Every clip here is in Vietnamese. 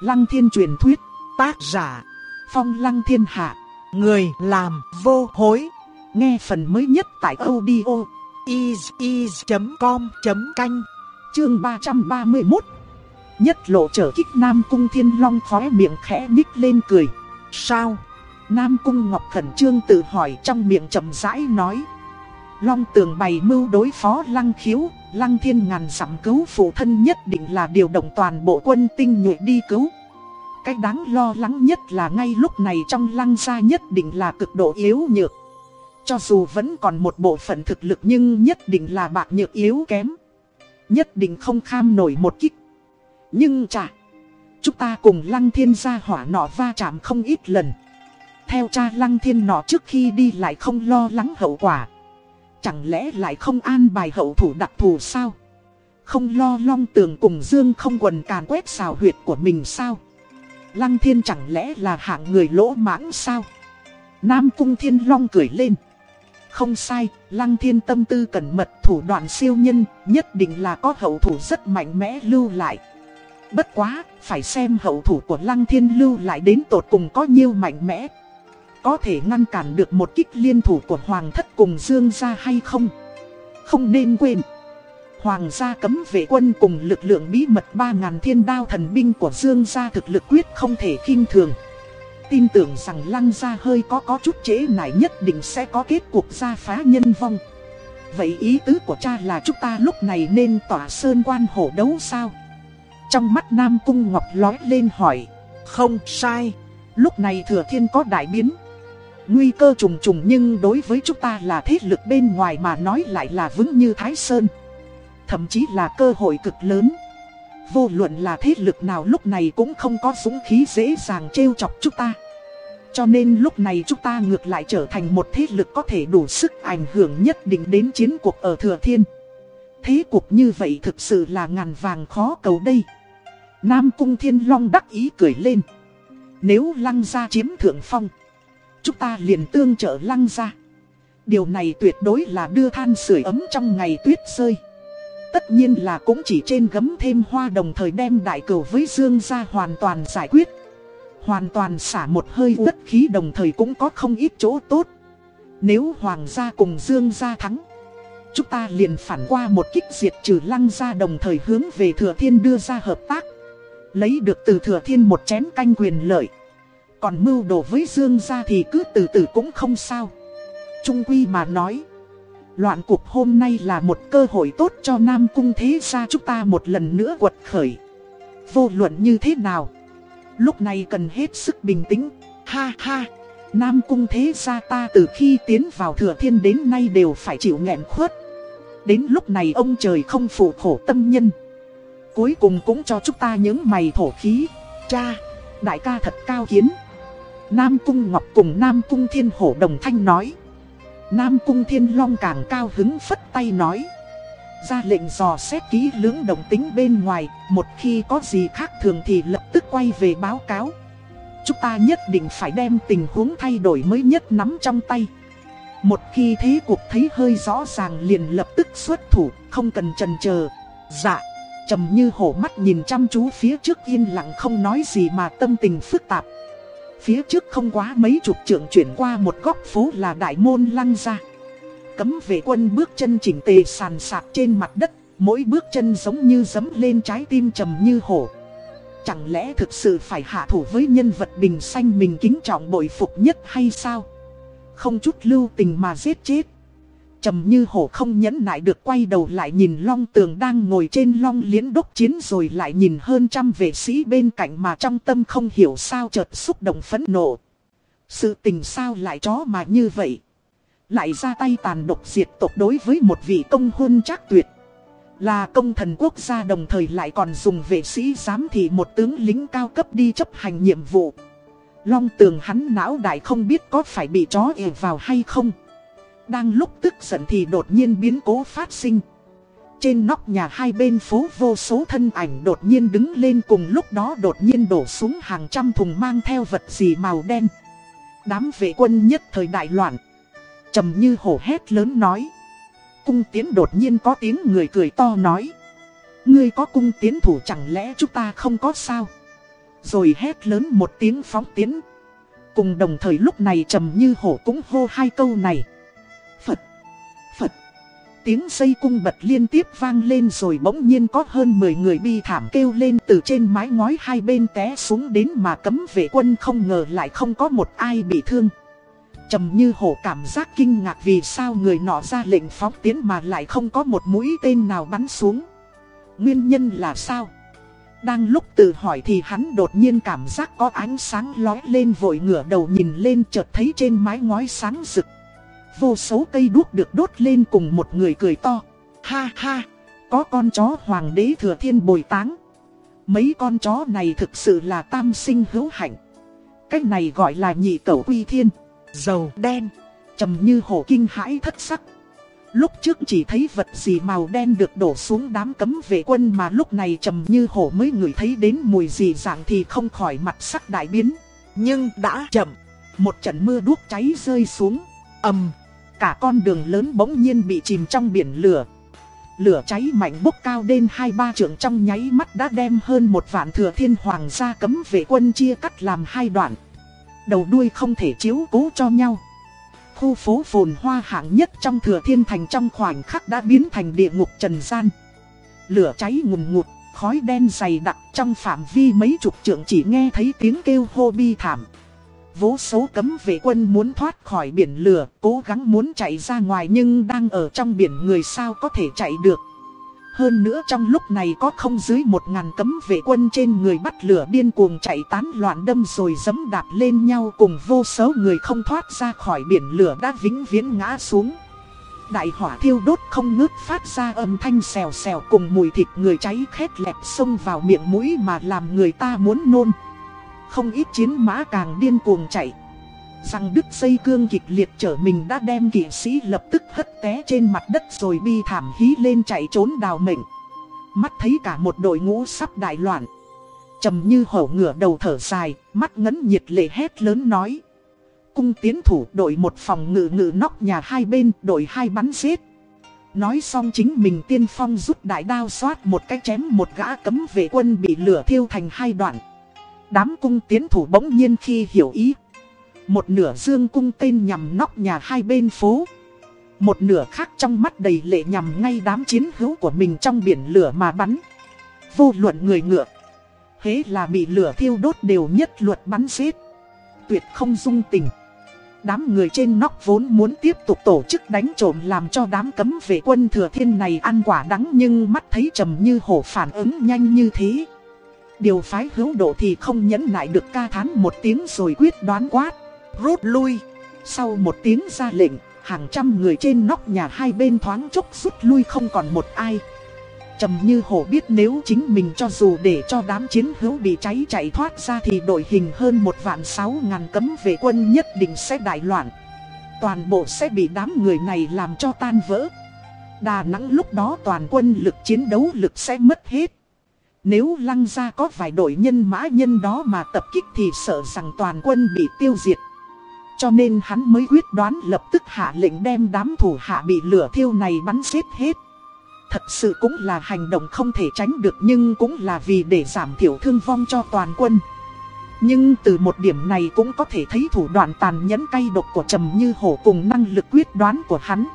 Lăng thiên truyền thuyết, tác giả, phong lăng thiên hạ, người làm vô hối. Nghe phần mới nhất tại audio is.com.canh, chương 331. Nhất lộ trở kích Nam Cung Thiên Long khóe miệng khẽ nhích lên cười. Sao? Nam Cung Ngọc khẩn trương tự hỏi trong miệng chậm rãi nói. Long tường bày mưu đối phó lăng khiếu, lăng thiên ngàn sẵm cứu phụ thân nhất định là điều động toàn bộ quân tinh nhuệ đi cứu. Cái đáng lo lắng nhất là ngay lúc này trong lăng gia nhất định là cực độ yếu nhược. Cho dù vẫn còn một bộ phận thực lực nhưng nhất định là bạc nhược yếu kém. Nhất định không kham nổi một kích. Nhưng chả, chúng ta cùng lăng thiên gia hỏa nọ va chạm không ít lần. Theo cha lăng thiên nọ trước khi đi lại không lo lắng hậu quả. Chẳng lẽ lại không an bài hậu thủ đặc thù sao? Không lo long tường cùng dương không quần càn quét xào huyệt của mình sao? Lăng thiên chẳng lẽ là hạng người lỗ mãng sao? Nam cung thiên long cười lên. Không sai, lăng thiên tâm tư cẩn mật thủ đoạn siêu nhân, nhất định là có hậu thủ rất mạnh mẽ lưu lại. Bất quá, phải xem hậu thủ của lăng thiên lưu lại đến tột cùng có nhiêu mạnh mẽ. Có thể ngăn cản được một kích liên thủ của Hoàng thất cùng Dương gia hay không? Không nên quên. Hoàng gia cấm vệ quân cùng lực lượng bí mật 3.000 thiên đao thần binh của Dương gia thực lực quyết không thể khinh thường. Tin tưởng rằng lăng gia hơi có có chút chế này nhất định sẽ có kết cuộc gia phá nhân vong. Vậy ý tứ của cha là chúng ta lúc này nên tỏa sơn quan hổ đấu sao? Trong mắt Nam Cung Ngọc lói lên hỏi. Không sai. Lúc này thừa thiên có đại biến. Nguy cơ trùng trùng nhưng đối với chúng ta là thế lực bên ngoài mà nói lại là vững như Thái Sơn. Thậm chí là cơ hội cực lớn. Vô luận là thế lực nào lúc này cũng không có súng khí dễ dàng trêu chọc chúng ta. Cho nên lúc này chúng ta ngược lại trở thành một thế lực có thể đủ sức ảnh hưởng nhất định đến chiến cuộc ở Thừa Thiên. Thế cuộc như vậy thực sự là ngàn vàng khó cầu đây. Nam Cung Thiên Long đắc ý cười lên. Nếu lăng gia chiếm thượng phong, chúng ta liền tương trợ lăng gia. Điều này tuyệt đối là đưa than sưởi ấm trong ngày tuyết rơi. Tất nhiên là cũng chỉ trên gấm thêm hoa đồng thời đem đại cửu với Dương gia hoàn toàn giải quyết. Hoàn toàn xả một hơi đất khí đồng thời cũng có không ít chỗ tốt. Nếu Hoàng gia cùng Dương gia thắng, chúng ta liền phản qua một kích diệt trừ lăng gia đồng thời hướng về Thừa Thiên đưa ra hợp tác. Lấy được từ Thừa Thiên một chén canh quyền lợi. Còn mưu đồ với Dương gia thì cứ từ từ cũng không sao. Trung Quy mà nói. Loạn cuộc hôm nay là một cơ hội tốt cho Nam Cung thế gia chúng ta một lần nữa quật khởi. Vô luận như thế nào? Lúc này cần hết sức bình tĩnh. Ha ha! Nam Cung thế gia ta từ khi tiến vào thừa thiên đến nay đều phải chịu nghẹn khuất. Đến lúc này ông trời không phụ khổ tâm nhân. Cuối cùng cũng cho chúng ta những mày thổ khí. Cha! Đại ca thật cao kiến. Nam Cung Ngọc cùng Nam Cung Thiên Hổ đồng thanh nói. Nam Cung Thiên Long càng cao hứng phất tay nói. Ra lệnh dò xét kỹ lưỡng đồng tính bên ngoài, một khi có gì khác thường thì lập tức quay về báo cáo. Chúng ta nhất định phải đem tình huống thay đổi mới nhất nắm trong tay. Một khi thế cuộc thấy hơi rõ ràng liền lập tức xuất thủ, không cần chần chờ. Dạ, trầm như hổ mắt nhìn chăm chú phía trước yên lặng không nói gì mà tâm tình phức tạp. Phía trước không quá mấy chục trượng chuyển qua một góc phố là đại môn lăng ra. Cấm vệ quân bước chân chỉnh tề sàn sạc trên mặt đất, mỗi bước chân giống như dấm lên trái tim trầm như hổ. Chẳng lẽ thực sự phải hạ thủ với nhân vật bình xanh mình kính trọng bội phục nhất hay sao? Không chút lưu tình mà giết chết. Trầm như hổ không nhẫn nại được quay đầu lại nhìn long tường đang ngồi trên long liễn đốc chiến rồi lại nhìn hơn trăm vệ sĩ bên cạnh mà trong tâm không hiểu sao chợt xúc động phẫn nộ. Sự tình sao lại chó mà như vậy? Lại ra tay tàn độc diệt tộc đối với một vị công hôn chắc tuyệt. Là công thần quốc gia đồng thời lại còn dùng vệ sĩ giám thị một tướng lính cao cấp đi chấp hành nhiệm vụ. Long tường hắn não đại không biết có phải bị chó ỉ vào hay không. Đang lúc tức giận thì đột nhiên biến cố phát sinh. Trên nóc nhà hai bên phố vô số thân ảnh đột nhiên đứng lên cùng lúc đó đột nhiên đổ xuống hàng trăm thùng mang theo vật gì màu đen. Đám vệ quân nhất thời đại loạn. trầm như hổ hét lớn nói. Cung tiến đột nhiên có tiếng người cười to nói. Ngươi có cung tiến thủ chẳng lẽ chúng ta không có sao? Rồi hét lớn một tiếng phóng tiến Cùng đồng thời lúc này trầm như hổ cũng hô hai câu này Tiếng dây cung bật liên tiếp vang lên rồi bỗng nhiên có hơn 10 người bi thảm kêu lên từ trên mái ngói hai bên té xuống đến mà cấm vệ quân không ngờ lại không có một ai bị thương. Trầm như hổ cảm giác kinh ngạc vì sao người nọ ra lệnh phóng tiến mà lại không có một mũi tên nào bắn xuống. Nguyên nhân là sao? Đang lúc tự hỏi thì hắn đột nhiên cảm giác có ánh sáng lói lên vội ngửa đầu nhìn lên chợt thấy trên mái ngói sáng rực. Vô số cây đuốc được đốt lên cùng một người cười to. Ha ha, có con chó hoàng đế thừa thiên bồi táng. Mấy con chó này thực sự là tam sinh hữu hạnh. Cách này gọi là nhị cẩu quy thiên. Dầu đen, trầm như hổ kinh hãi thất sắc. Lúc trước chỉ thấy vật gì màu đen được đổ xuống đám cấm vệ quân mà lúc này trầm như hổ mới ngửi thấy đến mùi gì dạng thì không khỏi mặt sắc đại biến. Nhưng đã chậm, một trận mưa đuốc cháy rơi xuống, ầm, cả con đường lớn bỗng nhiên bị chìm trong biển lửa. Lửa cháy mạnh bốc cao đến hai ba trượng trong nháy mắt đã đem hơn một vạn thừa thiên hoàng gia cấm vệ quân chia cắt làm hai đoạn. Đầu đuôi không thể chiếu cố cho nhau khu phố phồn hoa hạng nhất trong thừa thiên thành trong khoảnh khắc đã biến thành địa ngục trần gian. Lửa cháy ngùn ngụt, khói đen dày đặc trong phạm vi mấy chục trượng chỉ nghe thấy tiếng kêu hô bi thảm. Vô số cấm vệ quân muốn thoát khỏi biển lửa, cố gắng muốn chạy ra ngoài nhưng đang ở trong biển người sao có thể chạy được. Hơn nữa trong lúc này có không dưới một ngàn cấm vệ quân trên người bắt lửa điên cuồng chạy tán loạn đâm rồi dấm đạp lên nhau cùng vô số người không thoát ra khỏi biển lửa đã vĩnh viễn ngã xuống. Đại hỏa thiêu đốt không ngớt phát ra âm thanh xèo xèo cùng mùi thịt người cháy khét lẹp xông vào miệng mũi mà làm người ta muốn nôn. Không ít chiến mã càng điên cuồng chạy. Răng đứt dây cương kịch liệt trở mình đã đem kỵ sĩ lập tức hất té trên mặt đất rồi bi thảm hí lên chạy trốn đào mệnh. Mắt thấy cả một đội ngũ sắp đại loạn. trầm như hổ ngửa đầu thở dài, mắt ngấn nhiệt lệ hét lớn nói. Cung tiến thủ đội một phòng ngự ngự nóc nhà hai bên, đội hai bắn giết. Nói xong chính mình tiên phong rút đại đao xoát một cái chém một gã cấm vệ quân bị lửa thiêu thành hai đoạn. Đám cung tiến thủ bỗng nhiên khi hiểu ý. Một nửa dương cung tên nhằm nóc nhà hai bên phố. Một nửa khác trong mắt đầy lệ nhằm ngay đám chiến hữu của mình trong biển lửa mà bắn. Vô luận người ngựa, Hế là bị lửa thiêu đốt đều nhất luật bắn giết. Tuyệt không dung tình. Đám người trên nóc vốn muốn tiếp tục tổ chức đánh trộm làm cho đám cấm vệ quân thừa thiên này ăn quả đắng nhưng mắt thấy trầm như hổ phản ứng nhanh như thế. Điều phái hữu độ thì không nhẫn nại được ca thán một tiếng rồi quyết đoán quát rút lui. Sau một tiếng ra lệnh, hàng trăm người trên nóc nhà hai bên thoáng chốc rút lui không còn một ai. Trầm như hổ biết nếu chính mình cho dù để cho đám chiến hữu bị cháy chạy thoát ra thì đội hình hơn một vạn sáu ngàn cấm vệ quân nhất định sẽ đại loạn. Toàn bộ sẽ bị đám người này làm cho tan vỡ. Đà nẵng lúc đó toàn quân lực chiến đấu lực sẽ mất hết. Nếu lăng ra có vài đội nhân mã nhân đó mà tập kích thì sợ rằng toàn quân bị tiêu diệt. Cho nên hắn mới quyết đoán lập tức hạ lệnh đem đám thủ hạ bị lửa thiêu này bắn giết hết. Thật sự cũng là hành động không thể tránh được nhưng cũng là vì để giảm thiểu thương vong cho toàn quân. Nhưng từ một điểm này cũng có thể thấy thủ đoạn tàn nhẫn cay độc của Trầm Như Hổ cùng năng lực quyết đoán của hắn.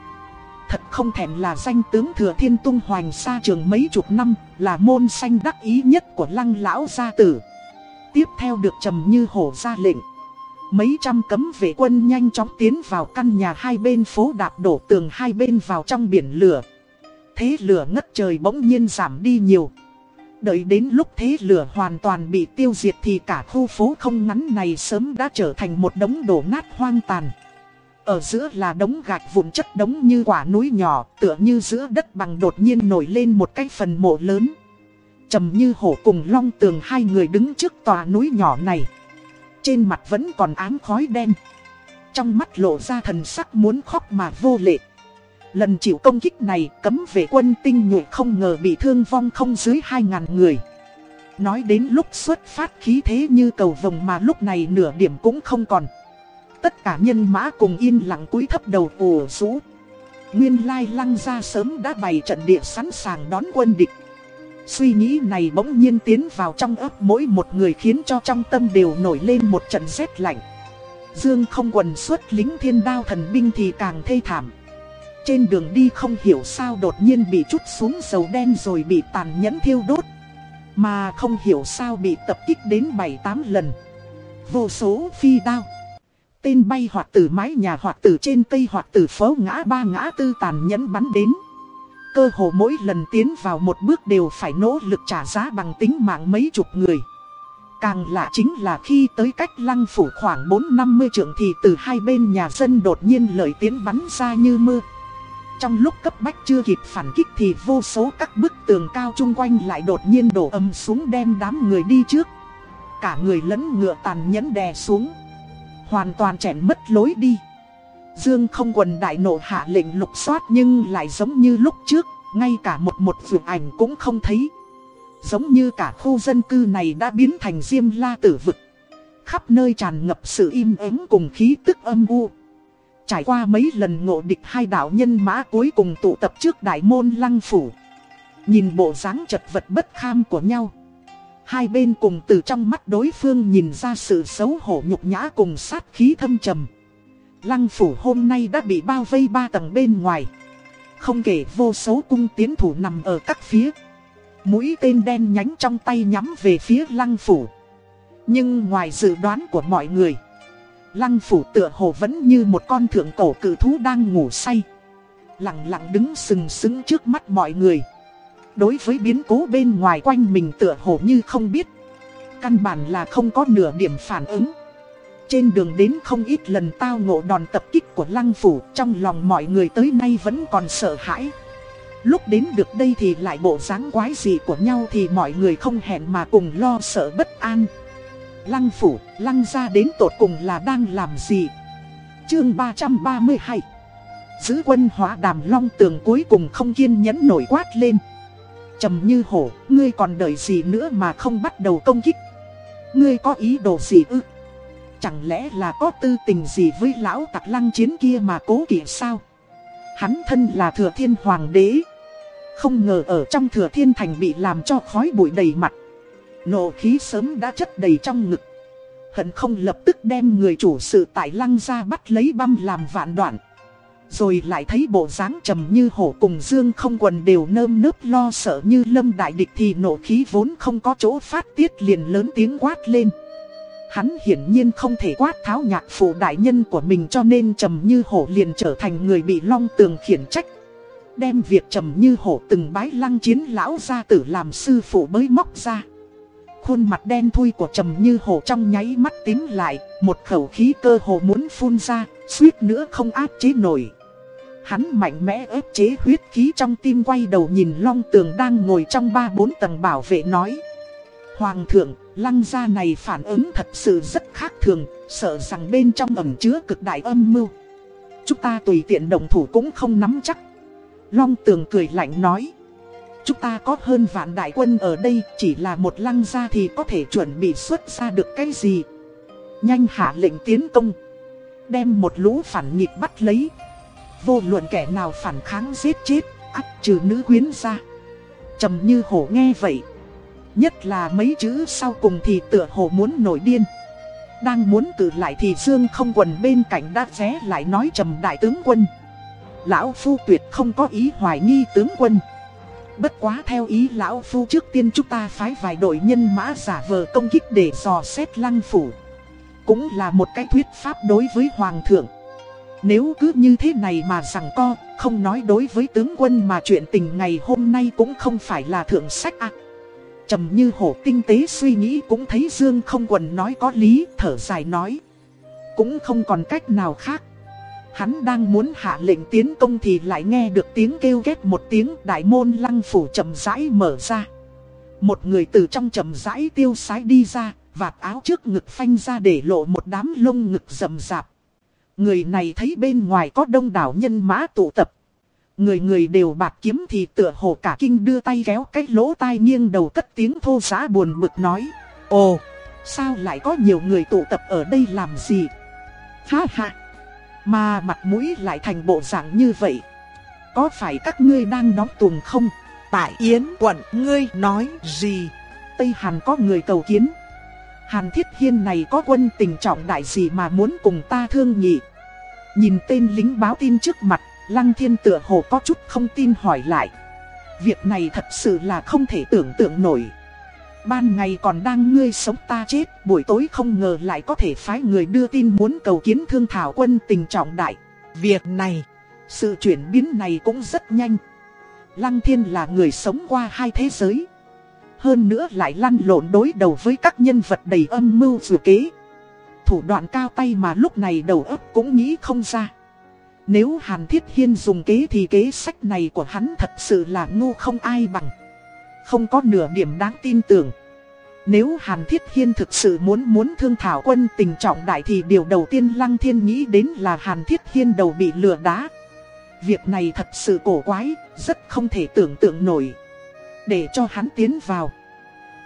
Thật không thèm là danh tướng thừa thiên tung hoành xa trường mấy chục năm, là môn sanh đắc ý nhất của lăng lão gia tử. Tiếp theo được Trầm Như Hổ ra lệnh. Mấy trăm cấm vệ quân nhanh chóng tiến vào căn nhà hai bên phố đạp đổ tường hai bên vào trong biển lửa. Thế lửa ngất trời bỗng nhiên giảm đi nhiều. Đợi đến lúc thế lửa hoàn toàn bị tiêu diệt thì cả khu phố không ngắn này sớm đã trở thành một đống đổ nát hoang tàn. Ở giữa là đống gạch vụn chất đống như quả núi nhỏ, tựa như giữa đất bằng đột nhiên nổi lên một cái phần mộ lớn. Trầm như hổ cùng long tường hai người đứng trước tòa núi nhỏ này. Trên mặt vẫn còn ám khói đen Trong mắt lộ ra thần sắc muốn khóc mà vô lệ Lần chịu công kích này cấm vệ quân tinh nhuệ không ngờ bị thương vong không dưới 2.000 người Nói đến lúc xuất phát khí thế như cầu vồng mà lúc này nửa điểm cũng không còn Tất cả nhân mã cùng yên lặng cúi thấp đầu ủ rũ Nguyên lai lăng ra sớm đã bày trận địa sẵn sàng đón quân địch Suy nghĩ này bỗng nhiên tiến vào trong ấp mỗi một người khiến cho trong tâm đều nổi lên một trận rét lạnh. Dương không quần xuất lính thiên đao thần binh thì càng thê thảm. Trên đường đi không hiểu sao đột nhiên bị chút xuống dầu đen rồi bị tàn nhẫn thiêu đốt. Mà không hiểu sao bị tập kích đến 7-8 lần. Vô số phi đao. Tên bay hoặc từ mái nhà hoặc từ trên cây hoặc từ phố ngã ba ngã tư tàn nhẫn bắn đến. Cơ hồ mỗi lần tiến vào một bước đều phải nỗ lực trả giá bằng tính mạng mấy chục người. Càng lạ chính là khi tới cách lăng phủ khoảng 4-50 trượng thì từ hai bên nhà dân đột nhiên lợi tiến bắn ra như mưa. Trong lúc cấp bách chưa kịp phản kích thì vô số các bức tường cao chung quanh lại đột nhiên đổ âm xuống đem đám người đi trước. Cả người lẫn ngựa tàn nhẫn đè xuống. Hoàn toàn chèn mất lối đi. Dương không quần đại nộ hạ lệnh lục soát nhưng lại giống như lúc trước, ngay cả một một vượt ảnh cũng không thấy. Giống như cả khu dân cư này đã biến thành diêm la tử vực. Khắp nơi tràn ngập sự im ắng cùng khí tức âm u. Trải qua mấy lần ngộ địch hai đạo nhân mã cuối cùng tụ tập trước đại môn lăng phủ. Nhìn bộ dáng chật vật bất kham của nhau. Hai bên cùng từ trong mắt đối phương nhìn ra sự xấu hổ nhục nhã cùng sát khí thâm trầm. Lăng phủ hôm nay đã bị bao vây ba tầng bên ngoài. Không kể vô số cung tiến thủ nằm ở các phía. Mũi tên đen nhánh trong tay nhắm về phía lăng phủ. Nhưng ngoài dự đoán của mọi người, lăng phủ tựa hồ vẫn như một con thượng cổ cự thú đang ngủ say. Lặng lặng đứng sừng sững trước mắt mọi người. Đối với biến cố bên ngoài quanh mình tựa hồ như không biết. Căn bản là không có nửa điểm phản ứng. Trên đường đến không ít lần tao ngộ đòn tập kích của lăng phủ Trong lòng mọi người tới nay vẫn còn sợ hãi. Lúc đến được đây thì lại bộ dáng quái gì của nhau thì mọi người không hẹn mà cùng lo sợ bất an. Lăng phủ, lăng ra đến tột cùng là đang làm gì? Chương 332 Giữ quân hóa đàm long tường cuối cùng không kiên nhẫn nổi quát lên trầm như hổ, ngươi còn đợi gì nữa mà không bắt đầu công kích Ngươi có ý đồ gì ư Chẳng lẽ là có tư tình gì với lão tặc lăng chiến kia mà cố kỵ sao? Hắn thân là thừa thiên hoàng đế. Không ngờ ở trong thừa thiên thành bị làm cho khói bụi đầy mặt. Nộ khí sớm đã chất đầy trong ngực. Hận không lập tức đem người chủ sự tại lăng ra bắt lấy băm làm vạn đoạn. Rồi lại thấy bộ dáng trầm như hổ cùng dương không quần đều nơm nớp lo sợ như lâm đại địch thì nộ khí vốn không có chỗ phát tiết liền lớn tiếng quát lên. Hắn hiển nhiên không thể quát tháo nhạc phụ đại nhân của mình cho nên trầm như hổ liền trở thành người bị long tường khiển trách. Đem việc trầm như hổ từng bái lăng chiến lão gia tử làm sư phụ mới móc ra. Khuôn mặt đen thui của trầm như hổ trong nháy mắt tím lại, một khẩu khí cơ hồ muốn phun ra, suýt nữa không áp chế nổi. Hắn mạnh mẽ ép chế huyết khí trong tim quay đầu nhìn long tường đang ngồi trong ba bốn tầng bảo vệ nói. Hoàng thượng, lăng gia này phản ứng thật sự rất khác thường, sợ rằng bên trong ẩm chứa cực đại âm mưu. Chúng ta tùy tiện đồng thủ cũng không nắm chắc. Long tường cười lạnh nói. Chúng ta có hơn vạn đại quân ở đây, chỉ là một lăng gia thì có thể chuẩn bị xuất ra được cái gì. Nhanh hạ lệnh tiến công. Đem một lũ phản nghịch bắt lấy. Vô luận kẻ nào phản kháng giết chết, ắt trừ nữ quyến ra. trầm như hổ nghe vậy Nhất là mấy chữ sau cùng thì tựa hồ muốn nổi điên Đang muốn cử lại thì Dương không quần bên cạnh đã vé lại nói trầm đại tướng quân Lão Phu tuyệt không có ý hoài nghi tướng quân Bất quá theo ý Lão Phu trước tiên chúng ta phái vài đội nhân mã giả vờ công kích để dò xét lăng phủ cũng là một cái thuyết pháp đối với Hoàng thượng Nếu cứ như thế này mà rằng co Không nói đối với tướng quân mà chuyện tình ngày hôm nay cũng không phải là thượng sách ạ trầm như hổ tinh tế suy nghĩ cũng thấy Dương không quần nói có lý, thở dài nói. Cũng không còn cách nào khác. Hắn đang muốn hạ lệnh tiến công thì lại nghe được tiếng kêu ghét một tiếng đại môn lăng phủ chậm rãi mở ra. Một người từ trong chậm rãi tiêu sái đi ra, vạt áo trước ngực phanh ra để lộ một đám lông ngực rầm rạp. Người này thấy bên ngoài có đông đảo nhân mã tụ tập. Người người đều bạc kiếm thì tựa hồ cả kinh đưa tay kéo cái lỗ tai nghiêng đầu cất tiếng thô giá buồn bực nói. Ồ, sao lại có nhiều người tụ tập ở đây làm gì? Ha ha, mà mặt mũi lại thành bộ dạng như vậy. Có phải các ngươi đang đóng tuồng không? tại Yến quận ngươi nói gì? Tây Hàn có người cầu kiến. Hàn Thiết Hiên này có quân tình trọng đại gì mà muốn cùng ta thương nhị. Nhìn tên lính báo tin trước mặt, Lăng Thiên tựa hồ có chút không tin hỏi lại. Việc này thật sự là không thể tưởng tượng nổi. Ban ngày còn đang ngươi sống ta chết, buổi tối không ngờ lại có thể phái người đưa tin muốn cầu kiến thương thảo quân tình trọng đại. Việc này, sự chuyển biến này cũng rất nhanh. Lăng Thiên là người sống qua hai thế giới. Hơn nữa lại lăn lộn đối đầu với các nhân vật đầy âm mưu dù kế. Thủ đoạn cao tay mà lúc này đầu óc cũng nghĩ không ra. Nếu Hàn Thiết Hiên dùng kế thì kế sách này của hắn thật sự là ngu không ai bằng. Không có nửa điểm đáng tin tưởng. Nếu Hàn Thiết Hiên thực sự muốn muốn thương thảo quân tình trọng đại thì điều đầu tiên Lăng Thiên nghĩ đến là Hàn Thiết Hiên đầu bị lừa đá. Việc này thật sự cổ quái, rất không thể tưởng tượng nổi. Để cho hắn tiến vào.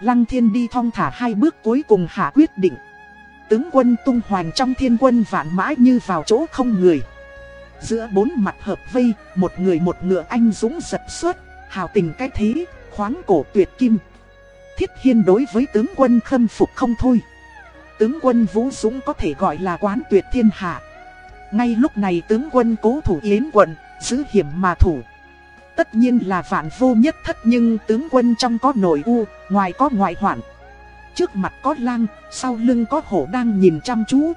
Lăng Thiên đi thong thả hai bước cuối cùng hạ quyết định. Tướng quân tung hoành trong thiên quân vạn mãi như vào chỗ không người. Giữa bốn mặt hợp vây, một người một ngựa anh dũng giật suốt, hào tình cái thế, khoáng cổ tuyệt kim. Thiết Hiên đối với tướng quân khâm phục không thôi. Tướng quân Vũ Dũng có thể gọi là quán tuyệt thiên hạ. Ngay lúc này tướng quân cố thủ yến quận, giữ hiểm mà thủ. Tất nhiên là vạn vô nhất thất nhưng tướng quân trong có nội u, ngoài có ngoại hoạn. Trước mặt có lang, sau lưng có hổ đang nhìn chăm chú.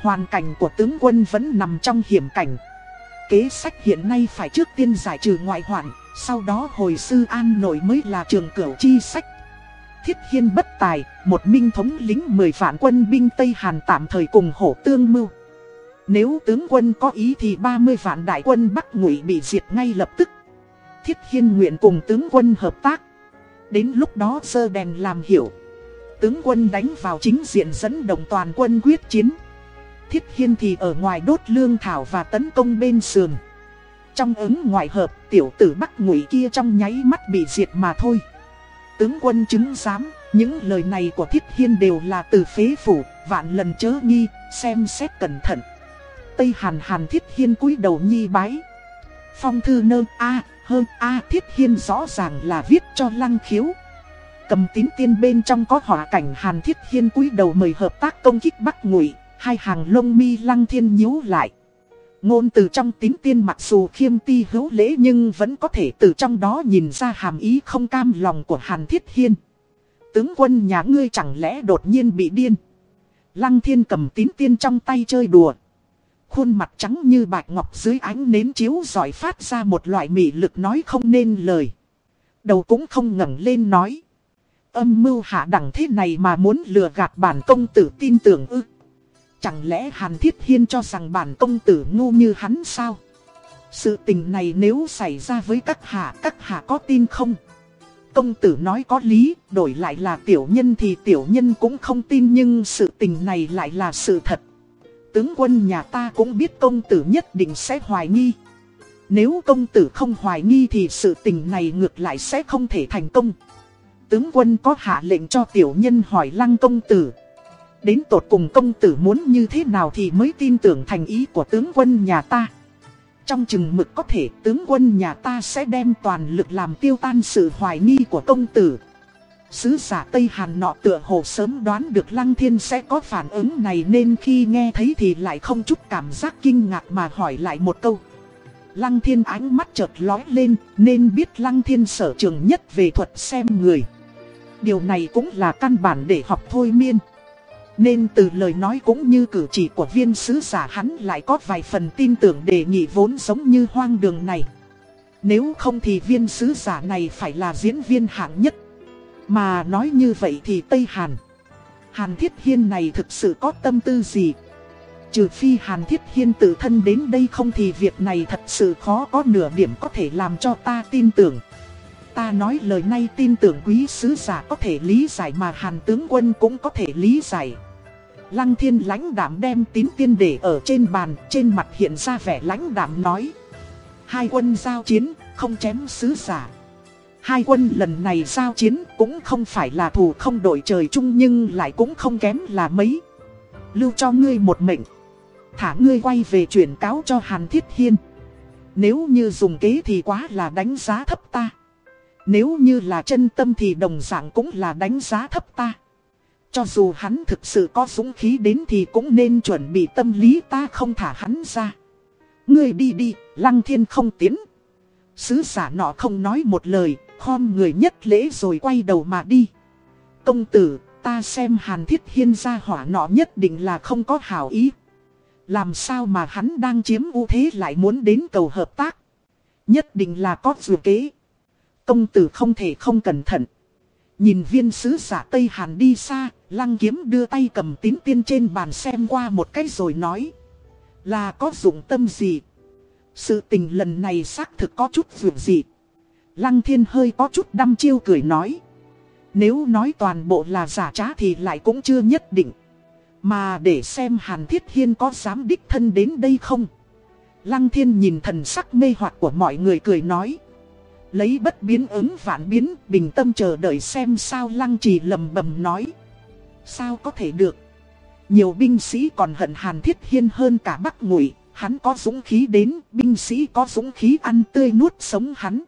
Hoàn cảnh của tướng quân vẫn nằm trong hiểm cảnh. Kế sách hiện nay phải trước tiên giải trừ ngoại hoạn, sau đó hồi sư an nội mới là trường cửu chi sách. Thiết Hiên bất tài, một minh thống lính 10 vạn quân binh Tây Hàn tạm thời cùng hổ tương mưu. Nếu tướng quân có ý thì 30 vạn đại quân Bắc Ngụy bị diệt ngay lập tức. Thiết Hiên nguyện cùng tướng quân hợp tác. Đến lúc đó sơ đèn làm hiểu. Tướng quân đánh vào chính diện dẫn đồng toàn quân quyết chiến. Thiết Hiên thì ở ngoài đốt lương thảo và tấn công bên sườn. Trong ứng ngoại hợp, tiểu tử Bắc Ngụy kia trong nháy mắt bị diệt mà thôi. Tướng quân chứng giám, những lời này của Thiết Hiên đều là từ phế phủ, vạn lần chớ nghi, xem xét cẩn thận. Tây Hàn Hàn Thiết Hiên cúi đầu nhi bái. Phong thư nơ A, hơn A Thiết Hiên rõ ràng là viết cho lăng khiếu. Cầm tín tiên bên trong có họa cảnh Hàn Thiết Hiên cúi đầu mời hợp tác công kích Bắc Ngụy, hai hàng lông mi lăng thiên nhíu lại. Ngôn từ trong tín tiên mặc dù khiêm ti hữu lễ nhưng vẫn có thể từ trong đó nhìn ra hàm ý không cam lòng của Hàn Thiết Hiên. Tướng quân nhà ngươi chẳng lẽ đột nhiên bị điên. Lăng thiên cầm tín tiên trong tay chơi đùa. Khuôn mặt trắng như bạch ngọc dưới ánh nến chiếu giỏi phát ra một loại mị lực nói không nên lời. Đầu cũng không ngẩng lên nói. Âm mưu hạ đẳng thế này mà muốn lừa gạt bản công tử tin tưởng ư. Chẳng lẽ Hàn Thiết Hiên cho rằng bản công tử ngu như hắn sao? Sự tình này nếu xảy ra với các hạ, các hạ có tin không? Công tử nói có lý, đổi lại là tiểu nhân thì tiểu nhân cũng không tin nhưng sự tình này lại là sự thật. Tướng quân nhà ta cũng biết công tử nhất định sẽ hoài nghi. Nếu công tử không hoài nghi thì sự tình này ngược lại sẽ không thể thành công. Tướng quân có hạ lệnh cho tiểu nhân hỏi lăng công tử. Đến tột cùng công tử muốn như thế nào thì mới tin tưởng thành ý của tướng quân nhà ta. Trong chừng mực có thể, tướng quân nhà ta sẽ đem toàn lực làm tiêu tan sự hoài nghi của công tử. Sứ giả Tây Hàn nọ tựa hồ sớm đoán được Lăng Thiên sẽ có phản ứng này nên khi nghe thấy thì lại không chút cảm giác kinh ngạc mà hỏi lại một câu. Lăng Thiên ánh mắt chợt lói lên, nên biết Lăng Thiên sở trường nhất về thuật xem người. Điều này cũng là căn bản để học thôi miên. Nên từ lời nói cũng như cử chỉ của viên sứ giả hắn lại có vài phần tin tưởng đề nghị vốn giống như hoang đường này. Nếu không thì viên sứ giả này phải là diễn viên hạng nhất. Mà nói như vậy thì Tây Hàn. Hàn Thiết Hiên này thực sự có tâm tư gì? Trừ phi Hàn Thiết Hiên tự thân đến đây không thì việc này thật sự khó có nửa điểm có thể làm cho ta tin tưởng. Ta nói lời này tin tưởng quý sứ giả có thể lý giải mà Hàn tướng quân cũng có thể lý giải. Lăng thiên lãnh đảm đem tín tiên để ở trên bàn, Trên mặt hiện ra vẻ lãnh đảm nói. Hai quân giao chiến, không chém sứ giả. Hai quân lần này giao chiến cũng không phải là thù không đổi trời chung nhưng lại cũng không kém là mấy. Lưu cho ngươi một mệnh. Thả ngươi quay về chuyển cáo cho Hàn Thiết Hiên. Nếu như dùng kế thì quá là đánh giá thấp ta. Nếu như là chân tâm thì đồng dạng cũng là đánh giá thấp ta. Cho dù hắn thực sự có dũng khí đến thì cũng nên chuẩn bị tâm lý ta không thả hắn ra. Ngươi đi đi, lăng thiên không tiến. Sứ giả nọ không nói một lời, khom người nhất lễ rồi quay đầu mà đi. Công tử, ta xem Hàn Thiết Hiên ra hỏa nọ nhất định là không có hảo ý. Làm sao mà hắn đang chiếm ưu thế lại muốn đến cầu hợp tác. Nhất định là có dù kế. Công tử không thể không cẩn thận. Nhìn viên sứ giả Tây Hàn đi xa, lăng kiếm đưa tay cầm tín tiên trên bàn xem qua một cái rồi nói. Là có dụng tâm gì? Sự tình lần này xác thực có chút dù gì. Lăng thiên hơi có chút đăm chiêu cười nói. Nếu nói toàn bộ là giả trá thì lại cũng chưa nhất định. Mà để xem Hàn Thiết Hiên có dám đích thân đến đây không? Lăng thiên nhìn thần sắc mê hoặc của mọi người cười nói. Lấy bất biến ứng vạn biến, bình tâm chờ đợi xem sao lăng trì lầm bầm nói. Sao có thể được? Nhiều binh sĩ còn hận Hàn Thiết Hiên hơn cả Bắc Ngụy, hắn có dũng khí đến, binh sĩ có dũng khí ăn tươi nuốt sống hắn.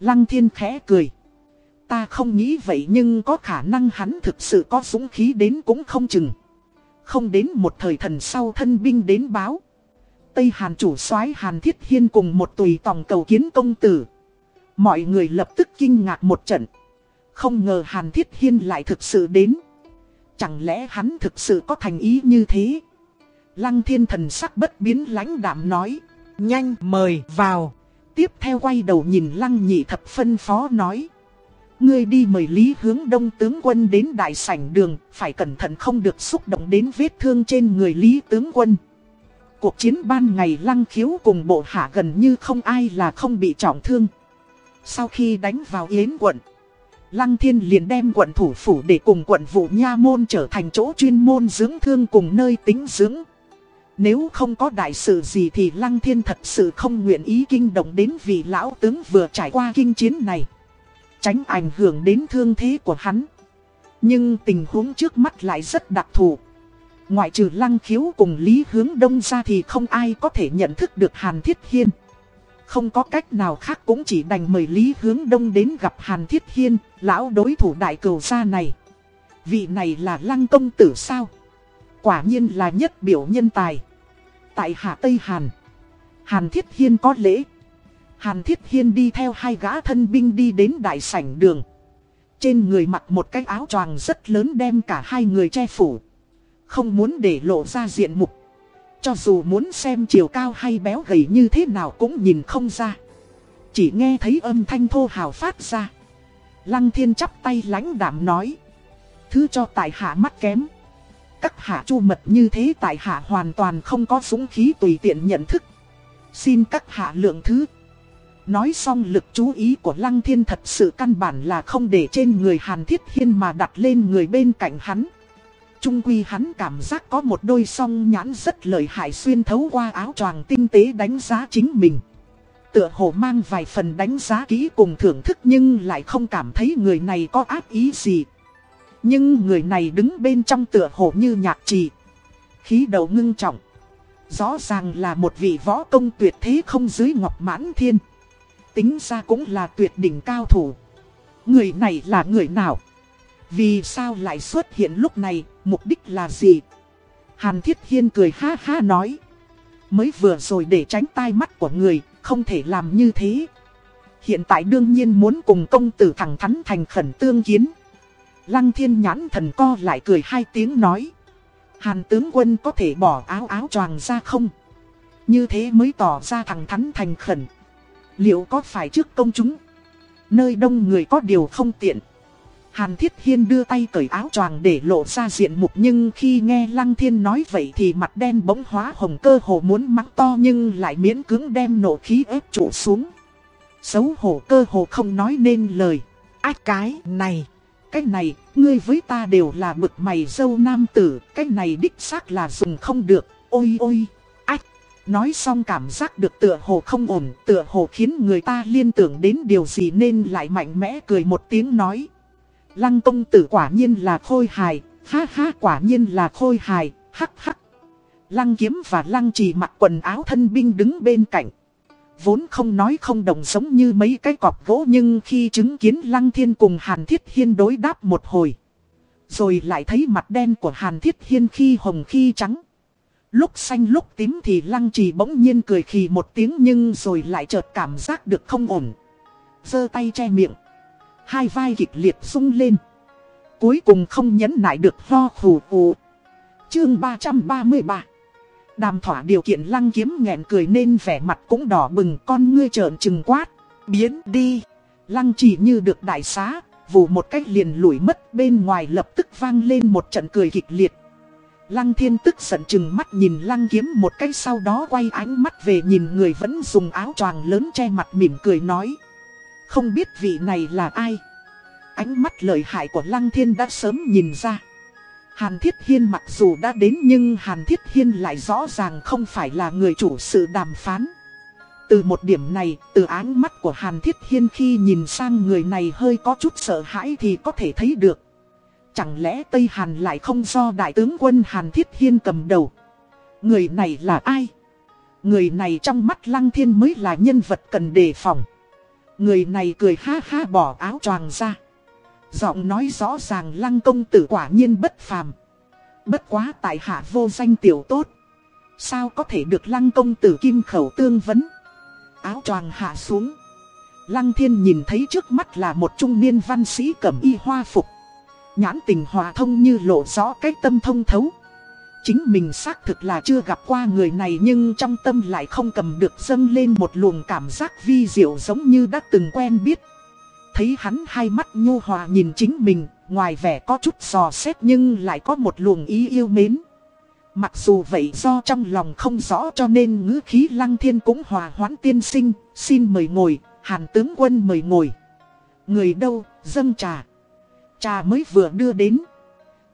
Lăng thiên khẽ cười. Ta không nghĩ vậy nhưng có khả năng hắn thực sự có dũng khí đến cũng không chừng. Không đến một thời thần sau thân binh đến báo. Tây Hàn chủ soái Hàn Thiết Hiên cùng một tùy tòng cầu kiến công tử. Mọi người lập tức kinh ngạc một trận. Không ngờ Hàn Thiết Hiên lại thực sự đến. Chẳng lẽ hắn thực sự có thành ý như thế? Lăng thiên thần sắc bất biến lãnh đạm nói. Nhanh, mời vào. Tiếp theo quay đầu nhìn lăng nhị thập phân phó nói. Ngươi đi mời Lý hướng đông tướng quân đến đại sảnh đường, phải cẩn thận không được xúc động đến vết thương trên người Lý tướng quân. Cuộc chiến ban ngày lăng khiếu cùng bộ hạ gần như không ai là không bị trọng thương. Sau khi đánh vào Yến quận, Lăng Thiên liền đem quận thủ phủ để cùng quận vụ Nha Môn trở thành chỗ chuyên môn dưỡng thương cùng nơi tính dưỡng. Nếu không có đại sự gì thì Lăng Thiên thật sự không nguyện ý kinh động đến vị lão tướng vừa trải qua kinh chiến này. Tránh ảnh hưởng đến thương thế của hắn. Nhưng tình huống trước mắt lại rất đặc thù. Ngoại trừ Lăng Khiếu cùng Lý Hướng Đông ra thì không ai có thể nhận thức được Hàn Thiết Hiên. Không có cách nào khác cũng chỉ đành mời Lý Hướng Đông đến gặp Hàn Thiết Hiên, lão đối thủ đại cầu gia này. Vị này là Lăng Công Tử sao? Quả nhiên là nhất biểu nhân tài. Tại Hạ Tây Hàn, Hàn Thiết Hiên có lễ. Hàn Thiết Hiên đi theo hai gã thân binh đi đến đại sảnh đường. Trên người mặc một cái áo choàng rất lớn đem cả hai người che phủ. Không muốn để lộ ra diện mục. Cho dù muốn xem chiều cao hay béo gầy như thế nào cũng nhìn không ra. Chỉ nghe thấy âm thanh thô hào phát ra. Lăng thiên chắp tay lãnh đạm nói. Thứ cho tại hạ mắt kém. Các hạ chu mật như thế tại hạ hoàn toàn không có súng khí tùy tiện nhận thức. Xin các hạ lượng thứ. Nói xong lực chú ý của Lăng Thiên thật sự căn bản là không để trên người Hàn Thiết Hiên mà đặt lên người bên cạnh hắn. Trung quy hắn cảm giác có một đôi song nhãn rất lợi hại xuyên thấu qua áo choàng tinh tế đánh giá chính mình. Tựa hồ mang vài phần đánh giá kỹ cùng thưởng thức nhưng lại không cảm thấy người này có ác ý gì. Nhưng người này đứng bên trong tựa hồ như nhạc trì. Khí đầu ngưng trọng. Rõ ràng là một vị võ công tuyệt thế không dưới ngọc mãn thiên. Tính ra cũng là tuyệt đỉnh cao thủ. Người này là người nào? Vì sao lại xuất hiện lúc này, mục đích là gì? Hàn Thiết Hiên cười ha ha nói. Mới vừa rồi để tránh tai mắt của người, không thể làm như thế. Hiện tại đương nhiên muốn cùng công tử thẳng thắn thành khẩn tương kiến. Lăng thiên nhãn thần co lại cười hai tiếng nói. Hàn tướng quân có thể bỏ áo áo choàng ra không? Như thế mới tỏ ra thẳng thắn thành khẩn. Liệu có phải trước công chúng? Nơi đông người có điều không tiện. Hàn Thiết Hiên đưa tay cởi áo choàng để lộ ra diện mục nhưng khi nghe Lăng Thiên nói vậy thì mặt đen bỗng hóa hồng cơ hồ muốn mắng to nhưng lại miễn cưỡng đem nộ khí ép trụ xuống. Xấu hổ cơ hồ không nói nên lời. Ách cái này, cái này, ngươi với ta đều là bực mày dâu nam tử, cái này đích xác là dùng không được, ôi ôi, ách. Nói xong cảm giác được tựa hồ không ổn, tựa hồ khiến người ta liên tưởng đến điều gì nên lại mạnh mẽ cười một tiếng nói. Lăng công tử quả nhiên là khôi hài, ha ha quả nhiên là khôi hài, hắc hắc. Lăng kiếm và lăng trì mặc quần áo thân binh đứng bên cạnh vốn không nói không đồng giống như mấy cái cọp gỗ nhưng khi chứng kiến Lăng Thiên cùng Hàn Thiết Hiên đối đáp một hồi. Rồi lại thấy mặt đen của Hàn Thiết Hiên khi hồng khi trắng. Lúc xanh lúc tím thì Lăng Trì bỗng nhiên cười khì một tiếng nhưng rồi lại chợt cảm giác được không ổn. giơ tay che miệng. Hai vai kịch liệt rung lên. Cuối cùng không nhẫn nại được ho khủ khủ. Chương 333 Đàm thỏa điều kiện lăng kiếm nghẹn cười nên vẻ mặt cũng đỏ bừng con ngươi trợn trừng quát. Biến đi. Lăng chỉ như được đại xá, vù một cách liền lủi mất bên ngoài lập tức vang lên một trận cười kịch liệt. Lăng thiên tức giận chừng mắt nhìn lăng kiếm một cách sau đó quay ánh mắt về nhìn người vẫn dùng áo choàng lớn che mặt mỉm cười nói. Không biết vị này là ai. Ánh mắt lợi hại của lăng thiên đã sớm nhìn ra. Hàn Thiết Hiên mặc dù đã đến nhưng Hàn Thiết Hiên lại rõ ràng không phải là người chủ sự đàm phán. Từ một điểm này, từ ánh mắt của Hàn Thiết Hiên khi nhìn sang người này hơi có chút sợ hãi thì có thể thấy được. Chẳng lẽ Tây Hàn lại không do Đại tướng quân Hàn Thiết Hiên cầm đầu? Người này là ai? Người này trong mắt Lăng Thiên mới là nhân vật cần đề phòng. Người này cười ha ha bỏ áo choàng ra. Giọng nói rõ ràng lăng công tử quả nhiên bất phàm. Bất quá tại hạ vô danh tiểu tốt. Sao có thể được lăng công tử kim khẩu tương vấn. Áo choàng hạ xuống. Lăng thiên nhìn thấy trước mắt là một trung niên văn sĩ cẩm y hoa phục. Nhãn tình hòa thông như lộ rõ cách tâm thông thấu. Chính mình xác thực là chưa gặp qua người này nhưng trong tâm lại không cầm được dâng lên một luồng cảm giác vi diệu giống như đã từng quen biết. Thấy hắn hai mắt nhu hòa nhìn chính mình, ngoài vẻ có chút giò xét nhưng lại có một luồng ý yêu mến. Mặc dù vậy do trong lòng không rõ cho nên ngữ khí lăng thiên cũng hòa hoãn tiên sinh, xin mời ngồi, hàn tướng quân mời ngồi. Người đâu, dâng trà. Trà mới vừa đưa đến.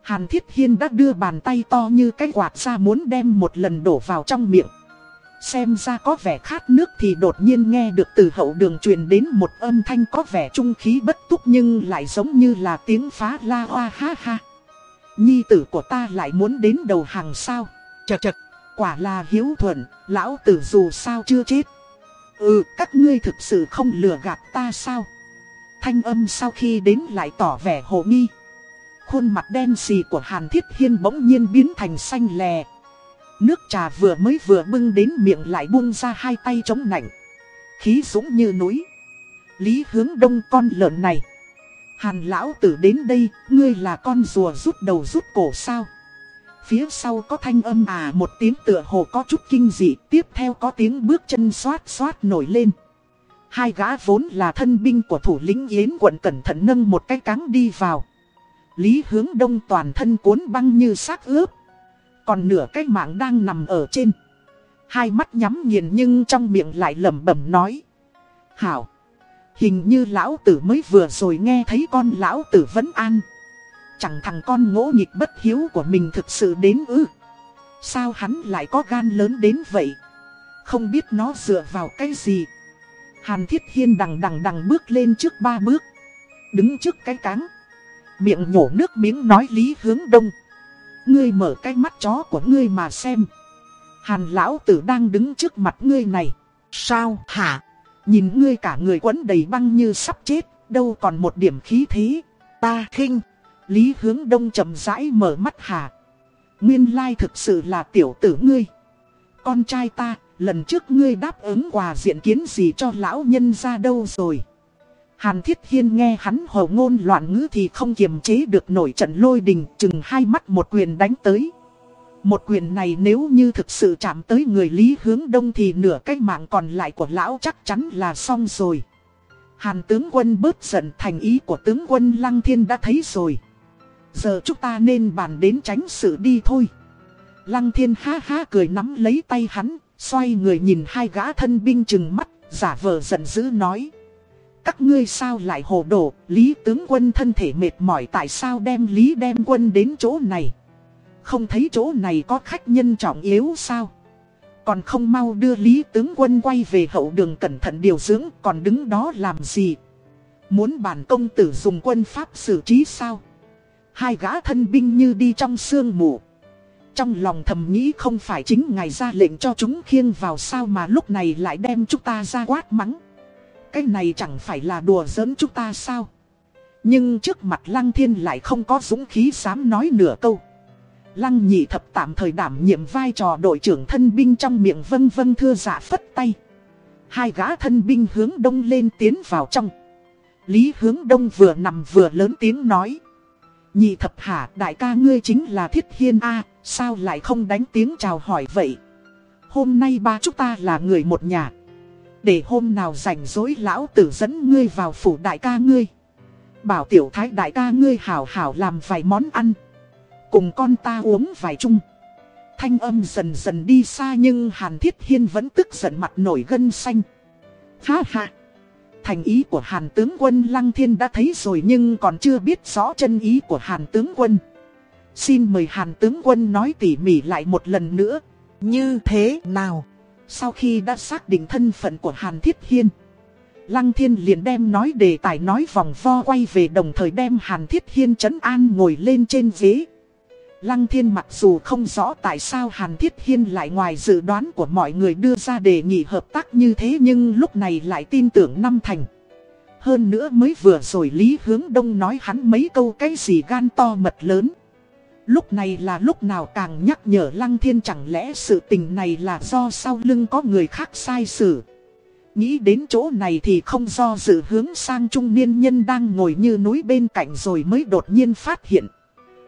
Hàn Thiết Hiên đã đưa bàn tay to như cái quạt ra muốn đem một lần đổ vào trong miệng. Xem ra có vẻ khát nước thì đột nhiên nghe được từ hậu đường truyền đến một âm thanh có vẻ trung khí bất túc nhưng lại giống như là tiếng phá la hoa ha ha. Nhi tử của ta lại muốn đến đầu hàng sao. Chật chật, quả là hiếu thuận, lão tử dù sao chưa chết. Ừ, các ngươi thực sự không lừa gạt ta sao? Thanh âm sau khi đến lại tỏ vẻ hồ nghi. Khuôn mặt đen xì của Hàn Thiết Hiên bỗng nhiên biến thành xanh lè. Nước trà vừa mới vừa bưng đến miệng lại buông ra hai tay chống nạnh. Khí dũng như núi. Lý hướng đông con lợn này. Hàn lão tử đến đây, ngươi là con rùa rút đầu rút cổ sao? Phía sau có thanh âm à một tiếng tựa hồ có chút kinh dị, tiếp theo có tiếng bước chân xoát xoát nổi lên. Hai gã vốn là thân binh của thủ lĩnh Yến quận cẩn thận nâng một cái cáng đi vào. Lý hướng đông toàn thân cuốn băng như xác ướp. Còn nửa cái mạng đang nằm ở trên. Hai mắt nhắm nghiền nhưng trong miệng lại lẩm bẩm nói. Hảo. Hình như lão tử mới vừa rồi nghe thấy con lão tử vẫn an. Chẳng thằng con ngỗ nghịch bất hiếu của mình thực sự đến ư. Sao hắn lại có gan lớn đến vậy? Không biết nó dựa vào cái gì. Hàn Thiết Hiên đằng đằng đằng bước lên trước ba bước. Đứng trước cái cáng. Miệng nhổ nước miếng nói lý hướng đông. Ngươi mở cái mắt chó của ngươi mà xem. Hàn lão tử đang đứng trước mặt ngươi này. Sao hả? Nhìn ngươi cả người quấn đầy băng như sắp chết, đâu còn một điểm khí thế. Ta khinh. Lý hướng đông chậm rãi mở mắt hà, Nguyên lai thực sự là tiểu tử ngươi. Con trai ta, lần trước ngươi đáp ứng quà diện kiến gì cho lão nhân ra đâu rồi? Hàn Thiết Hiên nghe hắn hồ ngôn loạn ngữ thì không kiềm chế được nổi trận lôi đình chừng hai mắt một quyền đánh tới. Một quyền này nếu như thực sự chạm tới người Lý Hướng Đông thì nửa cái mạng còn lại của lão chắc chắn là xong rồi. Hàn tướng quân bớt giận thành ý của tướng quân Lăng Thiên đã thấy rồi. Giờ chúng ta nên bàn đến tránh sự đi thôi. Lăng Thiên ha ha cười nắm lấy tay hắn, xoay người nhìn hai gã thân binh chừng mắt, giả vờ giận dữ nói. Các ngươi sao lại hồ đồ, Lý tướng quân thân thể mệt mỏi tại sao đem Lý đem quân đến chỗ này? Không thấy chỗ này có khách nhân trọng yếu sao? Còn không mau đưa Lý tướng quân quay về hậu đường cẩn thận điều dưỡng còn đứng đó làm gì? Muốn bản công tử dùng quân pháp xử trí sao? Hai gã thân binh như đi trong sương mù. Trong lòng thầm nghĩ không phải chính ngài ra lệnh cho chúng khiêng vào sao mà lúc này lại đem chúng ta ra quát mắng. Cái này chẳng phải là đùa giỡn chúng ta sao? Nhưng trước mặt Lăng Thiên lại không có dũng khí dám nói nửa câu. Lăng nhị thập tạm thời đảm nhiệm vai trò đội trưởng thân binh trong miệng vân vân thưa giả phất tay. Hai gã thân binh hướng đông lên tiến vào trong. Lý hướng đông vừa nằm vừa lớn tiếng nói. Nhị thập hả đại ca ngươi chính là Thiết Hiên A, sao lại không đánh tiếng chào hỏi vậy? Hôm nay ba chúng ta là người một nhà. Để hôm nào rảnh rỗi lão tử dẫn ngươi vào phủ đại ca ngươi. Bảo tiểu thái đại ca ngươi hảo hảo làm vài món ăn. Cùng con ta uống vài chung. Thanh âm dần dần đi xa nhưng Hàn Thiết Hiên vẫn tức giận mặt nổi gân xanh. Ha ha! Thành ý của Hàn tướng quân Lăng Thiên đã thấy rồi nhưng còn chưa biết rõ chân ý của Hàn tướng quân. Xin mời Hàn tướng quân nói tỉ mỉ lại một lần nữa. Như thế nào? Sau khi đã xác định thân phận của Hàn Thiết Hiên. Lăng Thiên liền đem nói đề tài nói vòng vo quay về đồng thời đem Hàn Thiết Hiên trấn an ngồi lên trên ghế. Lăng Thiên mặc dù không rõ tại sao Hàn Thiết Hiên lại ngoài dự đoán của mọi người đưa ra đề nghị hợp tác như thế nhưng lúc này lại tin tưởng năm thành. Hơn nữa mới vừa rồi Lý Hướng Đông nói hắn mấy câu cái gì gan to mật lớn. Lúc này là lúc nào càng nhắc nhở Lăng Thiên chẳng lẽ sự tình này là do sau lưng có người khác sai xử. Nghĩ đến chỗ này thì không do dự hướng sang trung niên nhân đang ngồi như núi bên cạnh rồi mới đột nhiên phát hiện.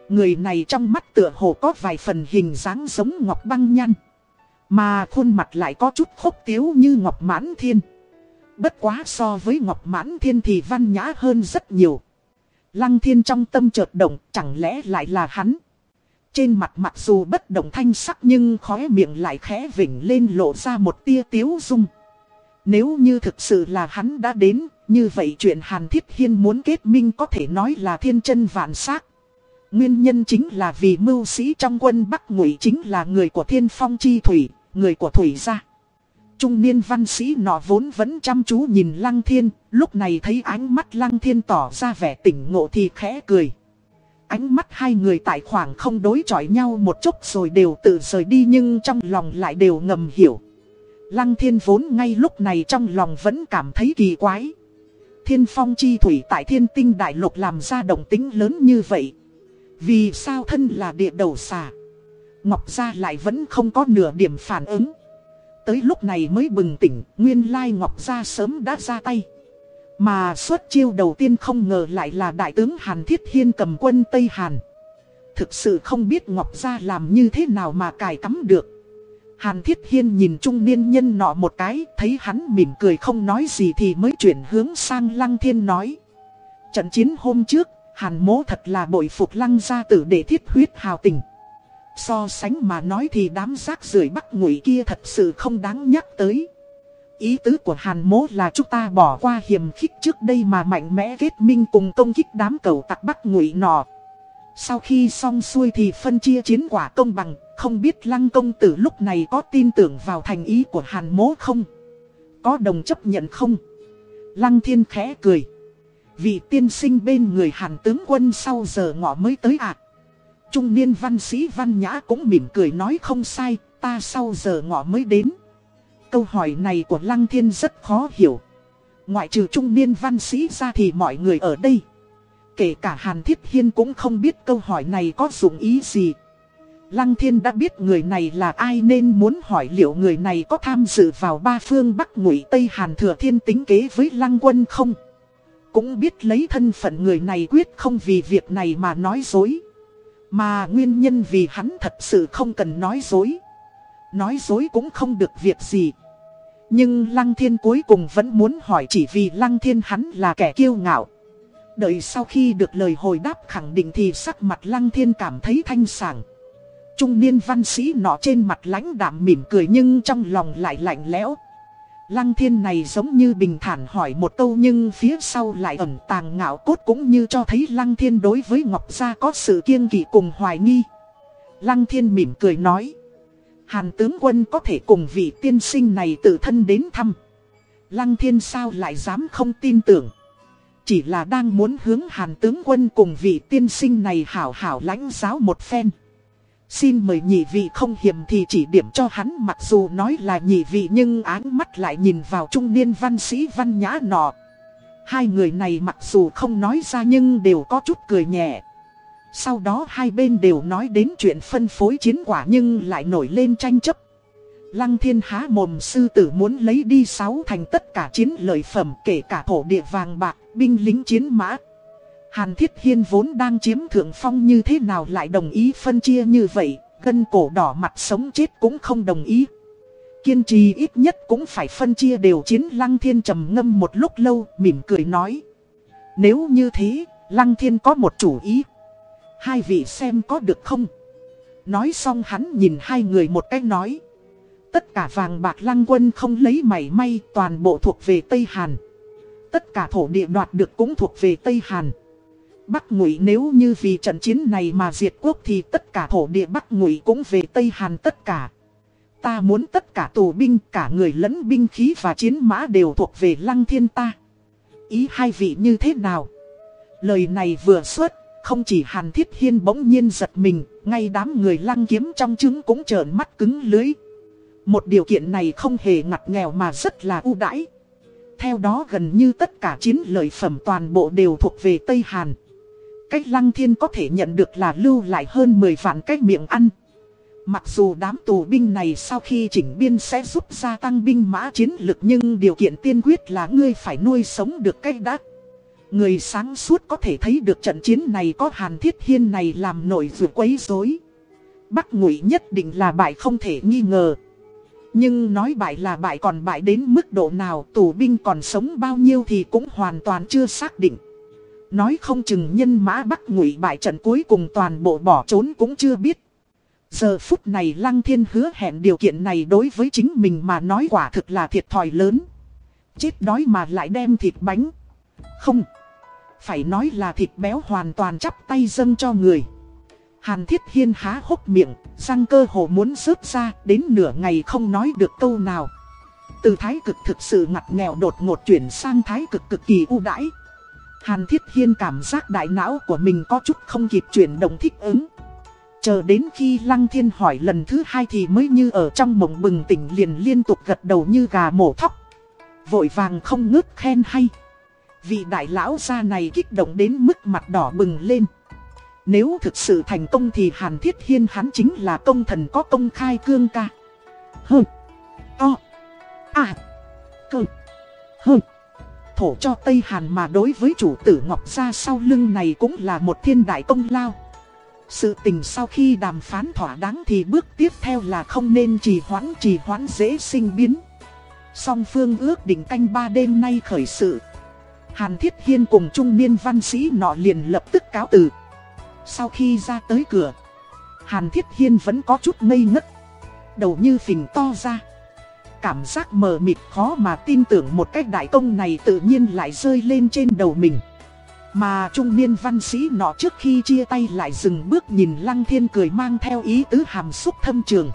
Người này trong mắt tựa hồ có vài phần hình dáng giống Ngọc Băng Nhăn. Mà khuôn mặt lại có chút khúc tiếu như Ngọc Mãn Thiên. Bất quá so với Ngọc Mãn Thiên thì văn nhã hơn rất nhiều. Lăng Thiên trong tâm chợt động, chẳng lẽ lại là hắn. Trên mặt mặc dù bất động thanh sắc nhưng khóe miệng lại khẽ vỉnh lên lộ ra một tia tiếu dung. Nếu như thực sự là hắn đã đến, như vậy chuyện Hàn Thiết Hiên muốn kết minh có thể nói là thiên chân vạn xác. Nguyên nhân chính là vì mưu sĩ trong quân Bắc Ngụy chính là người của Thiên Phong Chi Thủy, người của Thủy gia. Trung niên văn sĩ nọ vốn vẫn chăm chú nhìn Lăng Thiên, lúc này thấy ánh mắt Lăng Thiên tỏ ra vẻ tỉnh ngộ thì khẽ cười. Ánh mắt hai người tại khoảng không đối chọi nhau một chút rồi đều tự rời đi nhưng trong lòng lại đều ngầm hiểu. Lăng Thiên vốn ngay lúc này trong lòng vẫn cảm thấy kỳ quái. Thiên phong chi thủy tại thiên tinh đại lục làm ra động tính lớn như vậy. Vì sao thân là địa đầu xà Ngọc Gia lại vẫn không có nửa điểm phản ứng Tới lúc này mới bừng tỉnh, Nguyên lai Ngọc Gia sớm đã ra tay mà xuất chiêu đầu tiên không ngờ lại là Đại tướng Hàn Thiết Hiên cầm quân Tây Hàn Thực sự không biết Ngọc Gia làm như thế nào mà cài cắm được Hàn Thiết Hiên nhìn trung niên nhân nọ một cái, Thấy hắn mỉm cười không nói gì thì mới chuyển hướng sang Lăng Thiên nói Trận chiến hôm trước, Hàn mố thật là bội phục lăng gia tử để thiết huyết hào tình. So sánh mà nói thì đám rác rưởi bắc ngụy kia thật sự không đáng nhắc tới. Ý tứ của Hàn mố là chúng ta bỏ qua hiểm khích trước đây mà mạnh mẽ kết minh cùng công kích đám cầu tặc bắc ngụy nọ. Sau khi xong xuôi thì phân chia chiến quả công bằng, không biết lăng công tử lúc này có tin tưởng vào thành ý của Hàn mố không? Có đồng chấp nhận không? Lăng thiên khẽ cười. Vị tiên sinh bên người hàn tướng quân sau giờ ngọ mới tới ạ. À. Trung niên văn sĩ văn nhã cũng mỉm cười nói không sai, ta sau giờ ngọ mới đến. Câu hỏi này của Lăng Thiên rất khó hiểu. Ngoại trừ trung niên văn sĩ ra thì mọi người ở đây. Kể cả Hàn Thiết Hiên cũng không biết câu hỏi này có dụng ý gì. Lăng Thiên đã biết người này là ai nên muốn hỏi liệu người này có tham dự vào ba phương Bắc Ngụy Tây Hàn Thừa Thiên tính kế với Lăng Quân không? Cũng biết lấy thân phận người này quyết không vì việc này mà nói dối. Mà nguyên nhân vì hắn thật sự không cần nói dối. Nói dối cũng không được việc gì. Nhưng Lăng Thiên cuối cùng vẫn muốn hỏi chỉ vì Lăng Thiên hắn là kẻ kiêu ngạo. Đợi sau khi được lời hồi đáp khẳng định thì sắc mặt Lăng Thiên cảm thấy thanh sảng. Trung niên văn sĩ nọ trên mặt lãnh đạm mỉm cười nhưng trong lòng lại lạnh lẽo. Lăng thiên này giống như bình thản hỏi một câu nhưng phía sau lại ẩn tàng ngạo cốt cũng như cho thấy lăng thiên đối với Ngọc Gia có sự kiêng kỵ cùng hoài nghi. Lăng thiên mỉm cười nói. Hàn tướng quân có thể cùng vị tiên sinh này tự thân đến thăm. Lăng thiên sao lại dám không tin tưởng. Chỉ là đang muốn hướng hàn tướng quân cùng vị tiên sinh này hảo hảo lãnh giáo một phen. Xin mời nhị vị không hiểm thì chỉ điểm cho hắn mặc dù nói là nhị vị nhưng áng mắt lại nhìn vào trung niên văn sĩ văn nhã nọ. Hai người này mặc dù không nói ra nhưng đều có chút cười nhẹ. Sau đó hai bên đều nói đến chuyện phân phối chiến quả nhưng lại nổi lên tranh chấp. Lăng thiên há mồm sư tử muốn lấy đi sáu thành tất cả chiến lợi phẩm kể cả thổ địa vàng bạc, binh lính chiến mã. Hàn Thiết Hiên vốn đang chiếm thượng phong như thế nào lại đồng ý phân chia như vậy, gân cổ đỏ mặt sống chết cũng không đồng ý. Kiên trì ít nhất cũng phải phân chia đều chiến Lăng Thiên trầm ngâm một lúc lâu, mỉm cười nói. Nếu như thế, Lăng Thiên có một chủ ý. Hai vị xem có được không? Nói xong hắn nhìn hai người một cách nói. Tất cả vàng bạc lăng quân không lấy mảy may toàn bộ thuộc về Tây Hàn. Tất cả thổ địa đoạt được cũng thuộc về Tây Hàn. Bắc Ngụy nếu như vì trận chiến này mà diệt quốc thì tất cả thổ địa Bắc Ngụy cũng về Tây Hàn tất cả. Ta muốn tất cả tù binh, cả người lẫn binh khí và chiến mã đều thuộc về Lăng Thiên ta. Ý hai vị như thế nào? Lời này vừa xuất, không chỉ Hàn Thiết Hiên bỗng nhiên giật mình, ngay đám người lăng kiếm trong trứng cũng trợn mắt cứng lưới. Một điều kiện này không hề ngặt nghèo mà rất là ưu đãi. Theo đó gần như tất cả chiến lợi phẩm toàn bộ đều thuộc về Tây Hàn. Cách lăng thiên có thể nhận được là lưu lại hơn 10 vạn cách miệng ăn. Mặc dù đám tù binh này sau khi chỉnh biên sẽ giúp gia tăng binh mã chiến lực nhưng điều kiện tiên quyết là ngươi phải nuôi sống được cách đắc. Người sáng suốt có thể thấy được trận chiến này có Hàn Thiết Hiên này làm nổi vừa quấy rối. Bắc Ngụy nhất định là bại không thể nghi ngờ. Nhưng nói bại là bại còn bại đến mức độ nào, tù binh còn sống bao nhiêu thì cũng hoàn toàn chưa xác định. Nói không chừng nhân mã Bắc Ngụy bại trận cuối cùng toàn bộ bỏ trốn cũng chưa biết. Giờ phút này Lăng Thiên hứa hẹn điều kiện này đối với chính mình mà nói quả thực là thiệt thòi lớn. Chết đói mà lại đem thịt bánh. Không. Phải nói là thịt béo hoàn toàn chắp tay dâng cho người. Hàn Thiết Hiên há hốc miệng, răng cơ hồ muốn rớt ra, đến nửa ngày không nói được câu nào. Từ thái cực thực sự ngặt nghèo đột ngột chuyển sang thái cực cực kỳ ưu đãi. Hàn Thiết Hiên cảm giác đại não của mình có chút không kịp chuyển động thích ứng. Chờ đến khi Lăng Thiên hỏi lần thứ hai thì mới như ở trong mộng bừng tỉnh liền liên tục gật đầu như gà mổ thóc. Vội vàng không ngớt khen hay. Vị đại lão gia này kích động đến mức mặt đỏ bừng lên. Nếu thực sự thành công thì Hàn Thiết Hiên hắn chính là công thần có công khai cương ca. Hừ To. À. Cơ. Hừ Thổ cho Tây Hàn mà đối với chủ tử Ngọc Gia sau lưng này cũng là một thiên đại công lao. Sự tình sau khi đàm phán thỏa đáng thì bước tiếp theo là không nên trì hoãn trì hoãn dễ sinh biến. Song phương ước định canh ba đêm nay khởi sự. Hàn Thiết Hiên cùng trung niên văn sĩ nọ liền lập tức cáo từ. Sau khi ra tới cửa, Hàn Thiết Hiên vẫn có chút ngây ngất. Đầu như phình to ra. Cảm giác mờ mịt khó mà tin tưởng một cách đại công này tự nhiên lại rơi lên trên đầu mình. Mà trung niên văn sĩ nọ trước khi chia tay lại dừng bước nhìn Lăng Thiên cười mang theo ý tứ hàm xúc thâm trường.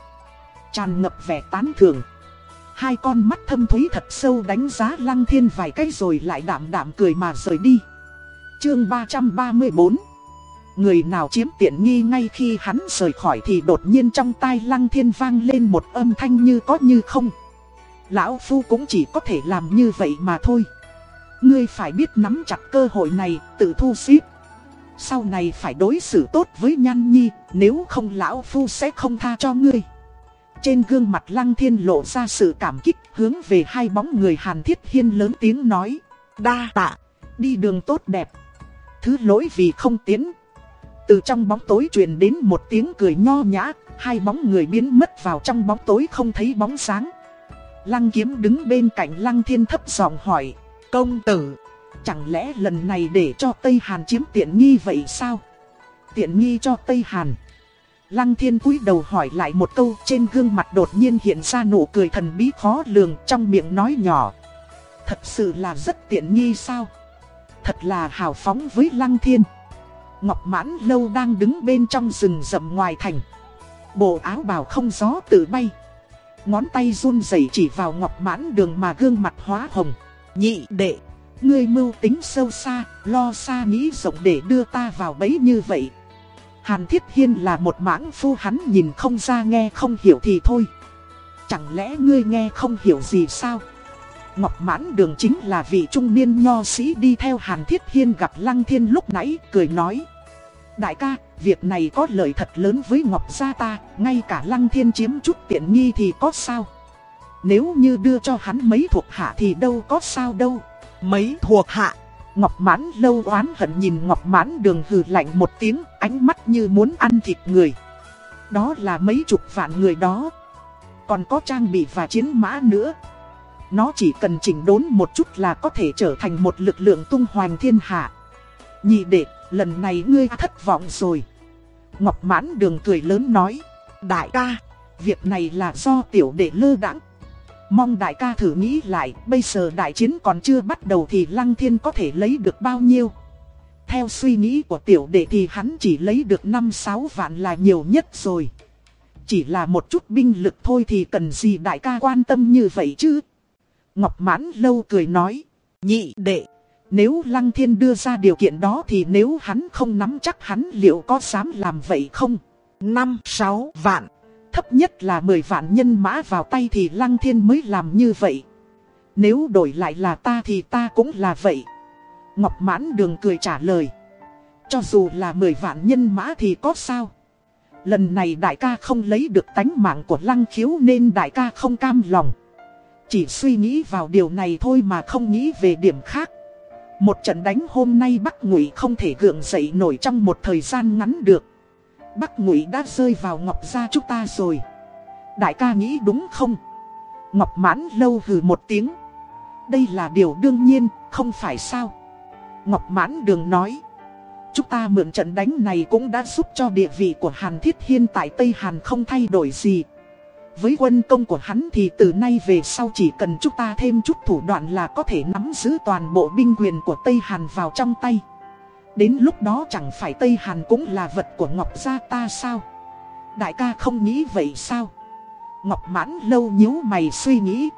Tràn ngập vẻ tán thưởng. Hai con mắt thâm thúy thật sâu đánh giá Lăng Thiên vài cái rồi lại đạm đạm cười mà rời đi. Chương 334 Người nào chiếm tiện nghi ngay khi hắn rời khỏi thì đột nhiên trong tai Lăng Thiên vang lên một âm thanh như có như không. Lão Phu cũng chỉ có thể làm như vậy mà thôi. Ngươi phải biết nắm chặt cơ hội này, tự thu xếp. Sau này phải đối xử tốt với Nhan Nhi, nếu không Lão Phu sẽ không tha cho ngươi. Trên gương mặt Lăng Thiên lộ ra sự cảm kích hướng về hai bóng người Hàn Thiết Hiên lớn tiếng nói. Đa tạ, đi đường tốt đẹp. Thứ lỗi vì không tiến. Từ trong bóng tối truyền đến một tiếng cười nho nhã, hai bóng người biến mất vào trong bóng tối không thấy bóng sáng. Lăng kiếm đứng bên cạnh Lăng Thiên thấp giọng hỏi, công tử, chẳng lẽ lần này để cho Tây Hàn chiếm tiện nghi vậy sao? Tiện nghi cho Tây Hàn. Lăng thiên cúi đầu hỏi lại một câu trên gương mặt đột nhiên hiện ra nụ cười thần bí khó lường trong miệng nói nhỏ. Thật sự là rất tiện nghi sao? Thật là hào phóng với lăng thiên. Ngọc mãn lâu đang đứng bên trong rừng rậm ngoài thành. Bộ áo bào không gió tự bay. Ngón tay run rẩy chỉ vào ngọc mãn đường mà gương mặt hóa hồng. Nhị đệ, ngươi mưu tính sâu xa, lo xa nghĩ rộng để đưa ta vào bẫy như vậy. Hàn Thiết Hiên là một mãng phu hắn nhìn không ra nghe không hiểu thì thôi. Chẳng lẽ ngươi nghe không hiểu gì sao? Ngọc mãn đường chính là vị trung niên nho sĩ đi theo Hàn Thiết Hiên gặp Lăng Thiên lúc nãy, cười nói. Đại ca, việc này có lợi thật lớn với Ngọc gia ta, ngay cả Lăng Thiên chiếm chút tiện nghi thì có sao? Nếu như đưa cho hắn mấy thuộc hạ thì đâu có sao đâu. Mấy thuộc hạ. Ngọc mãn lâu oán hận nhìn Ngọc mãn đường hừ lạnh một tiếng, ánh mắt như muốn ăn thịt người. Đó là mấy chục vạn người đó. Còn có trang bị và chiến mã nữa. Nó chỉ cần chỉnh đốn một chút là có thể trở thành một lực lượng tung hoành thiên hạ. Nhị đệ, lần này ngươi thất vọng rồi. Ngọc mãn đường cười lớn nói. Đại ca, việc này là do tiểu đệ lơ đãng Mong đại ca thử nghĩ lại, bây giờ đại chiến còn chưa bắt đầu thì Lăng Thiên có thể lấy được bao nhiêu? Theo suy nghĩ của tiểu đệ thì hắn chỉ lấy được 5-6 vạn là nhiều nhất rồi. Chỉ là một chút binh lực thôi thì cần gì đại ca quan tâm như vậy chứ? Ngọc Mãn Lâu cười nói, nhị đệ, nếu Lăng Thiên đưa ra điều kiện đó thì nếu hắn không nắm chắc hắn liệu có dám làm vậy không? 5-6 vạn thấp nhất là 10 vạn nhân mã vào tay thì Lăng Thiên mới làm như vậy. Nếu đổi lại là ta thì ta cũng là vậy. Ngọc Mãn Đường cười trả lời. Cho dù là 10 vạn nhân mã thì có sao? Lần này đại ca không lấy được tánh mạng của Lăng Khiếu nên đại ca không cam lòng. Chỉ suy nghĩ vào điều này thôi mà không nghĩ về điểm khác. Một trận đánh hôm nay Bắc Ngụy không thể gượng dậy nổi trong một thời gian ngắn được. Bắc Ngụy đã rơi vào Ngọc Gia chúng ta rồi. Đại ca nghĩ đúng không? Ngọc mãn lâu hừ một tiếng. Đây là điều đương nhiên, không phải sao? Ngọc mãn đường nói. Chúng ta mượn trận đánh này cũng đã giúp cho địa vị của Hàn Thiết Hiên tại Tây Hàn không thay đổi gì. Với quân công của hắn thì từ nay về sau chỉ cần chúng ta thêm chút thủ đoạn là có thể nắm giữ toàn bộ binh quyền của Tây Hàn vào trong tay. Đến lúc đó chẳng phải Tây Hàn cũng là vật của Ngọc Gia ta sao? Đại ca không nghĩ vậy sao? Ngọc mãn lâu nhíu mày suy nghĩ.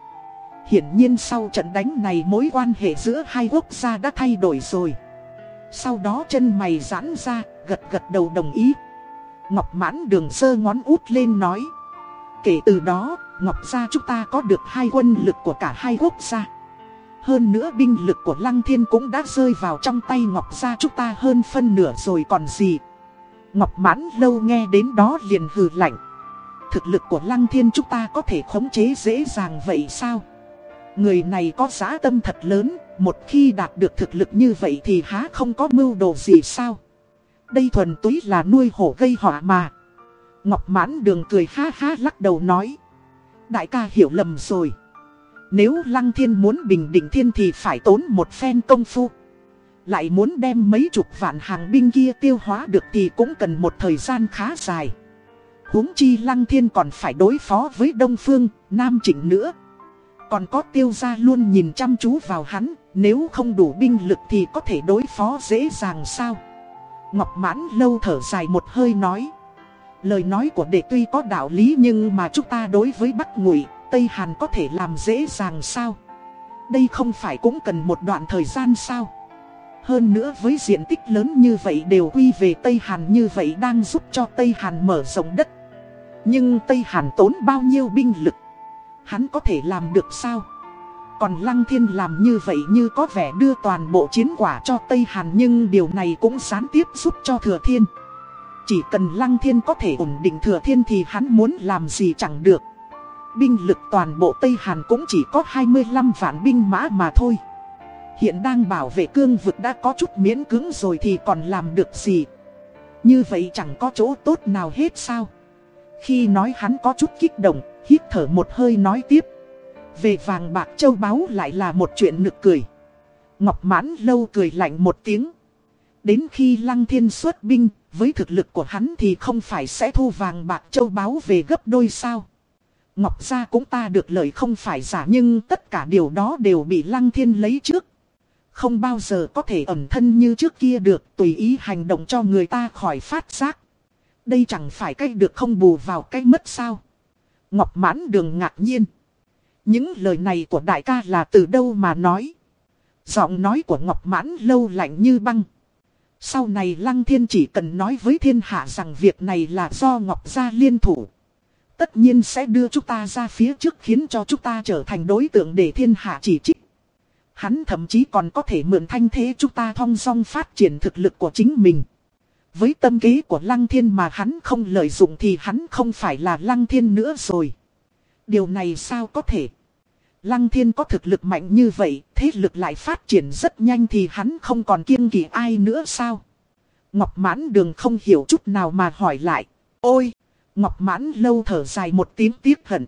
Hiển nhiên sau trận đánh này mối quan hệ giữa hai quốc gia đã thay đổi rồi. Sau đó chân mày giãn ra, gật gật đầu đồng ý. Ngọc mãn đường sơ ngón út lên nói. Kể từ đó, Ngọc gia chúng ta có được hai quân lực của cả hai quốc gia. Hơn nữa binh lực của Lăng Thiên cũng đã rơi vào trong tay Ngọc Gia chúng ta hơn phân nửa rồi còn gì. Ngọc Mãn lâu nghe đến đó liền hừ lạnh. Thực lực của Lăng Thiên chúng ta có thể khống chế dễ dàng vậy sao? Người này có giá tâm thật lớn, một khi đạt được thực lực như vậy thì há không có mưu đồ gì sao? Đây thuần túy là nuôi hổ gây họa mà. Ngọc Mãn đường cười ha ha lắc đầu nói. Đại ca hiểu lầm rồi. Nếu Lăng Thiên muốn bình định thiên thì phải tốn một phen công phu. Lại muốn đem mấy chục vạn hàng binh kia tiêu hóa được thì cũng cần một thời gian khá dài. huống chi Lăng Thiên còn phải đối phó với Đông Phương, Nam Trịnh nữa. Còn có tiêu gia luôn nhìn chăm chú vào hắn, nếu không đủ binh lực thì có thể đối phó dễ dàng sao. Ngọc mãn lâu thở dài một hơi nói. Lời nói của đệ tuy có đạo lý nhưng mà chúng ta đối với Bắc Ngụy Tây Hàn có thể làm dễ dàng sao? Đây không phải cũng cần một đoạn thời gian sao? Hơn nữa với diện tích lớn như vậy đều quy về Tây Hàn như vậy đang giúp cho Tây Hàn mở rộng đất. Nhưng Tây Hàn tốn bao nhiêu binh lực? Hắn có thể làm được sao? Còn Lăng Thiên làm như vậy như có vẻ đưa toàn bộ chiến quả cho Tây Hàn nhưng điều này cũng gián tiếp giúp cho Thừa Thiên. Chỉ cần Lăng Thiên có thể ổn định Thừa Thiên thì hắn muốn làm gì chẳng được binh lực toàn bộ Tây Hàn cũng chỉ có 25 vạn binh mã mà thôi. Hiện đang bảo vệ cương vực đã có chút miễn cứng rồi thì còn làm được gì. Như vậy chẳng có chỗ tốt nào hết sao. Khi nói hắn có chút kích động, hít thở một hơi nói tiếp. Về vàng bạc châu báu lại là một chuyện nực cười. Ngọc mãn lâu cười lạnh một tiếng. Đến khi lăng thiên xuất binh, với thực lực của hắn thì không phải sẽ thu vàng bạc châu báu về gấp đôi sao. Ngọc gia cũng ta được lợi không phải giả, nhưng tất cả điều đó đều bị Lăng Thiên lấy trước. Không bao giờ có thể ẩn thân như trước kia được, tùy ý hành động cho người ta khỏi phát giác. Đây chẳng phải cách được không bù vào cách mất sao. Ngọc mãn đường ngạc nhiên. Những lời này của đại ca là từ đâu mà nói. Giọng nói của Ngọc mãn lâu lạnh như băng. Sau này Lăng Thiên chỉ cần nói với thiên hạ rằng việc này là do Ngọc Gia liên thủ. Tất nhiên sẽ đưa chúng ta ra phía trước khiến cho chúng ta trở thành đối tượng để thiên hạ chỉ trích. Hắn thậm chí còn có thể mượn thanh thế chúng ta thong song phát triển thực lực của chính mình. Với tâm kế của Lăng Thiên mà hắn không lợi dụng thì hắn không phải là Lăng Thiên nữa rồi. Điều này sao có thể? Lăng Thiên có thực lực mạnh như vậy, thế lực lại phát triển rất nhanh thì hắn không còn kiêng kỵ ai nữa sao? Ngọc Mãn Đường không hiểu chút nào mà hỏi lại. Ôi! Ngọc Mãn lâu thở dài một tiếng tiếc hận.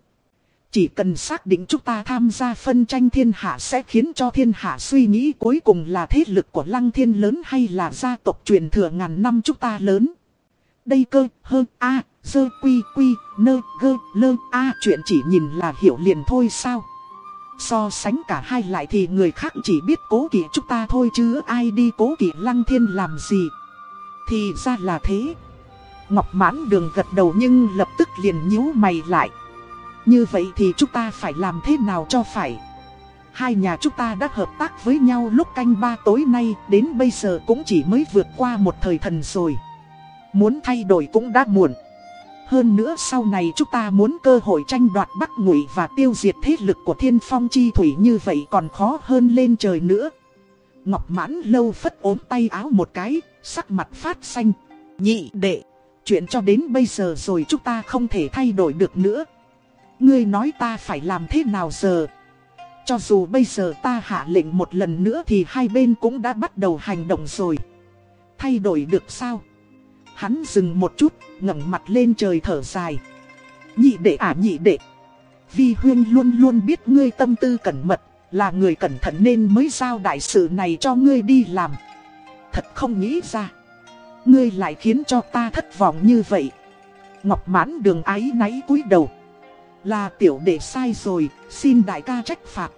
Chỉ cần xác định chúng ta tham gia phân tranh thiên hạ sẽ khiến cho thiên hạ suy nghĩ cuối cùng là thế lực của Lăng Thiên lớn hay là gia tộc truyền thừa ngàn năm chúng ta lớn. Đây cơ, hơn a, dơ quy quy, nơ, gơ, lơ, a chuyện chỉ nhìn là hiểu liền thôi sao. So sánh cả hai lại thì người khác chỉ biết cố kỵ chúng ta thôi chứ ai đi cố kỵ Lăng Thiên làm gì. Thì ra là thế. Ngọc mãn đường gật đầu nhưng lập tức liền nhíu mày lại. Như vậy thì chúng ta phải làm thế nào cho phải? Hai nhà chúng ta đã hợp tác với nhau lúc canh ba tối nay đến bây giờ cũng chỉ mới vượt qua một thời thần rồi. Muốn thay đổi cũng đã muộn. Hơn nữa sau này chúng ta muốn cơ hội tranh đoạt Bắc Ngụy và tiêu diệt thế lực của Thiên Phong Chi Thủy như vậy còn khó hơn lên trời nữa. Ngọc mãn lâu phất ốm tay áo một cái, sắc mặt phát xanh. Nhị đệ, chuyện cho đến bây giờ rồi chúng ta không thể thay đổi được nữa. Ngươi nói ta phải làm thế nào giờ? Cho dù bây giờ ta hạ lệnh một lần nữa thì hai bên cũng đã bắt đầu hành động rồi. Thay đổi được sao? Hắn dừng một chút, ngẩng mặt lên trời thở dài. Nhị đệ à nhị đệ. Vi Huyên luôn luôn biết ngươi tâm tư cẩn mật, là người cẩn thận nên mới giao đại sự này cho ngươi đi làm. Thật không nghĩ ra. Ngươi lại khiến cho ta thất vọng như vậy. Ngọc mãn đường ái náy cúi đầu. Là tiểu đệ sai rồi, xin đại ca trách phạt.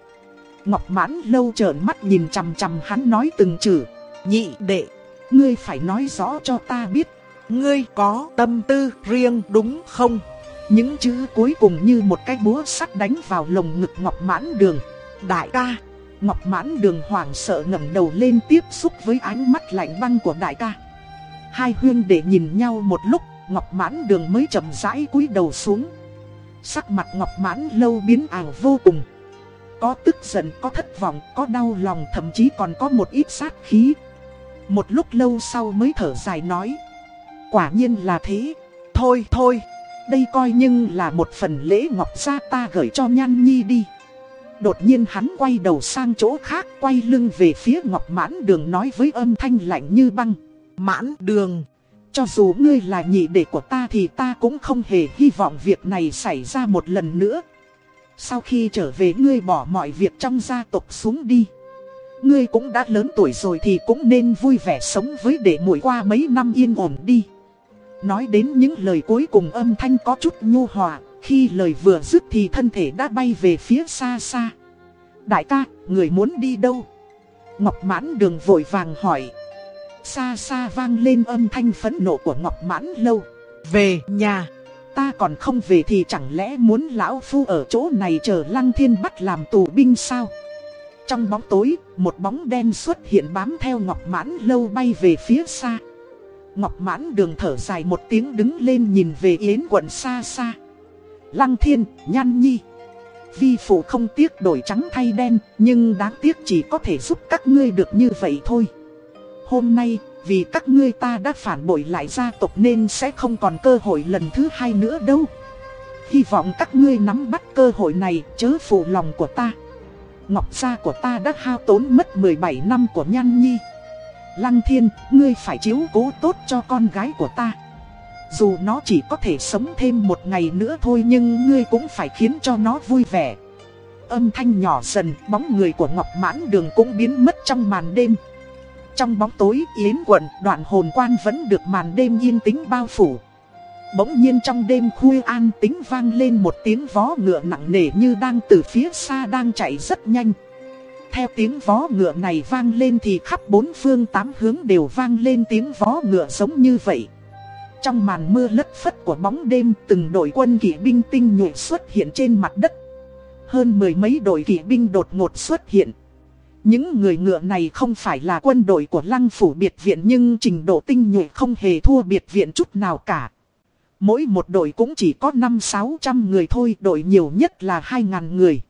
Ngọc mãn lâu trợn mắt nhìn chằm chằm hắn nói từng chữ. Nhị đệ, ngươi phải nói rõ cho ta biết. Ngươi có tâm tư riêng đúng không? Những chữ cuối cùng như một cái búa sắt đánh vào lồng ngực Ngọc mãn đường. Đại ca, Ngọc mãn đường hoảng sợ ngẩng đầu lên tiếp xúc với ánh mắt lạnh băng của đại ca. Hai huyên để nhìn nhau một lúc, Ngọc mãn đường mới chậm rãi cúi đầu xuống. Sắc mặt Ngọc Mãn lâu biến ảo vô cùng. Có tức giận, có thất vọng, có đau lòng, thậm chí còn có một ít sát khí. Một lúc lâu sau mới thở dài nói. Quả nhiên là thế. Thôi thôi, đây coi nhưng là một phần lễ Ngọc gia ta gửi cho Nhan Nhi đi. Đột nhiên hắn quay đầu sang chỗ khác, quay lưng về phía Ngọc Mãn Đường nói với âm thanh lạnh như băng. Mãn Đường. Cho dù ngươi là nhị đệ của ta thì ta cũng không hề hy vọng việc này xảy ra một lần nữa. Sau khi trở về ngươi bỏ mọi việc trong gia tộc xuống đi. Ngươi cũng đã lớn tuổi rồi thì cũng nên vui vẻ sống với đệ muội qua mấy năm yên ổn đi. Nói đến những lời cuối cùng âm thanh có chút nhu hòa, khi lời vừa dứt thì thân thể đã bay về phía xa xa. Đại ca, người muốn đi đâu? Ngọc mãn đường vội vàng hỏi. Xa xa vang lên âm thanh phẫn nộ của Ngọc Mãn Lâu. Về nhà, ta còn không về thì chẳng lẽ muốn lão phu ở chỗ này chờ Lăng Thiên bắt làm tù binh sao? Trong bóng tối, một bóng đen xuất hiện bám theo Ngọc Mãn Lâu bay về phía xa. Ngọc Mãn đường thở dài một tiếng đứng lên nhìn về Yến quận xa xa. Lăng Thiên, Nhan Nhi. Vi phụ không tiếc đổi trắng thay đen, nhưng đáng tiếc chỉ có thể giúp các ngươi được như vậy thôi. Hôm nay, vì các ngươi ta đã phản bội lại gia tộc nên sẽ không còn cơ hội lần thứ hai nữa đâu. Hy vọng các ngươi nắm bắt cơ hội này chớ phụ lòng của ta. Ngọc gia của ta đã hao tốn mất 17 năm của Nhan Nhi. Lăng thiên, ngươi phải chiếu cố tốt cho con gái của ta. Dù nó chỉ có thể sống thêm một ngày nữa thôi nhưng ngươi cũng phải khiến cho nó vui vẻ. Âm thanh nhỏ dần, bóng người của Ngọc Mãn Đường cũng biến mất trong màn đêm. Trong bóng tối, yến quận, đoạn hồn quan vẫn được màn đêm yên tĩnh bao phủ. Bỗng nhiên trong đêm khuya an tính vang lên một tiếng vó ngựa nặng nề như đang từ phía xa đang chạy rất nhanh. Theo tiếng vó ngựa này vang lên thì khắp bốn phương tám hướng đều vang lên tiếng vó ngựa giống như vậy. Trong màn mưa lất phất của bóng đêm, từng đội quân kỵ binh tinh nhuệ xuất hiện trên mặt đất. Hơn mười mấy đội kỵ binh đột ngột xuất hiện. Những người ngựa này không phải là quân đội của lăng phủ biệt viện nhưng trình độ tinh nhuệ không hề thua biệt viện chút nào cả. Mỗi một đội cũng chỉ có 5-600 người thôi, đội nhiều nhất là 2.000 người.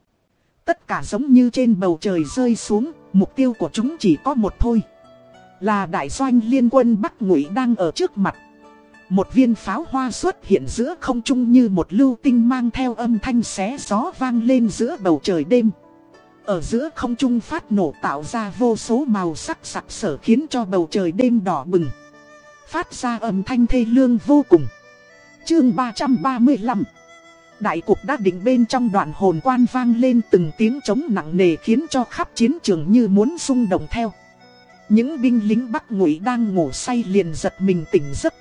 Tất cả giống như trên bầu trời rơi xuống, mục tiêu của chúng chỉ có một thôi. Là đại doanh liên quân Bắc Ngụy đang ở trước mặt. Một viên pháo hoa xuất hiện giữa không trung như một lưu tinh mang theo âm thanh xé gió vang lên giữa bầu trời đêm. Ở giữa không trung phát nổ tạo ra vô số màu sắc sặc sỡ khiến cho bầu trời đêm đỏ bừng. Phát ra âm thanh thê lương vô cùng. Chương 335 Đại cục đã định bên trong đoạn hồn quan vang lên từng tiếng trống nặng nề khiến cho khắp chiến trường như muốn rung động theo. Những binh lính Bắc Ngụy đang ngủ say liền giật mình tỉnh giấc.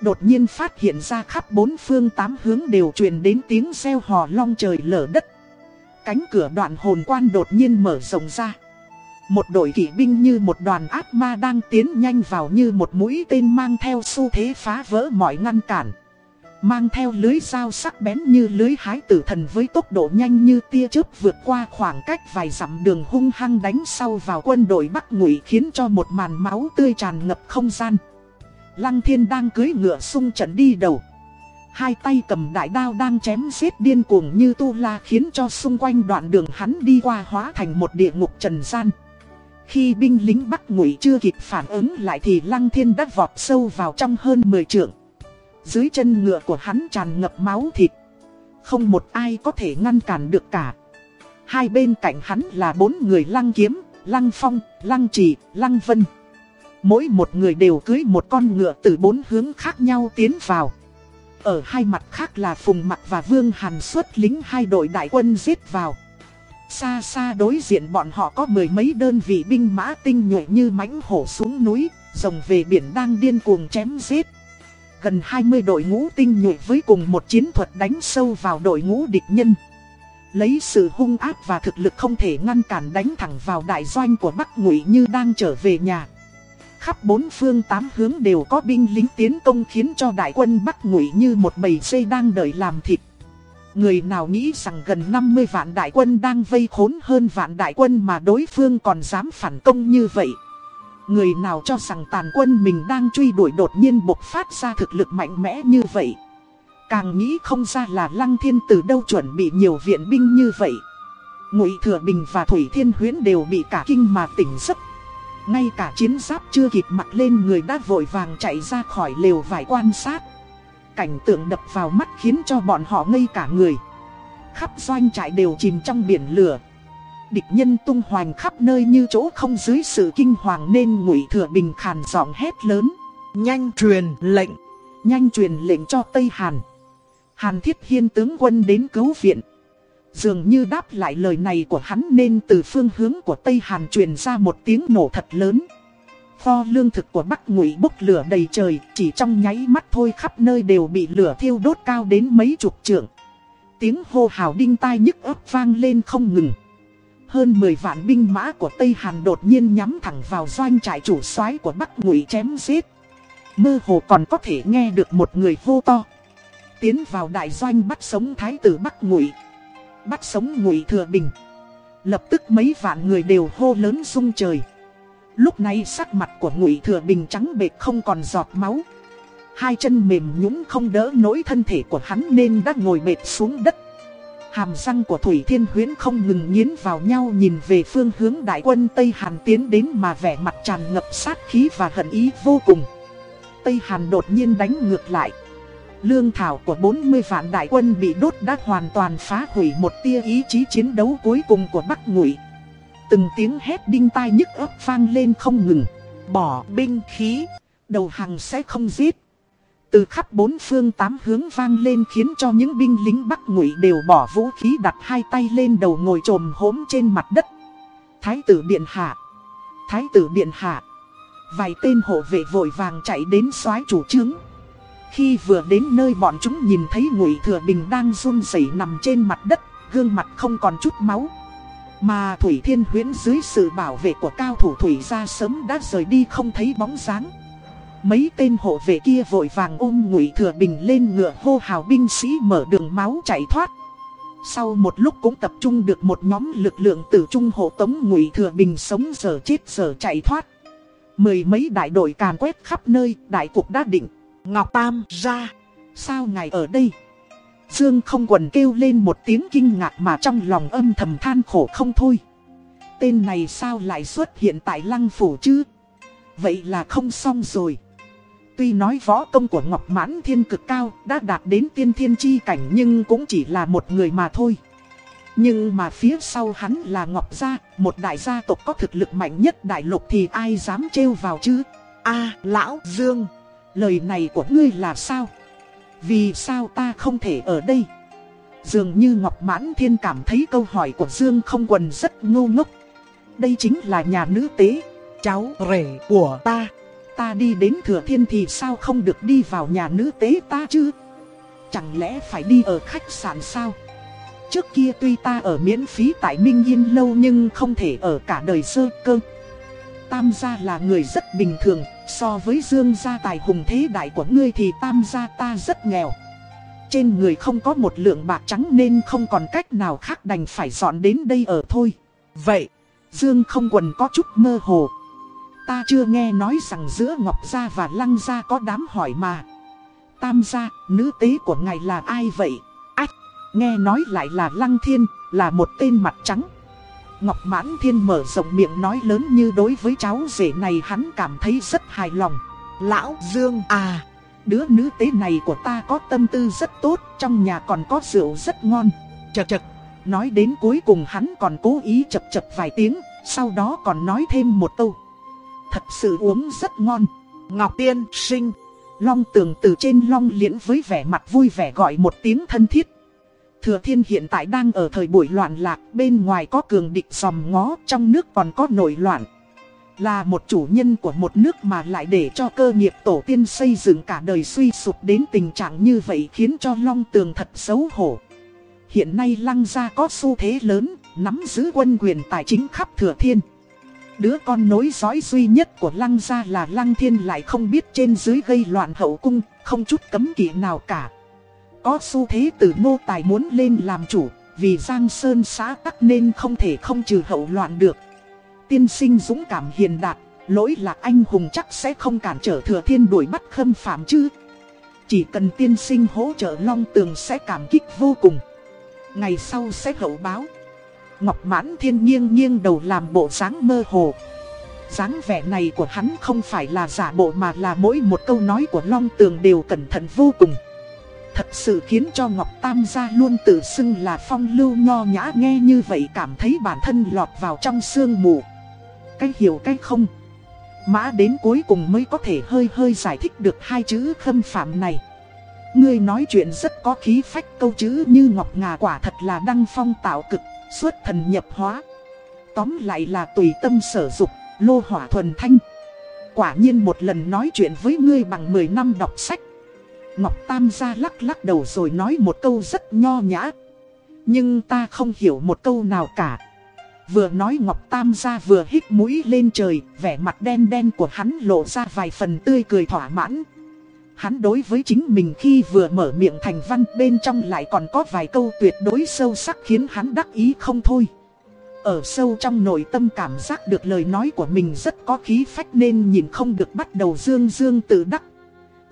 Đột nhiên phát hiện ra khắp bốn phương tám hướng đều truyền đến tiếng reo hò long trời lở đất. Cánh cửa đoạn hồn quan đột nhiên mở rộng ra. Một đội kỵ binh như một đoàn ác ma đang tiến nhanh vào như một mũi tên mang theo xu thế phá vỡ mọi ngăn cản. Mang theo lưới dao sắc bén như lưới hái tử thần với tốc độ nhanh như tia chớp vượt qua khoảng cách vài dặm đường hung hăng đánh sau vào quân đội Bắc Ngụy khiến cho một màn máu tươi tràn ngập không gian. Lăng thiên đang cưới ngựa sung trận đi đầu. Hai tay cầm đại đao đang chém giết điên cuồng như tu la khiến cho xung quanh đoạn đường hắn đi qua hóa thành một địa ngục trần gian. Khi binh lính Bắc Ngụy chưa kịp phản ứng lại thì Lăng Thiên đã vọt sâu vào trong hơn 10 trượng. Dưới chân ngựa của hắn tràn ngập máu thịt. Không một ai có thể ngăn cản được cả. Hai bên cạnh hắn là bốn người Lăng Kiếm, Lăng Phong, Lăng Trì, Lăng Vân. Mỗi một người đều cưới một con ngựa từ bốn hướng khác nhau tiến vào. Ở hai mặt khác là Phùng Mặc và Vương Hàn xuất lính hai đội đại quân giết vào. Xa xa đối diện bọn họ có mười mấy đơn vị binh mã tinh nhuệ như mãnh hổ xuống núi, rồng về biển đang điên cuồng chém giết. Gần 20 đội ngũ tinh nhuệ với cùng một chiến thuật đánh sâu vào đội ngũ địch nhân. Lấy sự hung ác và thực lực không thể ngăn cản đánh thẳng vào đại doanh của Bắc Ngụy như đang trở về nhà. Khắp bốn phương tám hướng đều có binh lính tiến công khiến cho đại quân Bắc Ngụy như một bầy dây đang đợi làm thịt. Người nào nghĩ rằng gần 50 vạn đại quân đang vây khốn hơn vạn đại quân mà đối phương còn dám phản công như vậy. Người nào cho rằng tàn quân mình đang truy đuổi đột nhiên bộc phát ra thực lực mạnh mẽ như vậy. Càng nghĩ không ra là Lăng Thiên từ đâu chuẩn bị nhiều viện binh như vậy. Ngụy Thừa Bình và Thủy Thiên Huyến đều bị cả kinh mà tỉnh giấc. Ngay cả chiến giáp chưa kịp mặc lên người đã vội vàng chạy ra khỏi lều vải quan sát. Cảnh tượng đập vào mắt khiến cho bọn họ ngây cả người. Khắp doanh trại đều chìm trong biển lửa. Địch nhân tung hoành khắp nơi như chỗ không dưới sự kinh hoàng nên ngụy thừa bình khàn giọng hét lớn. Nhanh truyền lệnh. Nhanh truyền lệnh cho Tây Hàn. Hàn Thiết Hiên tướng quân đến cứu viện. Dường như đáp lại lời này của hắn nên từ phương hướng của Tây Hàn truyền ra một tiếng nổ thật lớn. Kho lương thực của Bắc Ngụy bốc lửa đầy trời, chỉ trong nháy mắt thôi khắp nơi đều bị lửa thiêu đốt cao đến mấy chục trượng. Tiếng hô hào đinh tai nhức ấp vang lên không ngừng. Hơn 10 vạn binh mã của Tây Hàn đột nhiên nhắm thẳng vào doanh trại chủ soái của Bắc Ngụy chém giết. Mơ hồ còn có thể nghe được một người hô to. Tiến vào đại doanh bắt sống thái tử Bắc Ngụy. Bắt sống Ngụy Thừa Bình. Lập tức mấy vạn người đều hô lớn rung trời. Lúc này sắc mặt của Ngụy Thừa Bình trắng bệch không còn giọt máu. Hai chân mềm nhũn không đỡ nổi thân thể của hắn nên đã ngồi bệt xuống đất. Hàm răng của Thủy Thiên Huyến không ngừng nghiến vào nhau nhìn về phương hướng đại quân Tây Hàn tiến đến mà vẻ mặt tràn ngập sát khí và hận ý vô cùng. Tây Hàn đột nhiên đánh ngược lại. Lương thảo của 40 vạn đại quân bị đốt đã hoàn toàn phá hủy một tia ý chí chiến đấu cuối cùng của Bắc Ngụy. Từng tiếng hét đinh tai nhức ấp vang lên không ngừng. Bỏ binh khí, đầu hàng sẽ không giết. Từ khắp bốn phương tám hướng vang lên khiến cho những binh lính Bắc Ngụy đều bỏ vũ khí đặt hai tay lên đầu ngồi trồm hốm trên mặt đất. Thái tử Điện Hạ Thái tử Điện Hạ Vài tên hộ vệ vội vàng chạy đến soái chủ trướng. Khi vừa đến nơi bọn chúng nhìn thấy Ngụy Thừa Bình đang run rẩy nằm trên mặt đất, gương mặt không còn chút máu. Mà Thủy Thiên Huyễn dưới sự bảo vệ của cao thủ Thủy gia sớm đã rời đi không thấy bóng dáng. Mấy tên hộ vệ kia vội vàng ôm Ngụy Thừa Bình lên ngựa hô hào binh sĩ mở đường máu chạy thoát. Sau một lúc cũng tập trung được một nhóm lực lượng từ trung hộ tống ngụy thừa bình sống giờ chết giờ chạy thoát. Mười mấy đại đội càn quét khắp nơi, đại cục đã định. Ngọc Tam ra. Sao ngài ở đây? Dương không quần kêu lên một tiếng kinh ngạc mà trong lòng âm thầm than khổ không thôi. Tên này sao lại xuất hiện tại lăng phủ chứ? Vậy là không xong rồi. Tuy nói võ công của Ngọc Mãn Thiên cực cao đã đạt đến tiên thiên chi cảnh nhưng cũng chỉ là một người mà thôi. Nhưng mà phía sau hắn là Ngọc Gia, một đại gia tộc có thực lực mạnh nhất đại lục thì ai dám trêu vào chứ? a Lão Dương, lời này của ngươi là sao? Vì sao ta không thể ở đây? Dường như Ngọc Mãn Thiên cảm thấy câu hỏi của Dương không quần rất ngu ngốc. Đây chính là nhà nữ tế, cháu rể của ta. Ta đi đến Thừa Thiên thì sao không được đi vào nhà nữ tế ta chứ? Chẳng lẽ phải đi ở khách sạn sao? Trước kia tuy ta ở miễn phí tại Minh Yên lâu nhưng không thể ở cả đời sơ cơ. Tam gia là người rất bình thường, so với dương gia tài hùng thế đại của ngươi thì tam gia ta rất nghèo. Trên người không có một lượng bạc trắng nên không còn cách nào khác đành phải dọn đến đây ở thôi. Vậy, Dương không quần có chút mơ hồ. Ta chưa nghe nói rằng giữa Ngọc Gia và Lăng Gia có đám hỏi mà. Tam gia, nữ tế của ngài là ai vậy? Ách, nghe nói lại là Lăng Thiên, là một tên mặt trắng. Ngọc Mãn Thiên mở rộng miệng nói lớn như đối với cháu rể này hắn cảm thấy rất hài lòng. Lão Dương à, đứa nữ tế này của ta có tâm tư rất tốt, trong nhà còn có rượu rất ngon. Chật chật, nói đến cuối cùng hắn còn cố ý chập chập vài tiếng, sau đó còn nói thêm một câu. Thật sự uống rất ngon. Ngọc Tiên sinh. Long tường từ trên long liễn với vẻ mặt vui vẻ gọi một tiếng thân thiết. Thừa thiên hiện tại đang ở thời buổi loạn lạc, bên ngoài có cường địch dòm ngó, trong nước còn có nổi loạn. Là một chủ nhân của một nước mà lại để cho cơ nghiệp tổ tiên xây dựng cả đời suy sụp đến tình trạng như vậy khiến cho long tường thật xấu hổ. Hiện nay lăng gia có xu thế lớn, nắm giữ quân quyền tài chính khắp thừa thiên. Đứa con nối dõi duy nhất của lăng gia là lăng thiên lại không biết trên dưới gây loạn hậu cung, không chút cấm kỵ nào cả. Có xu thế từ nô tài muốn lên làm chủ, vì Giang Sơn xã tắc nên không thể không trừ hậu loạn được. Tiên sinh dũng cảm hiền đạt, lỗi là anh hùng chắc sẽ không cản trở thừa thiên đuổi bắt khâm phạm chứ. Chỉ cần tiên sinh hỗ trợ long tường sẽ cảm kích vô cùng. Ngày sau sẽ hậu báo. Ngọc mãn thiên nghiêng nghiêng đầu làm bộ dáng mơ hồ. dáng vẻ này của hắn không phải là giả bộ mà là mỗi một câu nói của long tường đều cẩn thận vô cùng. Thật sự khiến cho Ngọc Tam gia luôn tự xưng là phong lưu nho nhã nghe như vậy cảm thấy bản thân lọt vào trong sương mù. Cái hiểu cái không. Mã đến cuối cùng mới có thể hơi hơi giải thích được hai chữ khâm phạm này. Ngươi nói chuyện rất có khí phách câu chữ như ngọc ngà quả thật là đăng phong tạo cực, xuất thần nhập hóa. Tóm lại là tùy tâm sở dục, lô hỏa thuần thanh. Quả nhiên một lần nói chuyện với ngươi bằng 10 năm đọc sách. Ngọc Tam gia lắc lắc đầu rồi nói một câu rất nho nhã. Nhưng ta không hiểu một câu nào cả. Vừa nói Ngọc Tam gia vừa hít mũi lên trời, vẻ mặt đen đen của hắn lộ ra vài phần tươi cười thỏa mãn. Hắn đối với chính mình khi vừa mở miệng thành văn bên trong lại còn có vài câu tuyệt đối sâu sắc khiến hắn đắc ý không thôi. Ở sâu trong nội tâm cảm giác được lời nói của mình rất có khí phách nên nhìn không được bắt đầu dương dương tự đắc.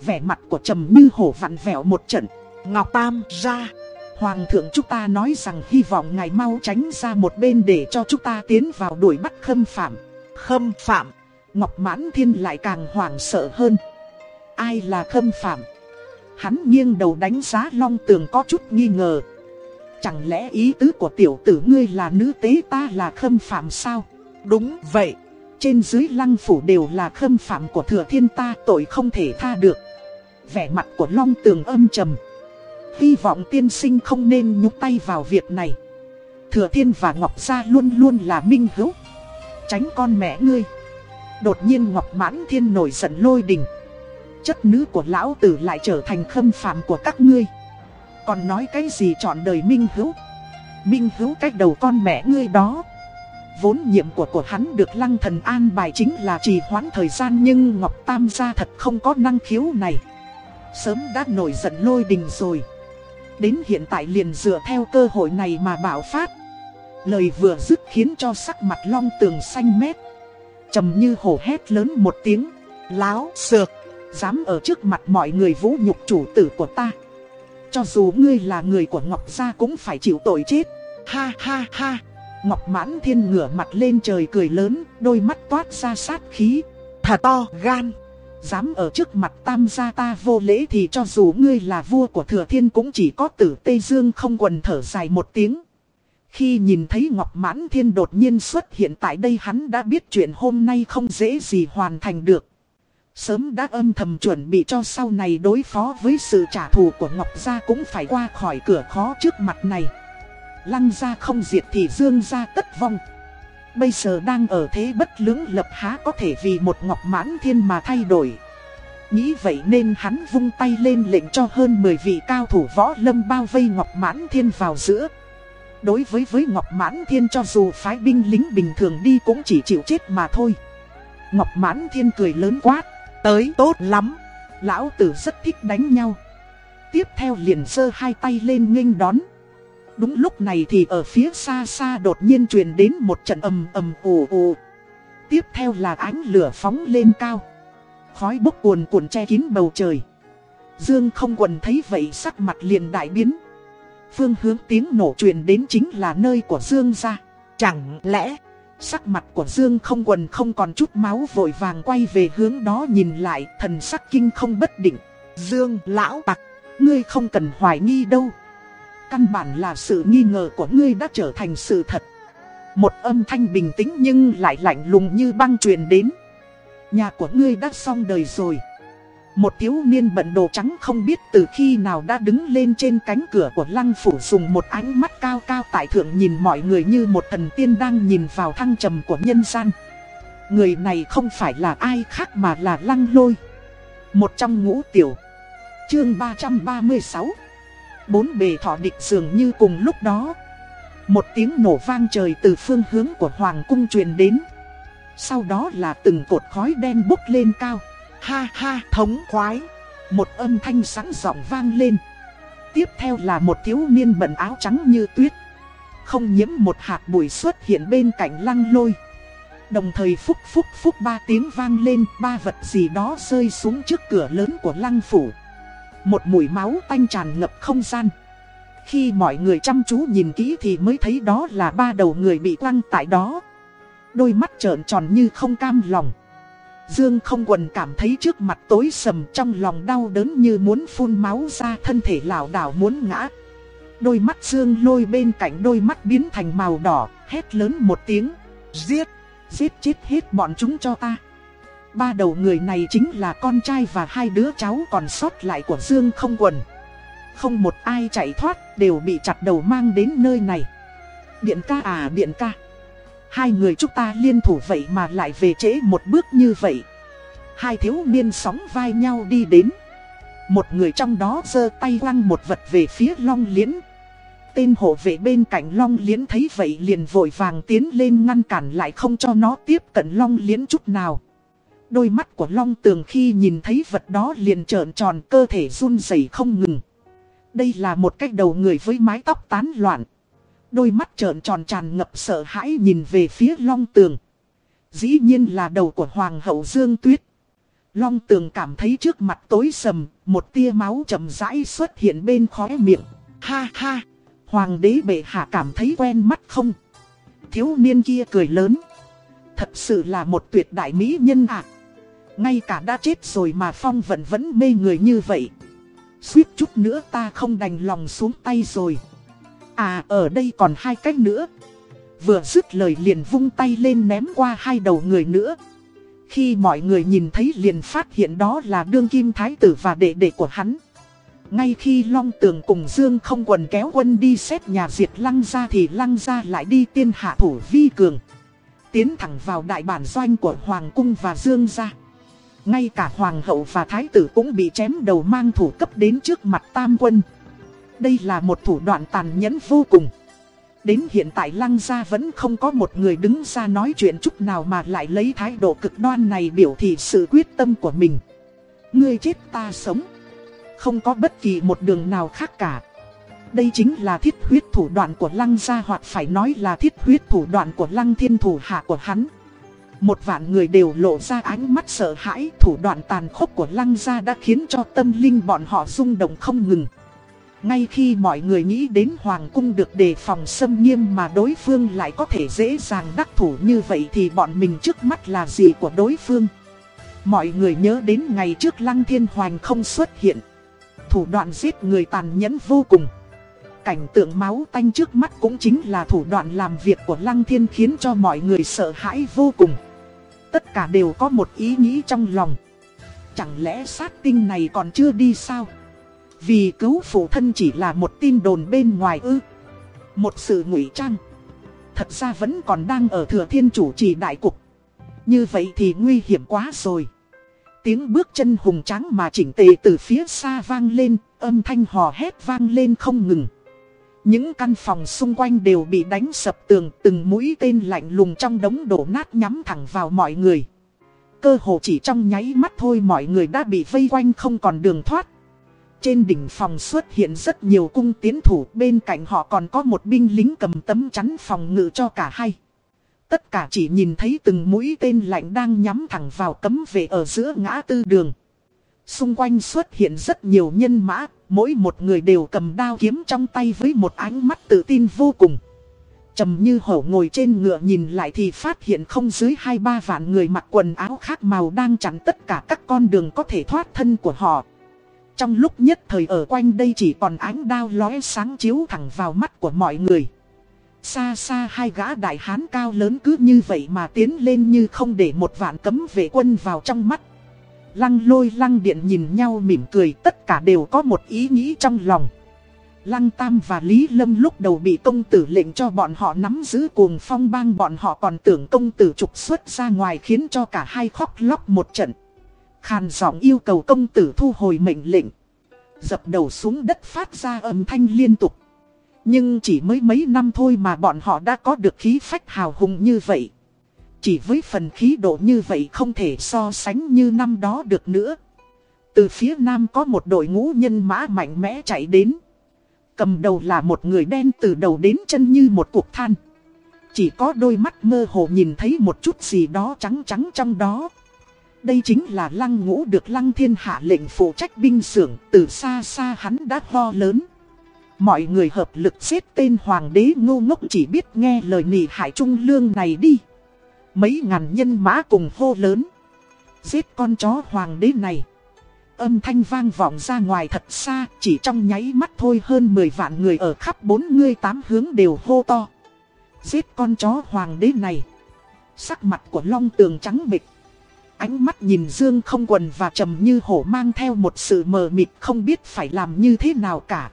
Vẻ mặt của trầm như hổ vặn vẹo một trận. Ngọc Tam ra. Hoàng thượng chúng ta nói rằng hy vọng ngài mau tránh ra một bên để cho chúng ta tiến vào đuổi bắt khâm phạm. Khâm phạm. Ngọc Mãn Thiên lại càng hoảng sợ hơn. Ai là khâm phạm? Hắn nghiêng đầu đánh giá Long Tường có chút nghi ngờ. Chẳng lẽ ý tứ của tiểu tử ngươi là nữ tế ta là khâm phạm sao? Đúng vậy. Trên dưới lăng phủ đều là khâm phạm của thừa thiên ta, tội không thể tha được. Vẻ mặt của Long Tường âm trầm. Hy vọng tiên sinh không nên nhúc tay vào việc này. Thừa thiên và Ngọc Gia luôn luôn là minh hữu. Tránh con mẹ ngươi. Đột nhiên Ngọc Mãn Thiên nổi giận lôi đình chất nữ của lão tử lại trở thành khâm phạm của các ngươi. Còn nói cái gì chọn đời minh hữu. Minh hữu cách đầu con mẹ ngươi đó. Vốn nhiệm của của hắn được lăng thần an bài chính là trì hoãn thời gian nhưng Ngọc Tam gia thật không có năng khiếu này. Sớm đã nổi giận lôi đình rồi. Đến hiện tại liền dựa theo cơ hội này mà bảo phát. Lời vừa dứt khiến cho sắc mặt long tường xanh mét. Trầm như hổ hét lớn một tiếng Láo, sược, dám ở trước mặt mọi người vũ nhục chủ tử của ta. Cho dù ngươi là người của Ngọc Gia cũng phải chịu tội chết. Ha ha ha. Ngọc mãn thiên ngửa mặt lên trời cười lớn Đôi mắt toát ra sát khí. Thà to, gan. Dám ở trước mặt tam gia ta vô lễ thì cho dù ngươi là vua của thừa thiên cũng chỉ có tử Tây Dương không quần thở dài một tiếng. Khi nhìn thấy Ngọc Mãn Thiên đột nhiên xuất hiện tại đây hắn đã biết chuyện hôm nay không dễ gì hoàn thành được. Sớm đã âm thầm chuẩn bị cho sau này đối phó với sự trả thù của Ngọc Gia cũng phải qua khỏi cửa khó trước mặt này. Lăng gia không diệt thì dương gia tất vong. Bây giờ đang ở thế bất lưỡng lập há có thể vì một ngọc mãn thiên mà thay đổi. Nghĩ vậy nên hắn vung tay lên lệnh cho hơn 10 vị cao thủ võ lâm bao vây Ngọc Mãn Thiên vào giữa. Đối với với Ngọc Mãn Thiên cho dù phái binh lính bình thường đi cũng chỉ chịu chết mà thôi. Ngọc Mãn Thiên cười lớn quát, tới tốt lắm, lão tử rất thích đánh nhau. Tiếp theo liền sơ hai tay lên nghênh đón. Đúng lúc này thì ở phía xa xa đột nhiên truyền đến một trận ầm ầm ồ ồ. Tiếp theo là ánh lửa phóng lên cao. Khói bốc cuồn cuộn che kín bầu trời. Dương không quần thấy vậy sắc mặt liền đại biến. Phương hướng tiếng nổ truyền đến chính là nơi của Dương ra. Chẳng lẽ sắc mặt của Dương không quần không còn chút máu vội vàng quay về hướng đó nhìn lại thần sắc kinh không bất định. Dương lão tặc, ngươi không cần hoài nghi đâu. Căn bản là sự nghi ngờ của ngươi đã trở thành sự thật. Một âm thanh bình tĩnh nhưng lại lạnh lùng như băng truyền đến. Nhà của ngươi đã xong đời rồi. Một thiếu niên bận đồ trắng không biết từ khi nào đã đứng lên trên cánh cửa của lăng phủ dùng một ánh mắt cao cao tại thượng nhìn mọi người như một thần tiên đang nhìn vào thăng trầm của nhân gian. Người này không phải là ai khác mà là lăng lôi. Một trong ngũ tiểu. Chương 336 Bốn bề thọ địch dường như cùng lúc đó. Một tiếng nổ vang trời từ phương hướng của Hoàng cung truyền đến. Sau đó là từng cột khói đen bốc lên cao. Ha ha thống khoái. Một âm thanh sẵn giọng vang lên. Tiếp theo là một thiếu niên bận áo trắng như tuyết. Không nhiễm một hạt bụi xuất hiện bên cạnh lăng lôi. Đồng thời phúc phúc phúc ba tiếng vang lên, ba vật gì đó rơi xuống trước cửa lớn của lăng phủ. Một mùi máu tanh tràn ngập không gian. Khi mọi người chăm chú nhìn kỹ thì mới thấy đó là ba đầu người bị quăng tại đó. Đôi mắt trợn tròn như không cam lòng. Dương không quần cảm thấy trước mặt tối sầm trong lòng đau đớn như muốn phun máu ra thân thể lảo đảo muốn ngã. Đôi mắt Dương lôi bên cạnh đôi mắt biến thành màu đỏ, hét lớn một tiếng. Giết! Giết chết hết bọn chúng cho ta. Ba đầu người này chính là con trai và hai đứa cháu còn sót lại của Dương không quần. Không một ai chạy thoát, đều bị chặt đầu mang đến nơi này. Điện ca à điện ca. Hai người chúng ta liên thủ vậy mà lại về trễ một bước như vậy. Hai thiếu niên sóng vai nhau đi đến. Một người trong đó giơ tay quăng một vật về phía long liễn. Tên hộ vệ bên cạnh long liễn thấy vậy liền vội vàng tiến lên ngăn cản lại không cho nó tiếp cận long liễn chút nào. Đôi mắt của long tường khi nhìn thấy vật đó liền trợn tròn cơ thể run rẩy không ngừng. Đây là một cái đầu người với mái tóc tán loạn. Đôi mắt trợn tròn tràn ngập sợ hãi nhìn về phía long tường. Dĩ nhiên là đầu của Hoàng hậu Dương Tuyết. Long tường cảm thấy trước mặt tối sầm, một tia máu chậm rãi xuất hiện bên khóe miệng. Ha ha, Hoàng đế bệ hạ cảm thấy quen mắt không? Thiếu niên kia cười lớn. Thật sự là một tuyệt đại mỹ nhân ạ. Ngay cả đã chết rồi mà phong vẫn vẫn mê người như vậy. Suýt chút nữa ta không đành lòng xuống tay rồi. À ở đây còn hai cách nữa. Vừa dứt lời liền vung tay lên ném qua hai đầu người nữa. Khi mọi người nhìn thấy liền phát hiện đó là đương kim thái tử và đệ đệ của hắn. Ngay khi Long Tường cùng Dương không quần kéo quân đi xét nhà diệt Lăng ra thì Lăng ra lại đi tiên hạ thủ vi cường. Tiến thẳng vào đại bản doanh của Hoàng cung và Dương ra. Ngay cả Hoàng hậu và Thái tử cũng bị chém đầu mang thủ cấp đến trước mặt tam quân. Đây là một thủ đoạn tàn nhẫn vô cùng. Đến hiện tại Lăng Gia vẫn không có một người đứng ra nói chuyện chút nào mà lại lấy thái độ cực đoan này biểu thị sự quyết tâm của mình. Ngươi chết ta sống. Không có bất kỳ một đường nào khác cả. Đây chính là thiết huyết thủ đoạn của lăng gia hoặc phải nói là thiết huyết thủ đoạn của lăng thiên thủ hạ của hắn. Một vạn người đều lộ ra ánh mắt sợ hãi, thủ đoạn tàn khốc của lăng gia đã khiến cho tâm linh bọn họ rung động không ngừng. Ngay khi mọi người nghĩ đến Hoàng cung được đề phòng xâm nghiêm mà đối phương lại có thể dễ dàng đắc thủ như vậy thì bọn mình trước mắt là gì của đối phương. Mọi người nhớ đến ngày trước Lăng Thiên Hoàng không xuất hiện. Thủ đoạn giết người tàn nhẫn vô cùng. Cảnh tượng máu tanh trước mắt cũng chính là thủ đoạn làm việc của Lăng Thiên khiến cho mọi người sợ hãi vô cùng. Tất cả đều có một ý nghĩ trong lòng. Chẳng lẽ sát tinh này còn chưa đi sao? Vì cứu phụ thân chỉ là một tin đồn bên ngoài ư. Một sự ngụy trang. Thật ra vẫn còn đang ở thừa thiên chủ trì đại cục. Như vậy thì nguy hiểm quá rồi. Tiếng bước chân hùng tráng mà chỉnh tề từ phía xa vang lên, âm thanh hò hét vang lên không ngừng. Những căn phòng xung quanh đều bị đánh sập tường, từng mũi tên lạnh lùng trong đống đổ nát nhắm thẳng vào mọi người. Cơ hồ chỉ trong nháy mắt thôi mọi người đã bị vây quanh không còn đường thoát. Trên đỉnh phòng xuất hiện rất nhiều cung tiến thủ, bên cạnh họ còn có một binh lính cầm tấm chắn phòng ngự cho cả hai. Tất cả chỉ nhìn thấy từng mũi tên lạnh đang nhắm thẳng vào cấm vệ ở giữa ngã tư đường. Xung quanh xuất hiện rất nhiều nhân mã, mỗi một người đều cầm đao kiếm trong tay với một ánh mắt tự tin vô cùng. Trầm như hổ ngồi trên ngựa nhìn lại thì phát hiện không dưới hai ba vạn người mặc quần áo khác màu đang chặn tất cả các con đường có thể thoát thân của họ. Trong lúc nhất thời ở quanh đây chỉ còn ánh đao lóe sáng chiếu thẳng vào mắt của mọi người. Xa xa hai gã đại hán cao lớn cứ như vậy mà tiến lên như không để một vạn cấm vệ quân vào trong mắt. Lăng lôi lăng điện nhìn nhau mỉm cười, tất cả đều có một ý nghĩ trong lòng. Lăng Tam và Lý Lâm lúc đầu bị công tử lệnh cho bọn họ nắm giữ cuồng phong bang, bọn họ còn tưởng công tử trục xuất ra ngoài khiến cho cả hai khóc lóc một trận. Khàn giọng yêu cầu công tử thu hồi mệnh lệnh. Dập đầu xuống đất phát ra âm thanh liên tục. Nhưng chỉ mới mấy năm thôi mà bọn họ đã có được khí phách hào hùng như vậy. Chỉ với phần khí độ như vậy không thể so sánh như năm đó được nữa. Từ phía nam có một đội ngũ nhân mã mạnh mẽ chạy đến. Cầm đầu là một người đen từ đầu đến chân như một cuộc than. Chỉ có đôi mắt mơ hồ nhìn thấy một chút gì đó trắng trắng trong đó. Đây chính là lăng ngũ được lăng thiên hạ lệnh phụ trách binh sưởng từ xa xa hắn đã ho lớn. Mọi người hợp lực xếp tên hoàng đế ngô ngốc chỉ biết nghe lời nị hại trung lương này đi. Mấy ngàn nhân mã cùng hô lớn. Giết con chó hoàng đế này. Âm thanh vang vọng ra ngoài thật xa, chỉ trong nháy mắt thôi hơn 10 vạn người ở khắp bốn người tám hướng đều hô to. Giết con chó hoàng đế này. Sắc mặt của long tường trắng bịch. Ánh mắt nhìn Dương không quần và trầm như hổ mang theo một sự mờ mịt không biết phải làm như thế nào cả.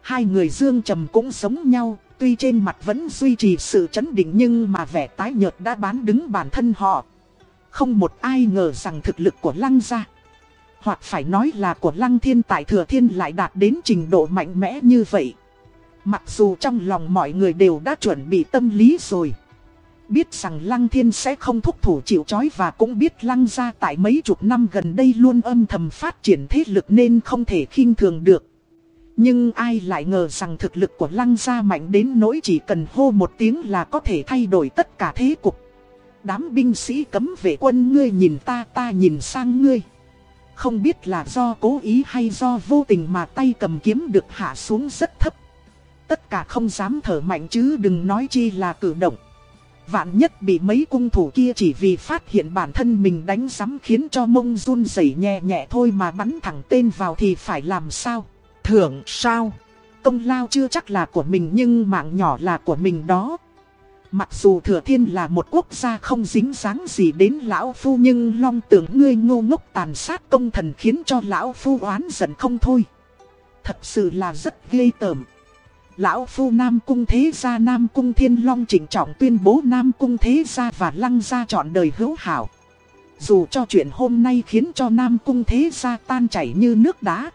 Hai người Dương trầm cũng giống nhau, tuy trên mặt vẫn duy trì sự chấn định nhưng mà vẻ tái nhợt đã bán đứng bản thân họ. Không một ai ngờ rằng thực lực của Lăng gia, hoặc phải nói là của Lăng Thiên tại Thừa Thiên lại đạt đến trình độ mạnh mẽ như vậy. Mặc dù trong lòng mọi người đều đã chuẩn bị tâm lý rồi. Biết rằng Lăng Thiên sẽ không thúc thủ chịu chói và cũng biết Lăng gia tại mấy chục năm gần đây luôn âm thầm phát triển thế lực nên không thể khinh thường được. Nhưng ai lại ngờ rằng thực lực của Lăng gia mạnh đến nỗi chỉ cần hô một tiếng là có thể thay đổi tất cả thế cục. Đám binh sĩ cấm vệ quân ngươi nhìn ta ta nhìn sang ngươi. Không biết là do cố ý hay do vô tình mà tay cầm kiếm được hạ xuống rất thấp. Tất cả không dám thở mạnh chứ đừng nói chi là cử động. Vạn nhất bị mấy cung thủ kia chỉ vì phát hiện bản thân mình đánh sắm khiến cho mông run rẩy nhẹ nhẹ thôi mà bắn thẳng tên vào thì phải làm sao? Thưởng sao? Công lao chưa chắc là của mình nhưng mạng nhỏ là của mình đó. Mặc dù Thừa Thiên là một quốc gia không dính dáng gì đến Lão Phu nhưng long tưởng ngươi ngô ngốc tàn sát công thần khiến cho Lão Phu oán giận không thôi. Thật sự là rất ghê tởm. Lão Phu Nam Cung Thế Gia, Nam Cung Thiên Long chỉnh trọng tuyên bố Nam Cung Thế Gia và Lăng Gia chọn đời hữu hảo. Dù cho chuyện hôm nay khiến cho Nam Cung Thế Gia tan chảy như nước đá.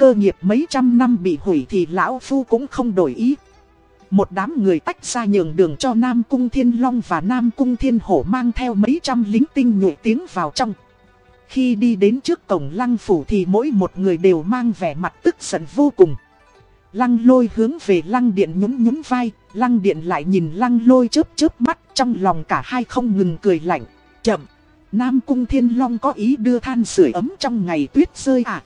Cơ nghiệp mấy trăm năm bị hủy thì Lão Phu cũng không đổi ý. Một đám người tách ra nhường đường cho Nam Cung Thiên Long và Nam Cung Thiên Hổ mang theo mấy trăm lính tinh nhuệ tiếng vào trong. Khi đi đến trước cổng lăng phủ thì mỗi một người đều mang vẻ mặt tức giận vô cùng. Lăng lôi hướng về lăng điện nhún nhún vai, lăng điện lại nhìn lăng lôi chớp chớp mắt trong lòng cả hai không ngừng cười lạnh. Chậm, Nam Cung Thiên Long có ý đưa than sưởi ấm trong ngày tuyết rơi à?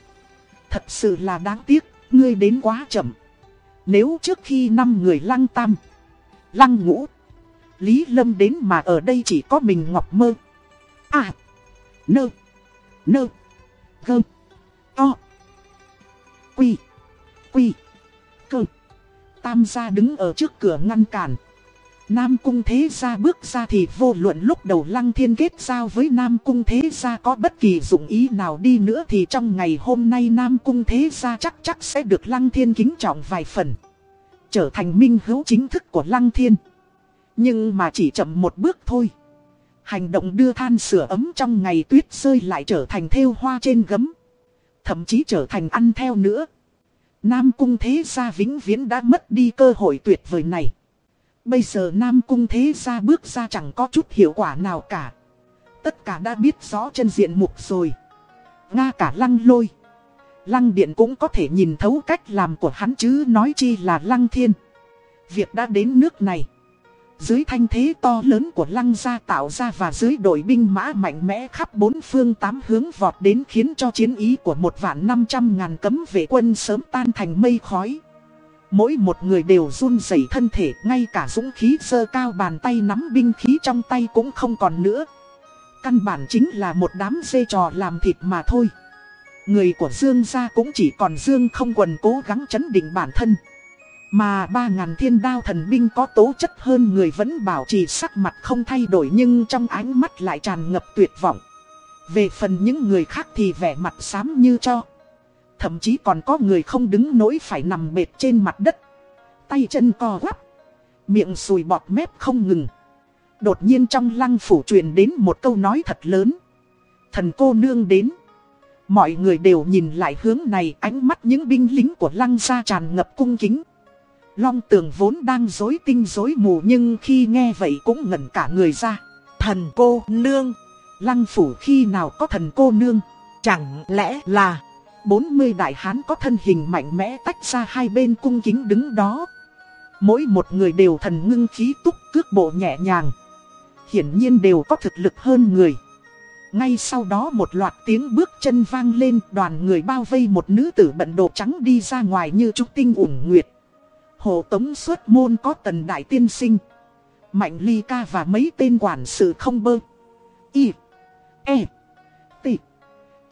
Thật sự là đáng tiếc, ngươi đến quá chậm. Nếu trước khi năm người lăng tam, lăng ngũ, Lý Lâm đến mà ở đây chỉ có mình Ngọc Mơ. À, nơ, nơ, gơ, to, quy, quy, cơ. Tam gia đứng ở trước cửa ngăn cản. Nam cung thế gia bước ra thì vô luận lúc đầu lăng thiên kết giao với Nam cung thế gia có bất kỳ dụng ý nào đi nữa thì trong ngày hôm nay Nam cung thế gia chắc chắc sẽ được lăng thiên kính trọng vài phần. Trở thành minh hữu chính thức của lăng thiên. Nhưng mà chỉ chậm một bước thôi. Hành động đưa than sửa ấm trong ngày tuyết rơi lại trở thành theo hoa trên gấm. Thậm chí trở thành ăn theo nữa. Nam cung thế gia vĩnh viễn đã mất đi cơ hội tuyệt vời này. Bây giờ Nam cung thế ra bước ra chẳng có chút hiệu quả nào cả. Tất cả đã biết rõ chân diện mục rồi. Nga cả lăng lôi. Lăng điện cũng có thể nhìn thấu cách làm của hắn chứ nói chi là lăng thiên. Việc đã đến nước này. Dưới thanh thế to lớn của lăng gia tạo ra và dưới đội binh mã mạnh mẽ khắp bốn phương tám hướng vọt đến khiến cho chiến ý của một vạn năm trăm ngàn cấm vệ quân sớm tan thành mây khói. Mỗi một người đều run rẩy thân thể, ngay cả dũng khí sơ cao bàn tay nắm binh khí trong tay cũng không còn nữa. Căn bản chính là một đám dê trò làm thịt mà thôi. Người của Dương gia cũng chỉ còn Dương không quần cố gắng chấn định bản thân. Mà ba ngàn thiên đao thần binh có tố chất hơn người vẫn bảo trì sắc mặt không thay đổi nhưng trong ánh mắt lại tràn ngập tuyệt vọng. Về phần những người khác thì vẻ mặt xám như cho. Thậm chí còn có người không đứng nổi phải nằm bệt trên mặt đất. Tay chân co quắp. Miệng sùi bọt mép không ngừng. Đột nhiên trong lăng phủ truyền đến một câu nói thật lớn. Thần cô nương đến. Mọi người đều nhìn lại hướng này, ánh mắt những binh lính của lăng ra tràn ngập cung kính. Long tường vốn đang dối tinh dối mù nhưng khi nghe vậy cũng ngẩn cả người ra. Thần cô nương. Lăng phủ khi nào có thần cô nương. Chẳng lẽ là 40 đại hán có thân hình mạnh mẽ tách ra hai bên cung kính đứng đó. Mỗi một người đều thần ngưng khí túc cước bộ nhẹ nhàng. Hiển nhiên đều có thực lực hơn người. Ngay sau đó một loạt tiếng bước chân vang lên, đoàn người bao vây một nữ tử bận đồ trắng đi ra ngoài như trúc tinh ủng nguyệt. Hồ Tống xuất môn có tần đại tiên sinh. Mạnh ly ca và mấy tên quản sự không bơ. Y. E. T.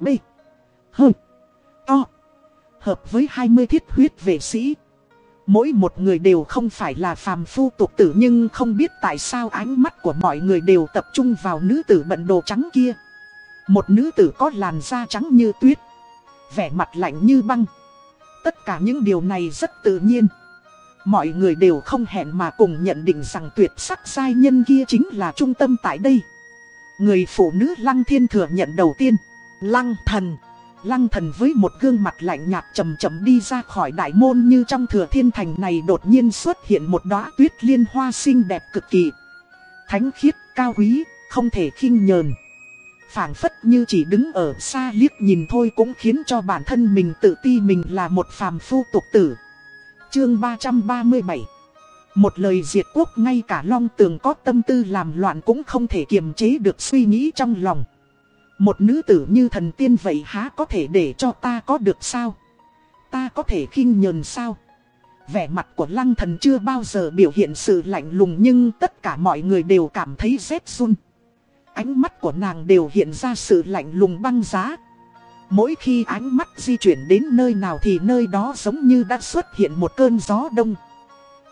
B. H to Hợp với 20 thiết huyết vệ sĩ. Mỗi một người đều không phải là phàm phu tục tử nhưng không biết tại sao ánh mắt của mọi người đều tập trung vào nữ tử bận đồ trắng kia. Một nữ tử có làn da trắng như tuyết. Vẻ mặt lạnh như băng. Tất cả những điều này rất tự nhiên. Mọi người đều không hẹn mà cùng nhận định rằng tuyệt sắc giai nhân kia chính là trung tâm tại đây. Người phụ nữ Lăng Thiên thừa nhận đầu tiên. Lăng thần. Lăng thần với một gương mặt lạnh nhạt chầm chậm đi ra khỏi đại môn như trong thừa thiên thành này đột nhiên xuất hiện một đóa tuyết liên hoa xinh đẹp cực kỳ. Thánh khiết, cao quý, không thể khinh nhờn. phảng phất như chỉ đứng ở xa liếc nhìn thôi cũng khiến cho bản thân mình tự ti mình là một phàm phu tục tử. Chương 337 Một lời diệt quốc ngay cả long tường có tâm tư làm loạn cũng không thể kiềm chế được suy nghĩ trong lòng. Một nữ tử như thần tiên vậy há có thể để cho ta có được sao? Ta có thể khinh nhờn sao? Vẻ mặt của lăng thần chưa bao giờ biểu hiện sự lạnh lùng nhưng tất cả mọi người đều cảm thấy rét run. Ánh mắt của nàng đều hiện ra sự lạnh lùng băng giá. Mỗi khi ánh mắt di chuyển đến nơi nào thì nơi đó giống như đã xuất hiện một cơn gió đông.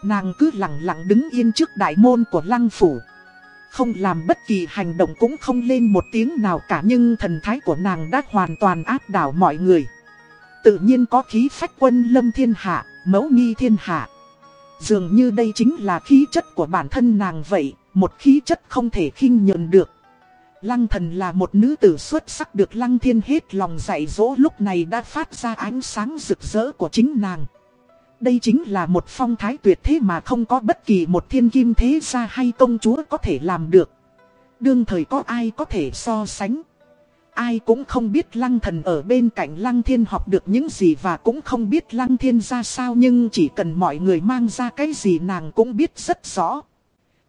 Nàng cứ lặng lặng đứng yên trước đại môn của lăng phủ. Không làm bất kỳ hành động cũng không lên một tiếng nào cả nhưng thần thái của nàng đã hoàn toàn áp đảo mọi người. Tự nhiên có khí phách quân lâm thiên hạ, mẫu nghi thiên hạ. Dường như đây chính là khí chất của bản thân nàng vậy, một khí chất không thể khinh nhờn được. Lăng thần là một nữ tử xuất sắc được lăng thiên hết lòng dạy dỗ lúc này đã phát ra ánh sáng rực rỡ của chính nàng. Đây chính là một phong thái tuyệt thế mà không có bất kỳ một thiên kim thế gia hay công chúa có thể làm được. Đương thời có ai có thể so sánh. ai cũng không biết lăng thần ở bên cạnh lăng thiên học được những gì và cũng không biết lăng thiên ra sao nhưng chỉ cần mọi người mang ra cái gì nàng cũng biết rất rõ.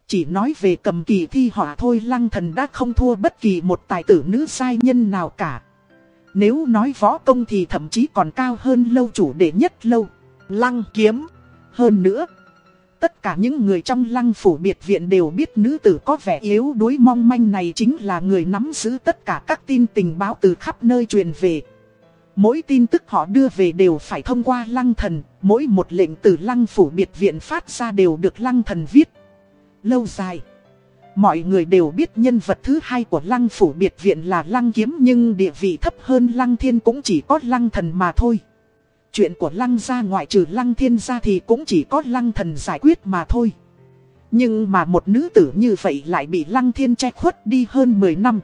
Chỉ nói về cầm kỳ thi họa thôi, lăng thần đã không thua bất kỳ một tài tử nữ sai nhân nào cả. Nếu nói võ công thì thậm chí còn cao hơn lâu chủ đệ nhất lâu. Lăng kiếm. Hơn nữa, tất cả những người trong lăng phủ biệt viện đều biết nữ tử có vẻ yếu đuối mong manh này chính là người nắm giữ tất cả các tin tình báo từ khắp nơi truyền về. Mỗi tin tức họ đưa về đều phải thông qua lăng thần, mỗi một lệnh từ lăng phủ biệt viện phát ra đều được lăng thần viết. Lâu dài, mọi người đều biết nhân vật thứ hai của lăng phủ biệt viện là lăng kiếm nhưng địa vị thấp hơn lăng thiên cũng chỉ có lăng thần mà thôi. Chuyện của lăng gia ngoại trừ lăng thiên gia thì cũng chỉ có lăng thần giải quyết mà thôi. Nhưng mà một nữ tử như vậy lại bị lăng thiên che khuất đi hơn 10 năm.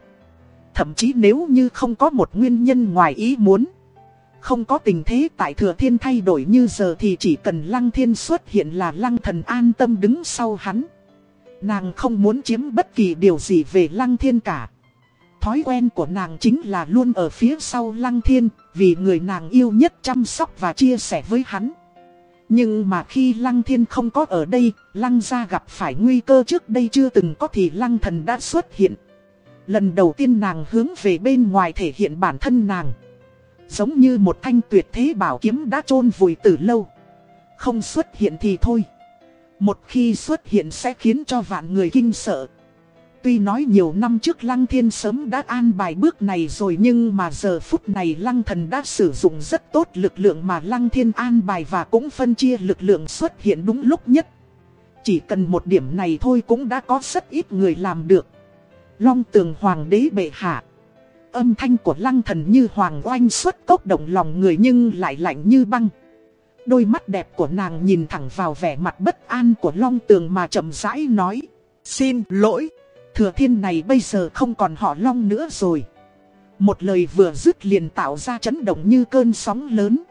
Thậm chí nếu như không có một nguyên nhân ngoài ý muốn. Không có tình thế tại thừa thiên thay đổi như giờ thì chỉ cần lăng thiên xuất hiện là lăng thần an tâm đứng sau hắn. Nàng không muốn chiếm bất kỳ điều gì về lăng thiên cả. Thói quen của nàng chính là luôn ở phía sau lăng thiên, vì người nàng yêu nhất chăm sóc và chia sẻ với hắn. Nhưng mà khi lăng thiên không có ở đây, lăng gia gặp phải nguy cơ trước đây chưa từng có thì lăng thần đã xuất hiện. Lần đầu tiên nàng hướng về bên ngoài thể hiện bản thân nàng. Giống như một thanh tuyệt thế bảo kiếm đã chôn vùi từ lâu. Không xuất hiện thì thôi. Một khi xuất hiện sẽ khiến cho vạn người kinh sợ. Tuy nói nhiều năm trước Lăng Thiên sớm đã an bài bước này rồi nhưng mà giờ phút này Lăng Thần đã sử dụng rất tốt lực lượng mà Lăng Thiên an bài và cũng phân chia lực lượng xuất hiện đúng lúc nhất. Chỉ cần một điểm này thôi cũng đã có rất ít người làm được. Long tường hoàng đế bệ hạ. Âm thanh của Lăng Thần như hoàng oanh xuất tốc động lòng người nhưng lại lạnh như băng. Đôi mắt đẹp của nàng nhìn thẳng vào vẻ mặt bất an của Long tường mà chậm rãi nói. Xin lỗi. Thừa thiên này bây giờ không còn họ long nữa rồi. Một lời vừa dứt liền tạo ra chấn động như cơn sóng lớn.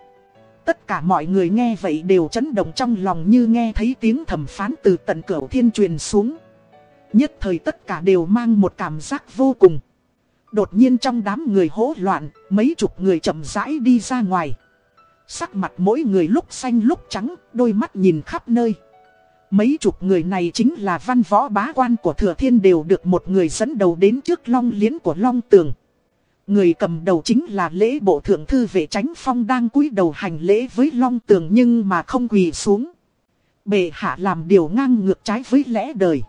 Tất cả mọi người nghe vậy đều chấn động trong lòng như nghe thấy tiếng thẩm phán từ tận cửa thiên truyền xuống. Nhất thời tất cả đều mang một cảm giác vô cùng. Đột nhiên trong đám người hỗn loạn, mấy chục người chậm rãi đi ra ngoài. Sắc mặt mỗi người lúc xanh lúc trắng, đôi mắt nhìn khắp nơi. Mấy chục người này chính là văn võ bá quan của thừa thiên đều được một người dẫn đầu đến trước long liến của long tường. Người cầm đầu chính là lễ bộ thượng thư vệ tránh phong đang cúi đầu hành lễ với long tường nhưng mà không quỳ xuống. Bệ hạ làm điều ngang ngược trái với lẽ đời.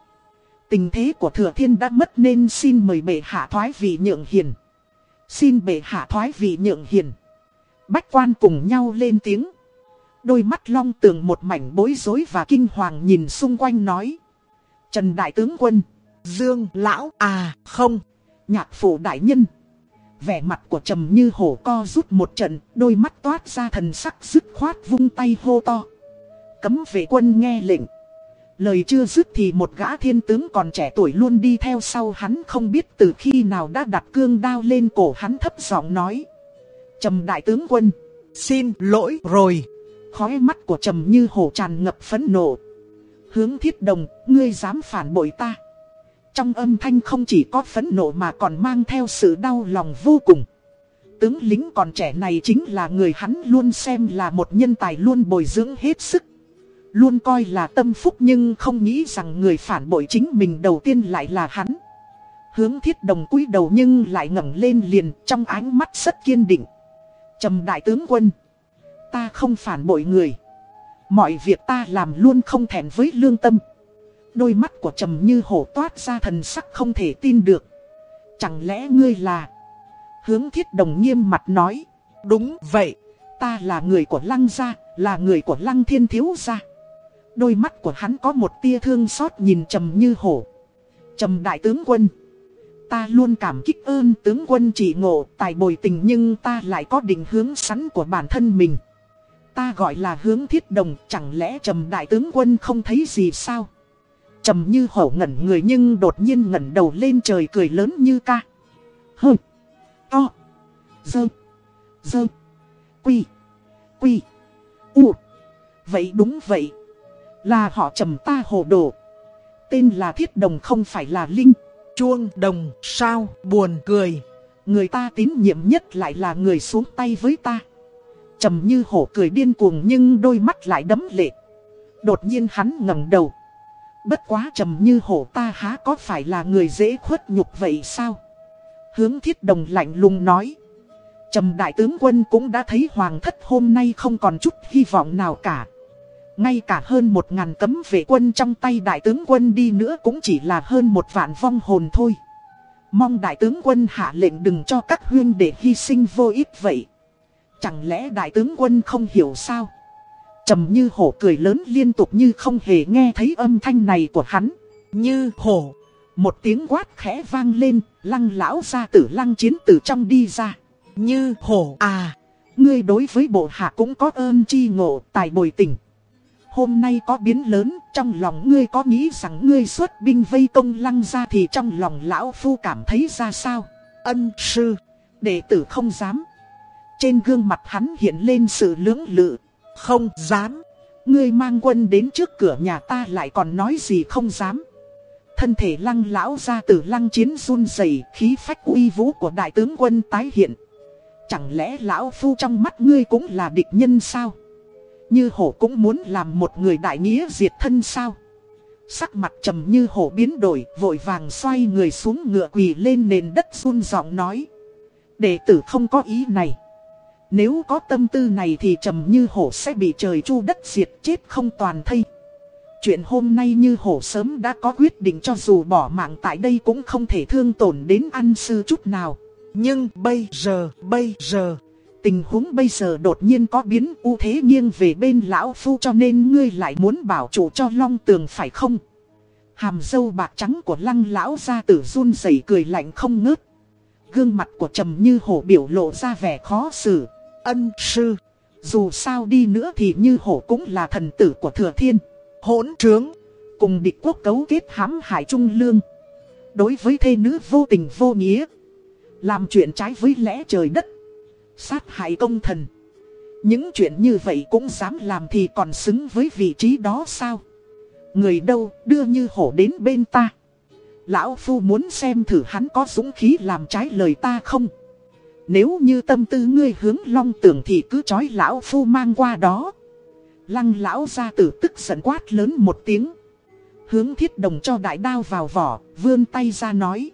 Tình thế của thừa thiên đã mất nên xin mời bệ hạ thoái vị nhượng hiền. Xin bệ hạ thoái vị nhượng hiền. Bách quan cùng nhau lên tiếng. Đôi mắt long tường một mảnh bối rối và kinh hoàng nhìn xung quanh nói. Trần Đại Tướng Quân. Dương Lão à không. Nhạc phủ đại nhân. Vẻ mặt của trầm như hổ co rút một trận, đôi mắt toát ra thần sắc dứt khoát vung tay hô to. Cấm vệ quân nghe lệnh. Lời chưa dứt thì một gã thiên tướng còn trẻ tuổi luôn đi theo sau hắn không biết từ khi nào đã đặt cương đao lên cổ hắn thấp giọng nói. Trầm đại tướng quân, xin lỗi rồi. Khói mắt của trầm như hổ tràn ngập phấn nộ. Hướng thiết đồng, ngươi dám phản bội ta. Trong âm thanh không chỉ có phấn nộ mà còn mang theo sự đau lòng vô cùng. Tướng lính còn trẻ này chính là người hắn luôn xem là một nhân tài luôn bồi dưỡng hết sức. Luôn coi là tâm phúc nhưng không nghĩ rằng người phản bội chính mình đầu tiên lại là hắn. Hướng thiết đồng cúi đầu nhưng lại ngẩng lên liền trong ánh mắt rất kiên định. Trầm đại tướng quân. Ta không phản bội người. Mọi việc ta làm luôn không thèm với lương tâm. Đôi mắt của trầm như hổ toát ra thần sắc không thể tin được. Chẳng lẽ ngươi là... Hướng thiết đồng nghiêm mặt nói. Đúng vậy, ta là người của lăng gia, là người của lăng thiên thiếu gia. Đôi mắt của hắn có một tia thương xót nhìn trầm như hổ. Trầm đại tướng quân. Ta luôn cảm kích ơn tướng quân chỉ ngộ tài bồi tình nhưng ta lại có định hướng sẵn của bản thân mình. Ta gọi là hướng thiết đồng, chẳng lẽ trầm đại tướng quân không thấy gì sao? Trầm như hổ ngẩn người nhưng đột nhiên ngẩn đầu lên trời cười lớn như ca. Hơ. To. Dơ. Dơ. Quy. Quy. U. Vậy đúng vậy. Là họ trầm ta hồ đồ. Tên là thiết đồng không phải là linh. Chuông đồng, sao, buồn, cười. Người ta tín nhiệm nhất lại là người xuống tay với ta. Trầm như hổ cười điên cuồng nhưng đôi mắt lại đấm lệ. Đột nhiên hắn ngẩng đầu. Bất quá trầm như hổ ta há có phải là người dễ khuất nhục vậy sao? Hướng thiết đồng lạnh lùng nói. Trầm đại tướng quân cũng đã thấy hoàng thất hôm nay không còn chút hy vọng nào cả. Ngay cả hơn một ngàn cấm vệ quân trong tay đại tướng quân đi nữa cũng chỉ là hơn một vạn vong hồn thôi. Mong đại tướng quân hạ lệnh đừng cho các huyên để hy sinh vô ích vậy. Chẳng lẽ đại tướng quân không hiểu sao? trầm như hổ cười lớn liên tục như không hề nghe thấy âm thanh này của hắn. Như hổ. Một tiếng quát khẽ vang lên, lăng lão ra tử lăng chiến từ trong đi ra. Như hổ à. Ngươi đối với bộ hạ cũng có ơn chi ngộ, tài bồi tình. Hôm nay có biến lớn, trong lòng ngươi có nghĩ rằng ngươi xuất binh vây công lăng ra thì trong lòng lão phu cảm thấy ra sao? Ân sư, đệ tử không dám. Trên gương mặt hắn hiện lên sự lưỡng lự. Không dám. Ngươi mang quân đến trước cửa nhà ta lại còn nói gì không dám. Thân thể lăng lão ra từ lăng chiến run rẩy khí phách uy vũ của đại tướng quân tái hiện. Chẳng lẽ lão phu trong mắt ngươi cũng là địch nhân sao? Như hổ cũng muốn làm một người đại nghĩa diệt thân sao? Sắc mặt trầm như hổ biến đổi, vội vàng xoay người xuống ngựa quỳ lên nền đất run giọng nói. Đệ tử không có ý này. Nếu có tâm tư này thì trầm như hổ sẽ bị trời chu đất diệt chết không toàn thây. Chuyện hôm nay như hổ sớm đã có quyết định cho dù bỏ mạng tại đây cũng không thể thương tổn đến ăn sư chút nào. Nhưng bây giờ, bây giờ, tình huống bây giờ đột nhiên có biến ưu thế nghiêng về bên lão phu cho nên ngươi lại muốn bảo chủ cho long tường phải không? Hàm dâu bạc trắng của lăng lão ra tử run rẩy cười lạnh không ngớt. Gương mặt của trầm như hổ biểu lộ ra vẻ khó xử. Ân sư, dù sao đi nữa thì như hổ cũng là thần tử của thừa thiên. Hỗn trướng, cùng địch quốc cấu kết hãm hại trung lương. Đối với thê nữ vô tình vô nghĩa, làm chuyện trái với lẽ trời đất, sát hại công thần. Những chuyện như vậy cũng dám làm thì còn xứng với vị trí đó sao? Người đâu đưa như hổ đến bên ta. Lão Phu muốn xem thử hắn có dũng khí làm trái lời ta không? Nếu như tâm tư ngươi hướng long tưởng thì cứ chói lão phu mang qua đó. Lăng lão ra tử tức giận quát lớn một tiếng. Hướng thiết đồng cho đại đao vào vỏ, vươn tay ra nói.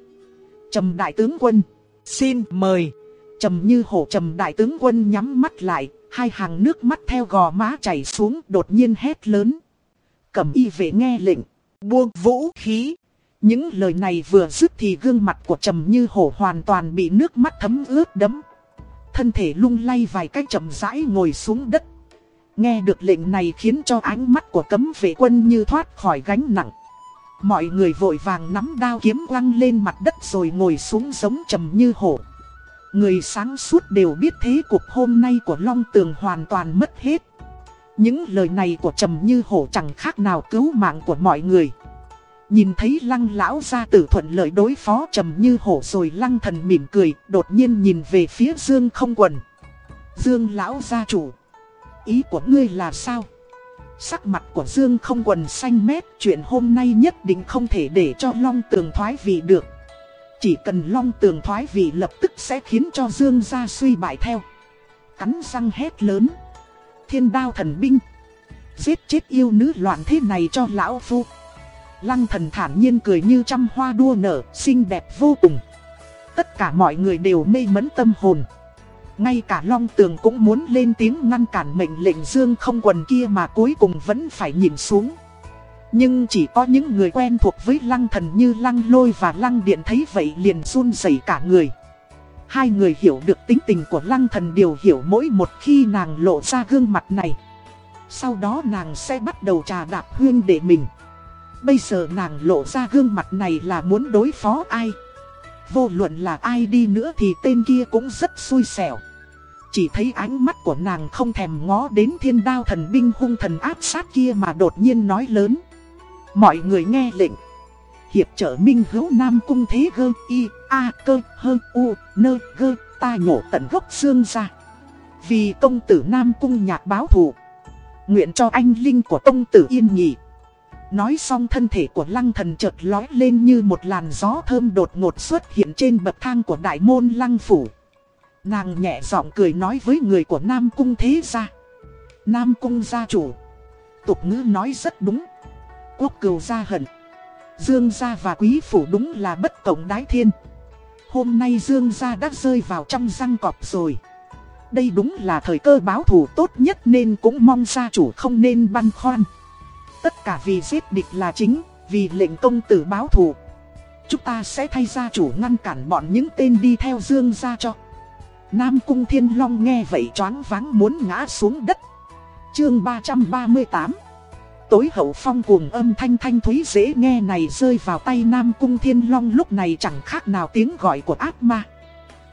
Trầm đại tướng quân, xin mời. Trầm như hổ trầm đại tướng quân nhắm mắt lại, hai hàng nước mắt theo gò má chảy xuống đột nhiên hét lớn. Cầm y vệ nghe lệnh, buông vũ khí. Những lời này vừa dứt thì gương mặt của Trầm Như Hổ hoàn toàn bị nước mắt thấm ướt đẫm. Thân thể lung lay vài cách chậm rãi ngồi xuống đất. Nghe được lệnh này khiến cho ánh mắt của cấm vệ quân như thoát khỏi gánh nặng. Mọi người vội vàng nắm đao kiếm quăng lên mặt đất rồi ngồi xuống giống Trầm Như Hổ. Người sáng suốt đều biết thế cuộc hôm nay của Long Tường hoàn toàn mất hết. Những lời này của Trầm Như Hổ chẳng khác nào cứu mạng của mọi người. Nhìn thấy lăng lão gia tử thuận lợi đối phó trầm như hổ rồi lăng thần mỉm cười, đột nhiên nhìn về phía Dương không quần. Dương lão gia chủ, ý của ngươi là sao? Sắc mặt của Dương không quần xanh mét, chuyện hôm nay nhất định không thể để cho long tường thoái vị được. Chỉ cần long tường thoái vị lập tức sẽ khiến cho Dương gia suy bại theo. Cắn răng hét lớn. Thiên đao thần binh. Giết chết yêu nữ loạn thế này cho lão phu. Lăng thần thản nhiên cười như trăm hoa đua nở, xinh đẹp vô cùng. Tất cả mọi người đều mê mẫn tâm hồn. Ngay cả Long Tường cũng muốn lên tiếng ngăn cản mệnh lệnh Dương không quần kia mà cuối cùng vẫn phải nhìn xuống. Nhưng chỉ có những người quen thuộc với lăng thần như lăng lôi và lăng điện thấy vậy liền run rẩy cả người. Hai người hiểu được tính tình của lăng thần đều hiểu mỗi một khi nàng lộ ra gương mặt này. Sau đó nàng sẽ bắt đầu trà đạp huyên để mình. Bây giờ nàng lộ ra gương mặt này là muốn đối phó ai? Vô luận là ai đi nữa thì tên kia cũng rất xui xẻo. Chỉ thấy ánh mắt của nàng không thèm ngó đến thiên đao thần binh hung thần áp sát kia mà đột nhiên nói lớn. Mọi người nghe lệnh. Hiệp trợ minh hữu nam cung thế gơ, y, a, cơ, hơ, u, nơ, gơ, ta nhổ tận gốc xương ra. Vì công tử nam cung nhạc báo thù. Nguyện cho anh linh của công tử yên nhị Nói xong thân thể của lăng thần chợt lói lên như một làn gió thơm đột ngột xuất hiện trên bậc thang của đại môn lăng phủ. Nàng nhẹ giọng cười nói với người của Nam Cung thế gia. Nam Cung gia chủ. Tục ngữ nói rất đúng. Quốc cừu gia hận. Dương gia và quý phủ đúng là bất cộng đái thiên. Hôm nay Dương gia đã rơi vào trong răng cọp rồi. Đây đúng là thời cơ báo thù tốt nhất nên cũng mong gia chủ không nên băn khoăn. Tất cả vì giết địch là chính, vì lệnh công tử báo thù. Chúng ta sẽ thay gia chủ ngăn cản bọn những tên đi theo Dương gia cho. Nam Cung Thiên Long nghe vậy choáng váng muốn ngã xuống đất. Chương 338 Tối hậu phong cuồng âm thanh thanh thúy dễ nghe này rơi vào tay Nam Cung Thiên Long lúc này chẳng khác nào tiếng gọi của ác ma.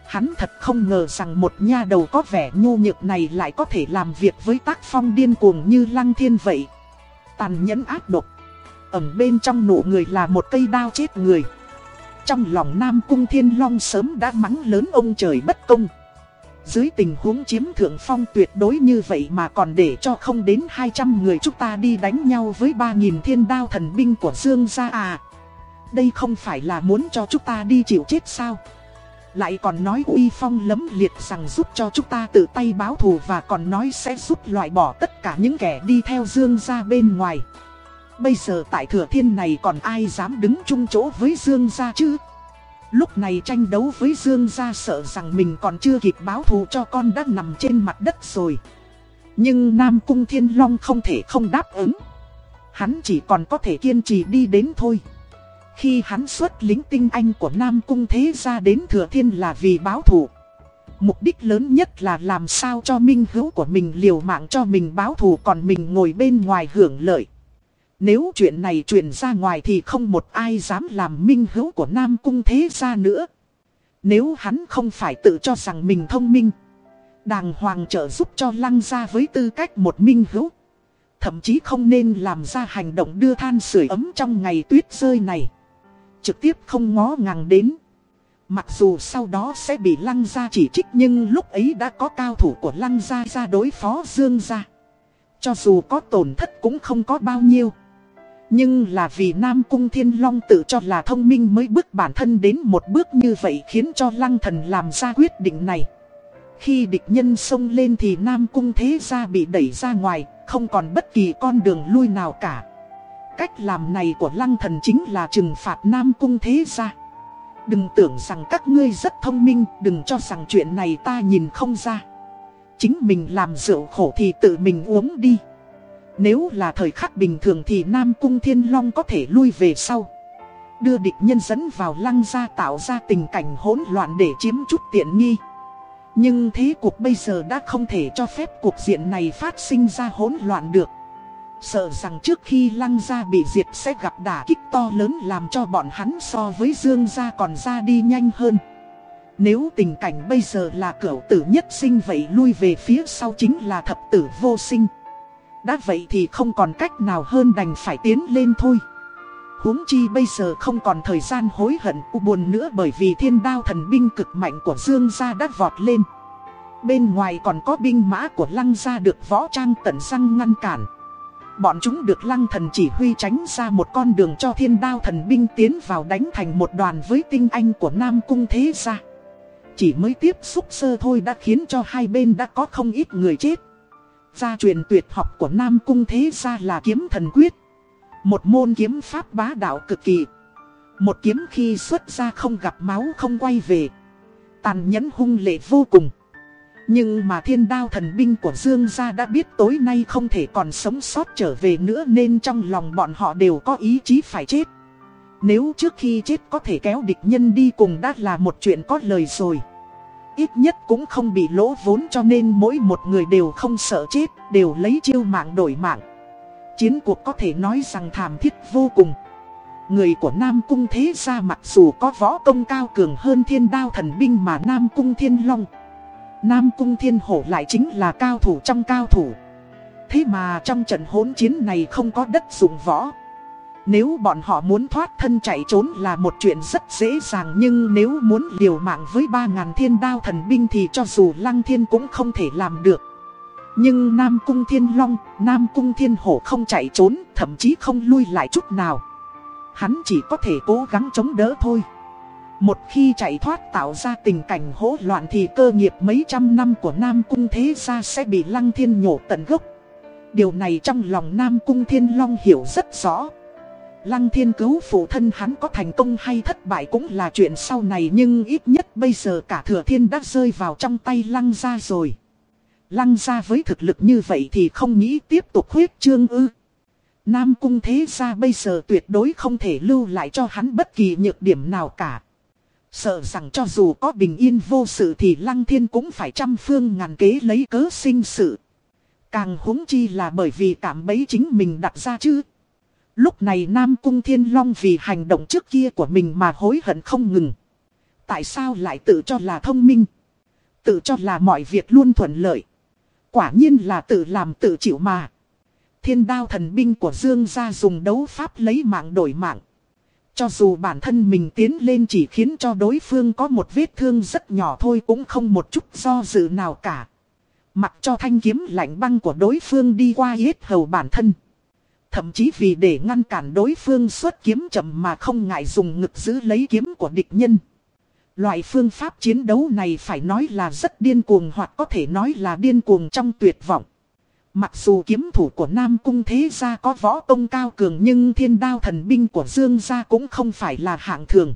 Hắn thật không ngờ rằng một nha đầu có vẻ nhu nhược này lại có thể làm việc với tác phong điên cuồng như Lăng Thiên vậy. Tàn nhẫn ác độc. Ẩm bên trong nụ người là một cây đao chết người. Trong lòng Nam Cung Thiên Long sớm đã mắng lớn ông trời bất công. Dưới tình huống chiếm thượng phong tuyệt đối như vậy mà còn để cho không đến 200 người chúng ta đi đánh nhau với 3.000 thiên đao thần binh của Dương gia à. Đây không phải là muốn cho chúng ta đi chịu chết sao. Lại còn nói uy phong lấm liệt rằng giúp cho chúng ta tự tay báo thù và còn nói sẽ giúp loại bỏ tất cả những kẻ đi theo Dương gia bên ngoài. Bây giờ tại thừa thiên này còn ai dám đứng chung chỗ với Dương gia chứ? Lúc này tranh đấu với Dương gia sợ rằng mình còn chưa kịp báo thù cho con đã nằm trên mặt đất rồi. Nhưng Nam Cung Thiên Long không thể không đáp ứng. Hắn chỉ còn có thể kiên trì đi đến thôi. Khi hắn xuất lính tinh anh của Nam Cung Thế gia đến Thừa Thiên là vì báo thù. Mục đích lớn nhất là làm sao cho minh hữu của mình liều mạng cho mình báo thù còn mình ngồi bên ngoài hưởng lợi. Nếu chuyện này truyền ra ngoài thì không một ai dám làm minh hữu của Nam Cung Thế Gia nữa. Nếu hắn không phải tự cho rằng mình thông minh. Đàng hoàng trợ giúp cho lăng gia với tư cách một minh hữu. Thậm chí không nên làm ra hành động đưa than sưởi ấm trong ngày tuyết rơi này. Trực tiếp không ngó ngàng đến. Mặc dù sau đó sẽ bị lăng gia chỉ trích nhưng lúc ấy đã có cao thủ của lăng gia ra đối phó dương gia. Cho dù có tổn thất cũng không có bao nhiêu. Nhưng là vì Nam Cung Thiên Long tự cho là thông minh mới bước bản thân đến một bước như vậy khiến cho Lăng Thần làm ra quyết định này. Khi địch nhân xông lên thì Nam Cung Thế Gia bị đẩy ra ngoài, không còn bất kỳ con đường lui nào cả. Cách làm này của Lăng Thần chính là trừng phạt Nam Cung Thế Gia. Đừng tưởng rằng các ngươi rất thông minh, đừng cho rằng chuyện này ta nhìn không ra. Chính mình làm rượu khổ thì tự mình uống đi. Nếu là thời khắc bình thường thì Nam Cung Thiên Long có thể lui về sau. Đưa địch nhân dẫn vào lăng gia tạo ra tình cảnh hỗn loạn để chiếm chút tiện nghi. Nhưng thế cuộc bây giờ đã không thể cho phép cuộc diện này phát sinh ra hỗn loạn được. Sợ rằng trước khi lăng gia bị diệt sẽ gặp đả kích to lớn làm cho bọn hắn so với dương gia còn ra đi nhanh hơn. Nếu tình cảnh bây giờ là cửu tử nhất sinh vậy lui về phía sau chính là thập tử vô sinh. Đã vậy thì không còn cách nào hơn đành phải tiến lên thôi huống chi bây giờ không còn thời gian hối hận, u buồn nữa bởi vì thiên đao thần binh cực mạnh của Dương gia đã vọt lên. Bên ngoài còn có binh mã của lăng gia được võ trang tận răng ngăn cản. Bọn chúng được lăng thần chỉ huy tránh ra một con đường cho thiên đao thần binh tiến vào đánh thành một đoàn với tinh anh của Nam Cung Thế Gia. Chỉ mới tiếp xúc sơ thôi đã khiến cho hai bên đã có không ít người chết. Gia truyền tuyệt học của Nam Cung Thế Gia là kiếm thần quyết. Một môn kiếm pháp bá đạo cực kỳ. Một kiếm khi xuất ra không gặp máu không quay về. Tàn nhẫn hung lệ vô cùng. Nhưng mà thiên đao thần binh của Dương gia đã biết tối nay không thể còn sống sót trở về nữa nên trong lòng bọn họ đều có ý chí phải chết. Nếu trước khi chết có thể kéo địch nhân đi cùng đã là một chuyện có lời rồi. Ít nhất cũng không bị lỗ vốn cho nên mỗi một người đều không sợ chết, đều lấy chiêu mạng đổi mạng. Chiến cuộc có thể nói rằng thảm thiết vô cùng. Người của Nam Cung thế gia mặc dù có võ công cao cường hơn thiên đao thần binh mà Nam Cung thiên long. Nam Cung thiên hổ lại chính là cao thủ trong cao thủ. Thế mà trong trận hỗn chiến này không có đất dụng võ. Nếu bọn họ muốn thoát thân chạy trốn là một chuyện rất dễ dàng nhưng nếu muốn liều mạng với 3.000 thiên đao thần binh thì cho dù Lăng Thiên cũng không thể làm được. Nhưng Nam Cung Thiên Long, Nam Cung Thiên Hổ không chạy trốn, thậm chí không lui lại chút nào. Hắn chỉ có thể cố gắng chống đỡ thôi. Một khi chạy thoát tạo ra tình cảnh hỗn loạn thì cơ nghiệp mấy trăm năm của Nam Cung Thế Gia sẽ bị Lăng Thiên nhổ tận gốc. Điều này trong lòng Nam Cung Thiên Long hiểu rất rõ. Lăng Thiên cứu phụ thân hắn có thành công hay thất bại cũng là chuyện sau này nhưng ít nhất bây giờ cả thừa thiên đã rơi vào trong tay Lăng gia rồi. Lăng gia với thực lực như vậy thì không nghĩ tiếp tục huyết trương ư. Nam Cung Thế Gia bây giờ tuyệt đối không thể lưu lại cho hắn bất kỳ nhược điểm nào cả. Sợ rằng cho dù có bình yên vô sự thì Lăng Thiên cũng phải trăm phương ngàn kế lấy cớ sinh sự. Càng huống chi là bởi vì cảm bấy chính mình đặt ra chứ. Lúc này Nam Cung Thiên Long vì hành động trước kia của mình mà hối hận không ngừng. Tại sao lại tự cho là thông minh? Tự cho là mọi việc luôn thuận lợi. Quả nhiên là tự làm tự chịu mà. Thiên đao thần binh của Dương gia dùng đấu pháp lấy mạng đổi mạng. Cho dù bản thân mình tiến lên chỉ khiến cho đối phương có một vết thương rất nhỏ thôi cũng không một chút do dự nào cả. Mặc cho thanh kiếm lạnh băng của đối phương đi qua hết hầu bản thân. Thậm chí vì để ngăn cản đối phương xuất kiếm chậm mà không ngại dùng ngực giữ lấy kiếm của địch nhân. Loại phương pháp chiến đấu này phải nói là rất điên cuồng hoặc có thể nói là điên cuồng trong tuyệt vọng. Mặc dù kiếm thủ của Nam Cung Thế Gia có võ công cao cường nhưng thiên đao thần binh của Dương Gia cũng không phải là hạng thường.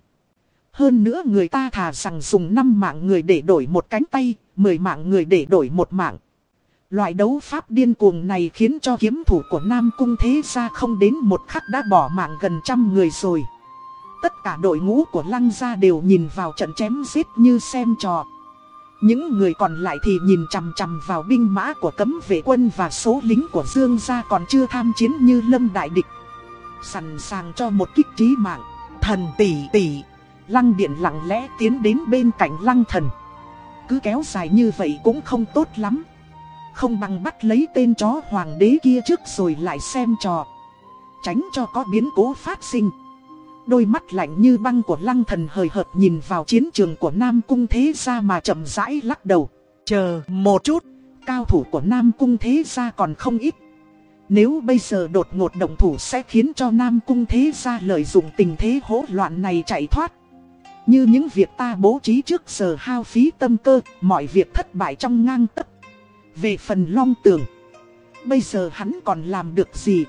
Hơn nữa người ta thà rằng dùng 5 mạng người để đổi một cánh tay, 10 mạng người để đổi một mạng. Loại đấu pháp điên cuồng này khiến cho kiếm thủ của Nam Cung Thế Gia không đến một khắc đã bỏ mạng gần trăm người rồi. Tất cả đội ngũ của Lăng Gia đều nhìn vào trận chém giết như xem trò. Những người còn lại thì nhìn chằm chằm vào binh mã của cấm vệ quân và số lính của Dương gia còn chưa tham chiến như lâm đại địch. Sẵn sàng cho một kích trí mạng. Thần tỷ tỷ. Lăng điện lặng lẽ tiến đến bên cạnh lăng thần. Cứ kéo dài như vậy cũng không tốt lắm. Không bằng bắt lấy tên chó hoàng đế kia trước rồi lại xem trò. Tránh cho có biến cố phát sinh. Đôi mắt lạnh như băng của lăng thần hời hợt nhìn vào chiến trường của Nam Cung Thế Gia mà chậm rãi lắc đầu. Chờ một chút, cao thủ của Nam Cung Thế Gia còn không ít. Nếu bây giờ đột ngột động thủ sẽ khiến cho Nam Cung Thế Gia lợi dụng tình thế hỗn loạn này chạy thoát. Như những việc ta bố trí trước giờ hao phí tâm cơ, mọi việc thất bại trong ngang tấc. Về phần long tường, bây giờ hắn còn làm được gì?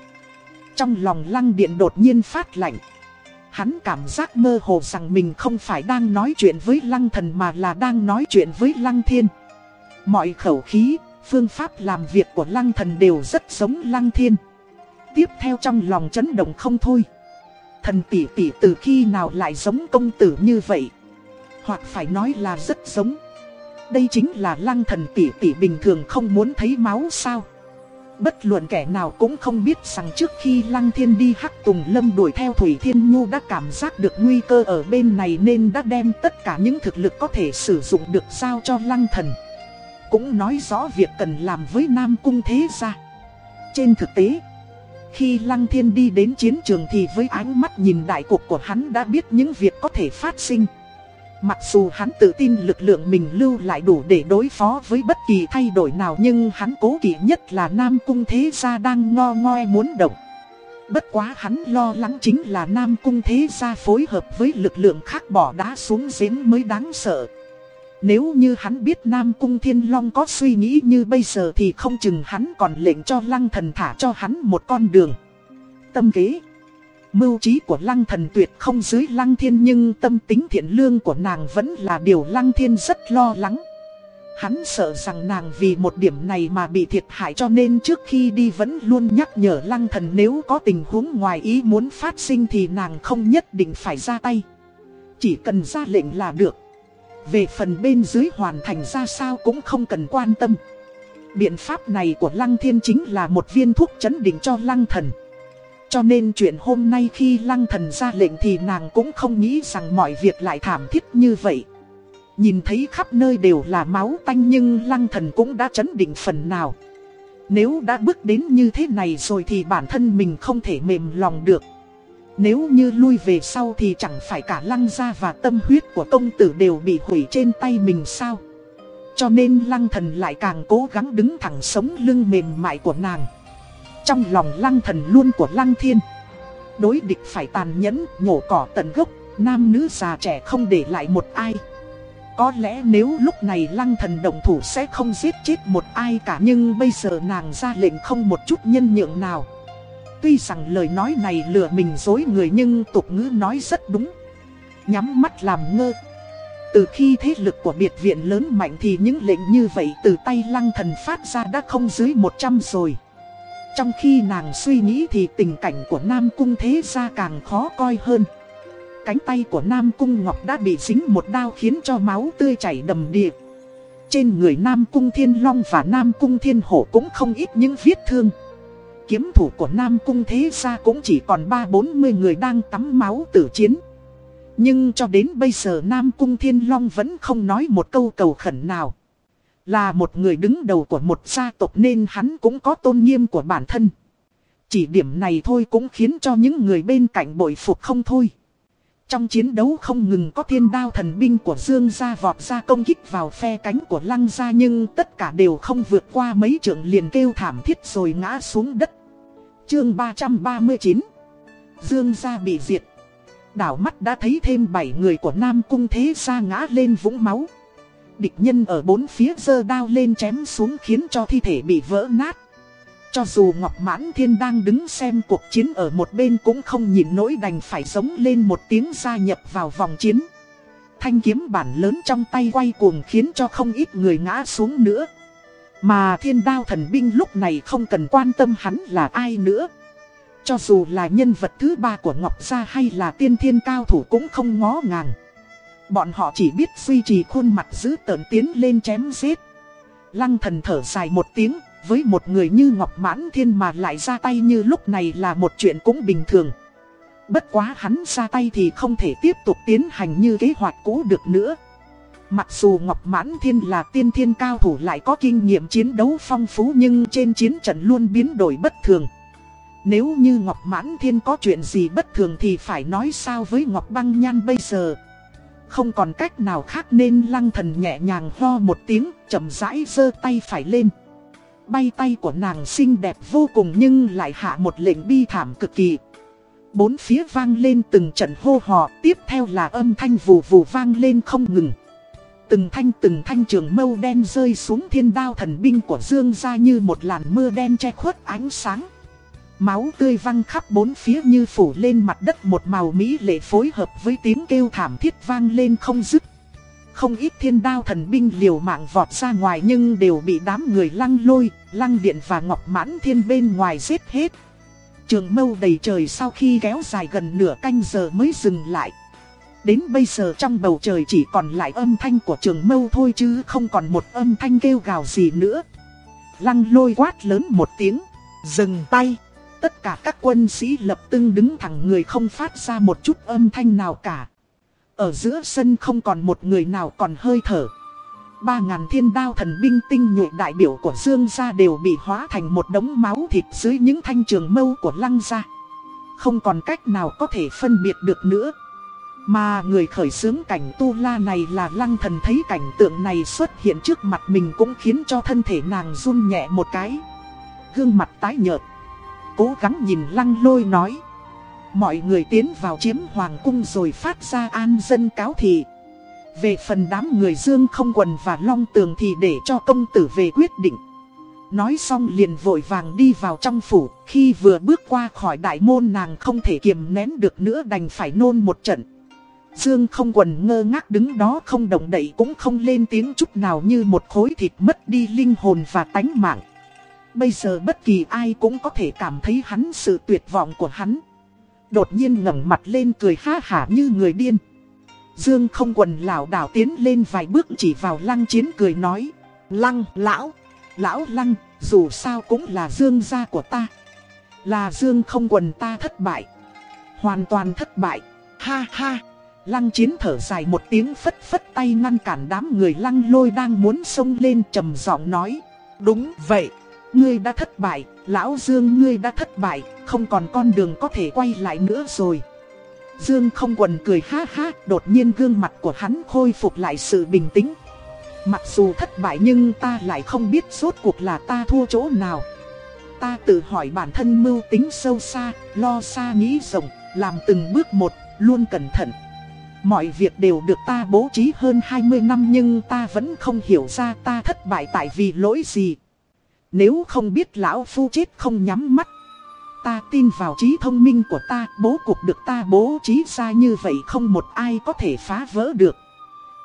Trong lòng lăng điện đột nhiên phát lạnh. Hắn cảm giác mơ hồ rằng mình không phải đang nói chuyện với lăng thần mà là đang nói chuyện với lăng thiên. Mọi khẩu khí, phương pháp làm việc của lăng thần đều rất giống lăng thiên. Tiếp theo trong lòng chấn động không thôi. Thần tỷ tỷ từ khi nào lại giống công tử như vậy? Hoặc phải nói là rất giống. Đây chính là lăng thần tỷ tỷ bình thường không muốn thấy máu sao? Bất luận kẻ nào cũng không biết rằng trước khi Lăng Thiên đi Hắc Tùng Lâm đuổi theo Thủy Thiên Nhu đã cảm giác được nguy cơ ở bên này nên đã đem tất cả những thực lực có thể sử dụng được giao cho Lăng Thần. Cũng nói rõ việc cần làm với Nam Cung Thế Gia. Trên thực tế, khi Lăng Thiên đi đến chiến trường thì với ánh mắt nhìn đại cục của hắn đã biết những việc có thể phát sinh. Mặc dù hắn tự tin lực lượng mình lưu lại đủ để đối phó với bất kỳ thay đổi nào, nhưng hắn cố kỵ nhất là Nam Cung Thế Gia đang ngo ngoe muốn động. Bất quá hắn lo lắng chính là Nam Cung Thế Gia phối hợp với lực lượng khác bỏ đá xuống giếng mới đáng sợ. Nếu như hắn biết Nam Cung Thiên Long có suy nghĩ như bây giờ thì không chừng hắn còn lệnh cho Lăng Thần thả cho hắn một con đường. Tâm kế Mưu trí của lăng thần tuyệt không dưới lăng thiên nhưng tâm tính thiện lương của nàng vẫn là điều lăng thiên rất lo lắng. Hắn sợ rằng nàng vì một điểm này mà bị thiệt hại cho nên trước khi đi vẫn luôn nhắc nhở lăng thần nếu có tình huống ngoài ý muốn phát sinh thì nàng không nhất định phải ra tay. Chỉ cần ra lệnh là được. Về phần bên dưới hoàn thành ra sao cũng không cần quan tâm. Biện pháp này của lăng thiên chính là một viên thuốc chấn định cho lăng thần. Cho nên chuyện hôm nay khi lăng thần ra lệnh thì nàng cũng không nghĩ rằng mọi việc lại thảm thiết như vậy. Nhìn thấy khắp nơi đều là máu tanh nhưng lăng thần cũng đã chấn định phần nào. Nếu đã bước đến như thế này rồi thì bản thân mình không thể mềm lòng được. Nếu như lui về sau thì chẳng phải cả lăng gia và tâm huyết của công tử đều bị hủy trên tay mình sao. Cho nên lăng thần lại càng cố gắng đứng thẳng sống lưng mềm mại của nàng trong lòng lăng thần luôn của lăng thiên. Đối địch phải tàn nhẫn, nhổ cỏ tận gốc. Nam nữ già trẻ không để lại một ai. Có lẽ nếu lúc này lăng thần đồng thủ sẽ không giết chết một ai cả. Nhưng bây giờ nàng ra lệnh không một chút nhân nhượng nào. Tuy rằng lời nói này lừa mình dối người nhưng tục ngữ nói rất đúng. Nhắm mắt làm ngơ. Từ khi thế lực của biệt viện lớn mạnh thì những lệnh như vậy từ tay lăng thần phát ra đã không dưới 100 rồi. Trong khi nàng suy nghĩ thì tình cảnh của Nam Cung thế gia càng khó coi hơn Cánh tay của Nam Cung Ngọc đã bị dính một đao khiến cho máu tươi chảy đầm đìa Trên người Nam Cung Thiên Long và Nam Cung Thiên Hổ cũng không ít những vết thương kiếm thủ của Nam Cung thế gia cũng chỉ còn ba bốn mươi người đang tắm máu tử chiến. Nhưng cho đến bây giờ Nam Cung Thiên Long vẫn không nói một câu cầu khẩn nào. Là một người đứng đầu của một gia tộc nên hắn cũng có tôn nghiêm của bản thân. Chỉ điểm này thôi cũng khiến cho những người bên cạnh bội phục không thôi. Trong chiến đấu không ngừng có thiên đao thần binh của Dương gia vọt ra công kích vào phe cánh của Lăng gia nhưng tất cả đều không vượt qua mấy trượng liền kêu thảm thiết rồi ngã xuống đất. Chương 339 Dương gia bị diệt. Đảo mắt đã thấy thêm 7 người của Nam Cung Thế Gia ngã lên vũng máu. Địch nhân ở bốn phía giơ đao lên chém xuống khiến cho thi thể bị vỡ nát. Cho dù Ngọc Mãn Thiên đang đứng xem cuộc chiến ở một bên cũng không nhìn nỗi đành phải giống lên một tiếng gia nhập vào vòng chiến. Thanh kiếm bản lớn trong tay quay cuồng khiến cho không ít người ngã xuống nữa. Mà thiên đao thần binh lúc này không cần quan tâm hắn là ai nữa. Cho dù là nhân vật thứ ba của Ngọc Gia hay là tiên thiên cao thủ cũng không ngó ngàng. Bọn họ chỉ biết duy trì khuôn mặt giữ tợn tiến lên chém giết. Lăng thần thở dài một tiếng, với một người như Ngọc Mãn Thiên mà lại ra tay như lúc này là một chuyện cũng bình thường. Bất quá hắn ra tay thì không thể tiếp tục tiến hành như kế hoạch cũ được nữa. Mặc dù Ngọc Mãn Thiên là tiên thiên cao thủ lại có kinh nghiệm chiến đấu phong phú nhưng trên chiến trận luôn biến đổi bất thường. Nếu như Ngọc Mãn Thiên có chuyện gì bất thường thì phải nói sao với Ngọc Băng Nhan bây giờ. Không còn cách nào khác nên lăng thần nhẹ nhàng ho một tiếng, chậm rãi giơ tay phải lên. Bay tay của nàng xinh đẹp vô cùng nhưng lại hạ một lệnh bi thảm cực kỳ. Bốn phía vang lên từng trận hô hò, tiếp theo là âm thanh vù vù vang lên không ngừng. Từng thanh từng thanh trường mâu đen rơi xuống thiên đao thần binh của Dương ra như một làn mưa đen che khuất ánh sáng. Máu tươi văng khắp bốn phía như phủ lên mặt đất một màu mỹ lệ phối hợp với tiếng kêu thảm thiết vang lên không dứt. Không ít thiên đao thần binh liều mạng vọt ra ngoài nhưng đều bị đám người lăng lôi, lăng điện và ngọc mãn thiên bên ngoài giết hết. Trường mâu đầy trời sau khi kéo dài gần nửa canh giờ mới dừng lại. Đến bây giờ trong bầu trời chỉ còn lại âm thanh của trường mâu thôi chứ không còn một âm thanh kêu gào gì nữa. Lăng lôi quát lớn một tiếng, dừng tay. Tất cả các quân sĩ lập tức đứng thẳng người không phát ra một chút âm thanh nào cả. Ở giữa sân không còn một người nào còn hơi thở. Ba ngàn thiên đao thần binh tinh nhuệ đại biểu của Dương gia đều bị hóa thành một đống máu thịt dưới những thanh trường mâu của lăng gia. Không còn cách nào có thể phân biệt được nữa. Mà người khởi xướng cảnh tu la này là lăng thần thấy cảnh tượng này xuất hiện trước mặt mình cũng khiến cho thân thể nàng run nhẹ một cái. Gương mặt tái nhợt. Cố gắng nhìn lăng lôi nói. Mọi người tiến vào chiếm hoàng cung rồi phát ra an dân cáo thị. Về phần đám người dương không quần và long tường thì để cho công tử về quyết định. Nói xong liền vội vàng đi vào trong phủ, khi vừa bước qua khỏi đại môn nàng không thể kiềm nén được nữa đành phải nôn một trận. Dương không quần ngơ ngác đứng đó không động đậy cũng không lên tiếng chút nào như một khối thịt mất đi linh hồn và tánh mạng. Bây giờ bất kỳ ai cũng có thể cảm thấy hắn sự tuyệt vọng của hắn. Đột nhiên ngẩng mặt lên cười ha hả như người điên. Dương không quần lảo đảo tiến lên vài bước chỉ vào lăng chiến cười nói. Lăng, lão, lão lăng, dù sao cũng là Dương gia của ta. Là Dương không quần ta thất bại. Hoàn toàn thất bại. Ha ha. Lăng chiến thở dài một tiếng phất phất tay ngăn cản đám người lăng lôi đang muốn xông lên trầm giọng nói. Đúng vậy, ngươi đã thất bại, lão Dương ngươi đã thất bại, không còn con đường có thể quay lại nữa rồi. Dương không quần cười ha ha, đột nhiên gương mặt của hắn khôi phục lại sự bình tĩnh. Mặc dù thất bại nhưng ta lại không biết rốt cuộc là ta thua chỗ nào Ta tự hỏi bản thân mưu tính sâu xa, lo xa nghĩ rộng, làm từng bước một, luôn cẩn thận Mọi việc đều được ta bố trí hơn 20 năm nhưng ta vẫn không hiểu ra ta thất bại tại vì lỗi gì nếu không biết lão phu chết không nhắm mắt. Ta tin vào trí thông minh của ta, bố cục được ta bố trí ra như vậy không một ai có thể phá vỡ được.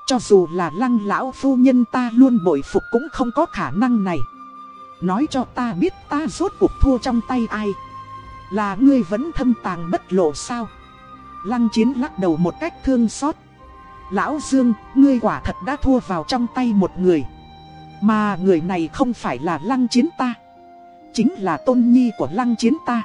Cho dù là lăng lão phu nhân ta luôn bội phục cũng không có khả năng này. Nói cho ta biết ta rốt cuộc thua trong tay ai? Là ngươi vẫn thâm tàng bất lộ sao? Lăng chiến lắc đầu một cách thương xót. Lão Dương, ngươi quả thật đã thua vào trong tay một người. Mà người này không phải là lăng chiến ta Chính là tôn nhi của lăng chiến ta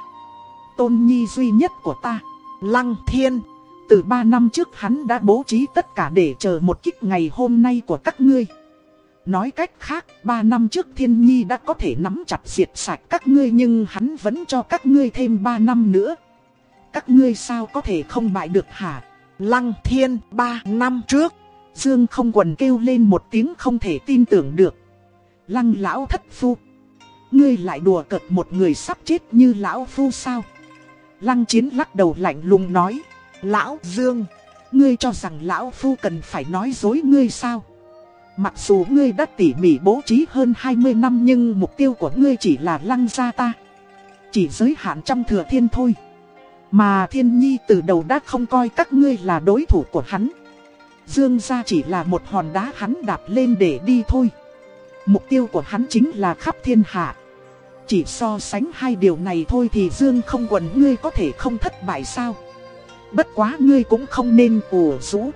Tôn nhi duy nhất của ta Lăng thiên từ 3 năm trước hắn đã bố trí tất cả để chờ một kích ngày hôm nay của các ngươi. Nói cách khác, 3 năm trước thiên nhi đã có thể nắm chặt diệt sạch các ngươi nhưng hắn vẫn cho các ngươi thêm 3 năm nữa. Các ngươi sao có thể không bại được hả? Lăng thiên 3 năm trước. Dương không quần kêu lên một tiếng không thể tin tưởng được. Lăng lão thất phu. Ngươi lại đùa cợt một người sắp chết như lão phu sao? Lăng chiến lắc đầu lạnh lùng nói. Lão Dương, ngươi cho rằng Lão Phu cần phải nói dối ngươi sao? Mặc dù ngươi đã tỉ mỉ bố trí hơn 20 năm nhưng mục tiêu của ngươi chỉ là lăng gia ta. Chỉ giới hạn trong thừa thiên thôi. Mà thiên nhi từ đầu đã không coi các ngươi là đối thủ của hắn. Dương gia chỉ là một hòn đá hắn đạp lên để đi thôi. Mục tiêu của hắn chính là khắp thiên hạ. Chỉ so sánh hai điều này thôi thì Dương không quần ngươi có thể không thất bại sao? Bất quá ngươi cũng không nên ủ rũ.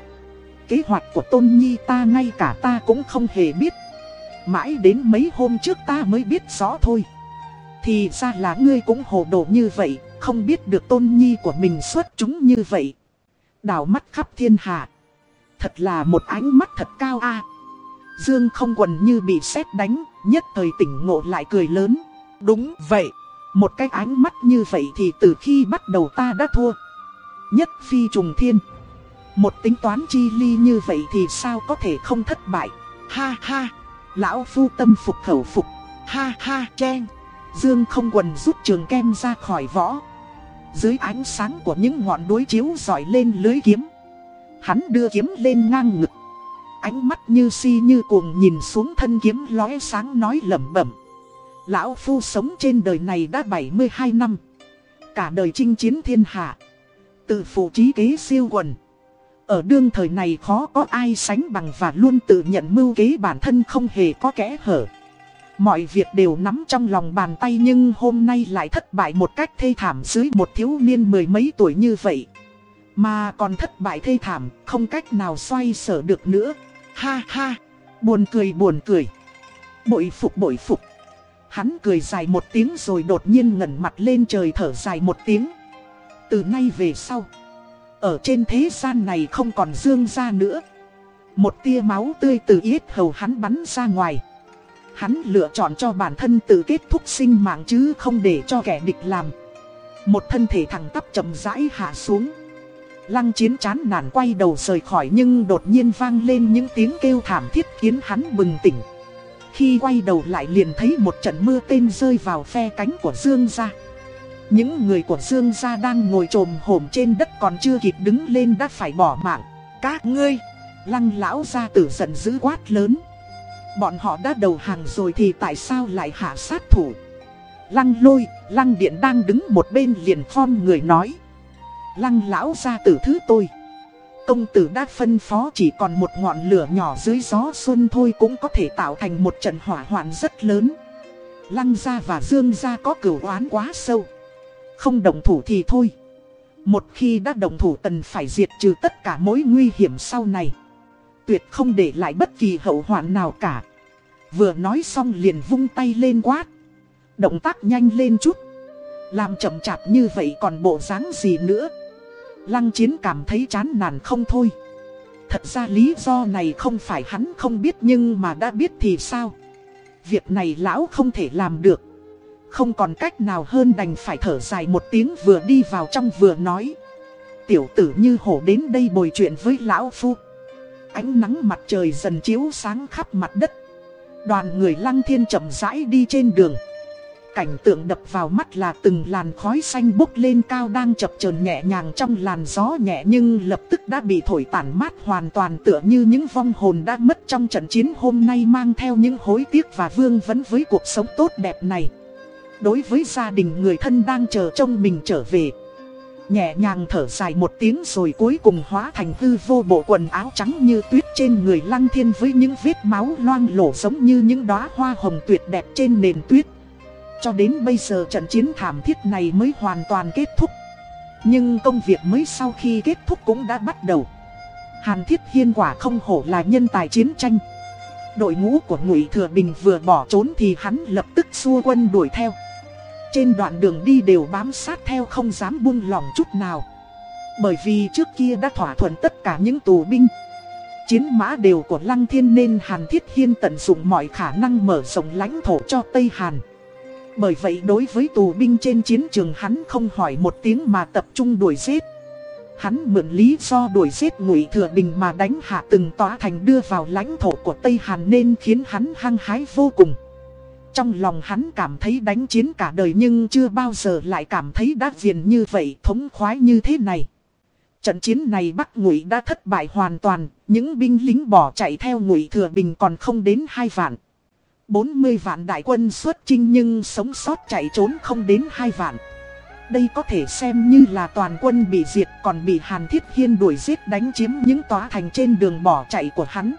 Kế hoạch của Tôn Nhi ta ngay cả ta cũng không hề biết. Mãi đến mấy hôm trước ta mới biết rõ thôi. Thì ra là ngươi cũng hồ đồ như vậy, Không biết được Tôn Nhi của mình xuất chúng như vậy. Đào mắt khắp thiên hạ. Thật là một ánh mắt thật cao a. Dương không quần như bị sét đánh Nhất thời tỉnh ngộ lại cười lớn Đúng vậy Một cái ánh mắt như vậy thì từ khi bắt đầu ta đã thua nhất phi trùng thiên. Một tính toán chi ly như vậy thì sao có thể không thất bại. Ha ha, lão phu tâm phục khẩu phục. Ha ha, chen. Dương không quần rút trường kem ra khỏi võ. Dưới ánh sáng của những ngọn đuối chiếu dọi lên lưới kiếm. Hắn đưa kiếm lên ngang ngực. Ánh mắt như si như cuồng nhìn xuống thân kiếm lóe sáng nói lẩm bẩm. Lão Phu sống trên đời này đã 72 năm. Cả đời chinh chiến thiên hạ tự phụ trí kế siêu quần. Ở đương thời này khó có ai sánh bằng và luôn tự nhận mưu kế bản thân không hề có kẽ hở. Mọi việc đều nắm trong lòng bàn tay nhưng hôm nay lại thất bại một cách thê thảm dưới một thiếu niên mười mấy tuổi như vậy. Mà còn thất bại thê thảm, không cách nào xoay sở được nữa. Ha ha, buồn cười buồn cười. Bội phục bội phục. Hắn cười dài một tiếng rồi đột nhiên ngẩn mặt lên trời thở dài một tiếng. Từ nay về sau, ở trên thế gian này không còn dương ra nữa. Một tia máu tươi từ yết hầu hắn bắn ra ngoài. Hắn lựa chọn cho bản thân tự kết thúc sinh mạng chứ không để cho kẻ địch làm. Một thân thể thẳng tắp chậm rãi hạ xuống. Lăng chiến chán nản quay đầu rời khỏi nhưng đột nhiên vang lên những tiếng kêu thảm thiết khiến hắn bừng tỉnh. Khi quay đầu lại liền thấy một trận mưa tên rơi vào phe cánh của Dương gia. Những người của Dương gia đang ngồi trồm hổm trên đất còn chưa kịp đứng lên đã phải bỏ mạng. Các ngươi, lăng lão gia tử giận dữ quát lớn. Bọn họ đã đầu hàng rồi thì tại sao lại hạ sát thủ? Lăng lôi, lăng điện đang đứng một bên liền phong người nói. Lăng lão gia tử thứ tôi. Công tử đã phân phó chỉ còn một ngọn lửa nhỏ dưới gió xuân thôi cũng có thể tạo thành một trận hỏa hoạn rất lớn. Lăng gia và Dương gia có cửu oán quá sâu. Không đồng thủ thì thôi. Một khi đã đồng thủ tần phải diệt trừ tất cả mối nguy hiểm sau này. Tuyệt không để lại bất kỳ hậu hoạn nào cả. Vừa nói xong liền vung tay lên quát. Động tác nhanh lên chút. Làm chậm chạp như vậy còn bộ dáng gì nữa. Lăng chiến cảm thấy chán nản không thôi. Thật ra lý do này không phải hắn không biết nhưng mà đã biết thì sao. Việc này lão không thể làm được. Không còn cách nào hơn đành phải thở dài một tiếng vừa đi vào trong vừa nói Tiểu tử như hổ đến đây bồi chuyện với lão phu Ánh nắng mặt trời dần chiếu sáng khắp mặt đất Đoàn người lăng thiên chậm rãi đi trên đường Cảnh tượng đập vào mắt là từng làn khói xanh bốc lên cao đang chập chờn nhẹ nhàng trong làn gió nhẹ nhưng lập tức đã bị thổi tản mát hoàn toàn tựa như những vong hồn đã mất trong trận chiến hôm nay mang theo những hối tiếc và vương vấn với cuộc sống tốt đẹp này. Đối với gia đình, người thân đang chờ trông mình trở về. Nhẹ nhàng thở dài một tiếng rồi cuối cùng hóa thành hư vô bộ quần áo trắng như tuyết trên người lăng thiên với những vết máu loang lổ giống như những đóa hoa hồng tuyệt đẹp trên nền tuyết. Cho đến bây giờ trận chiến thảm thiết này mới hoàn toàn kết thúc. Nhưng công việc mới sau khi kết thúc cũng đã bắt đầu. Hàn Thiết Hiên quả không hổ là nhân tài chiến tranh. Đội ngũ của Ngụy Thừa Bình vừa bỏ trốn thì hắn lập tức xua quân đuổi theo. Trên đoạn đường đi đều bám sát theo không dám buông lòng chút nào. Bởi vì trước kia đã thỏa thuận tất cả những tù binh. Chiến mã đều của Lăng Thiên nên Hàn Thiết Hiên tận dụng mọi khả năng mở rộng lãnh thổ cho Tây Hàn. Bởi vậy đối với tù binh trên chiến trường hắn không hỏi một tiếng mà tập trung đuổi giết. Hắn mượn lý do đuổi giết ngụy thừa bình mà đánh hạ từng tòa thành đưa vào lãnh thổ của Tây Hàn nên khiến hắn hăng hái vô cùng. Trong lòng hắn cảm thấy đánh chiến cả đời nhưng chưa bao giờ lại cảm thấy đắc viền như vậy, thống khoái như thế này. Trận chiến này Bắc Ngụy đã thất bại hoàn toàn, những binh lính bỏ chạy theo Ngụy Thừa Bình còn không đến hai vạn. 40 vạn đại quân xuất chinh nhưng sống sót chạy trốn không đến hai vạn. Đây có thể xem như là toàn quân bị diệt còn bị Hàn Thiết Hiên đuổi giết đánh chiếm những tòa thành trên đường bỏ chạy của hắn.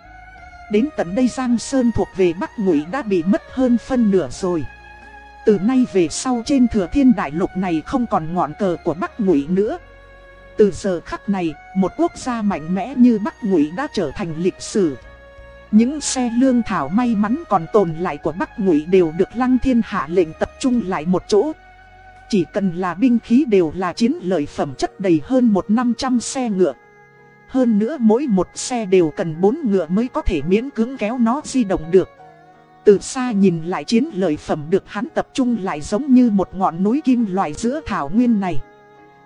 Đến tận đây Giang Sơn thuộc về Bắc Ngụy đã bị mất hơn phân nửa rồi. Từ nay về sau trên thừa thiên đại lục này không còn ngọn cờ của Bắc Ngụy nữa. Từ giờ khắc này, một quốc gia mạnh mẽ như Bắc Ngụy đã trở thành lịch sử. Những xe lương thảo may mắn còn tồn lại của Bắc Ngụy đều được Lăng Thiên hạ lệnh tập trung lại một chỗ. Chỉ cần là binh khí đều là chiến lợi phẩm chất đầy hơn một năm trăm xe ngựa. Hơn nữa mỗi một xe đều cần bốn ngựa mới có thể miễn cưỡng kéo nó di động được. Từ xa nhìn lại chiến lợi phẩm được hắn tập trung lại giống như một ngọn núi kim loại giữa thảo nguyên này.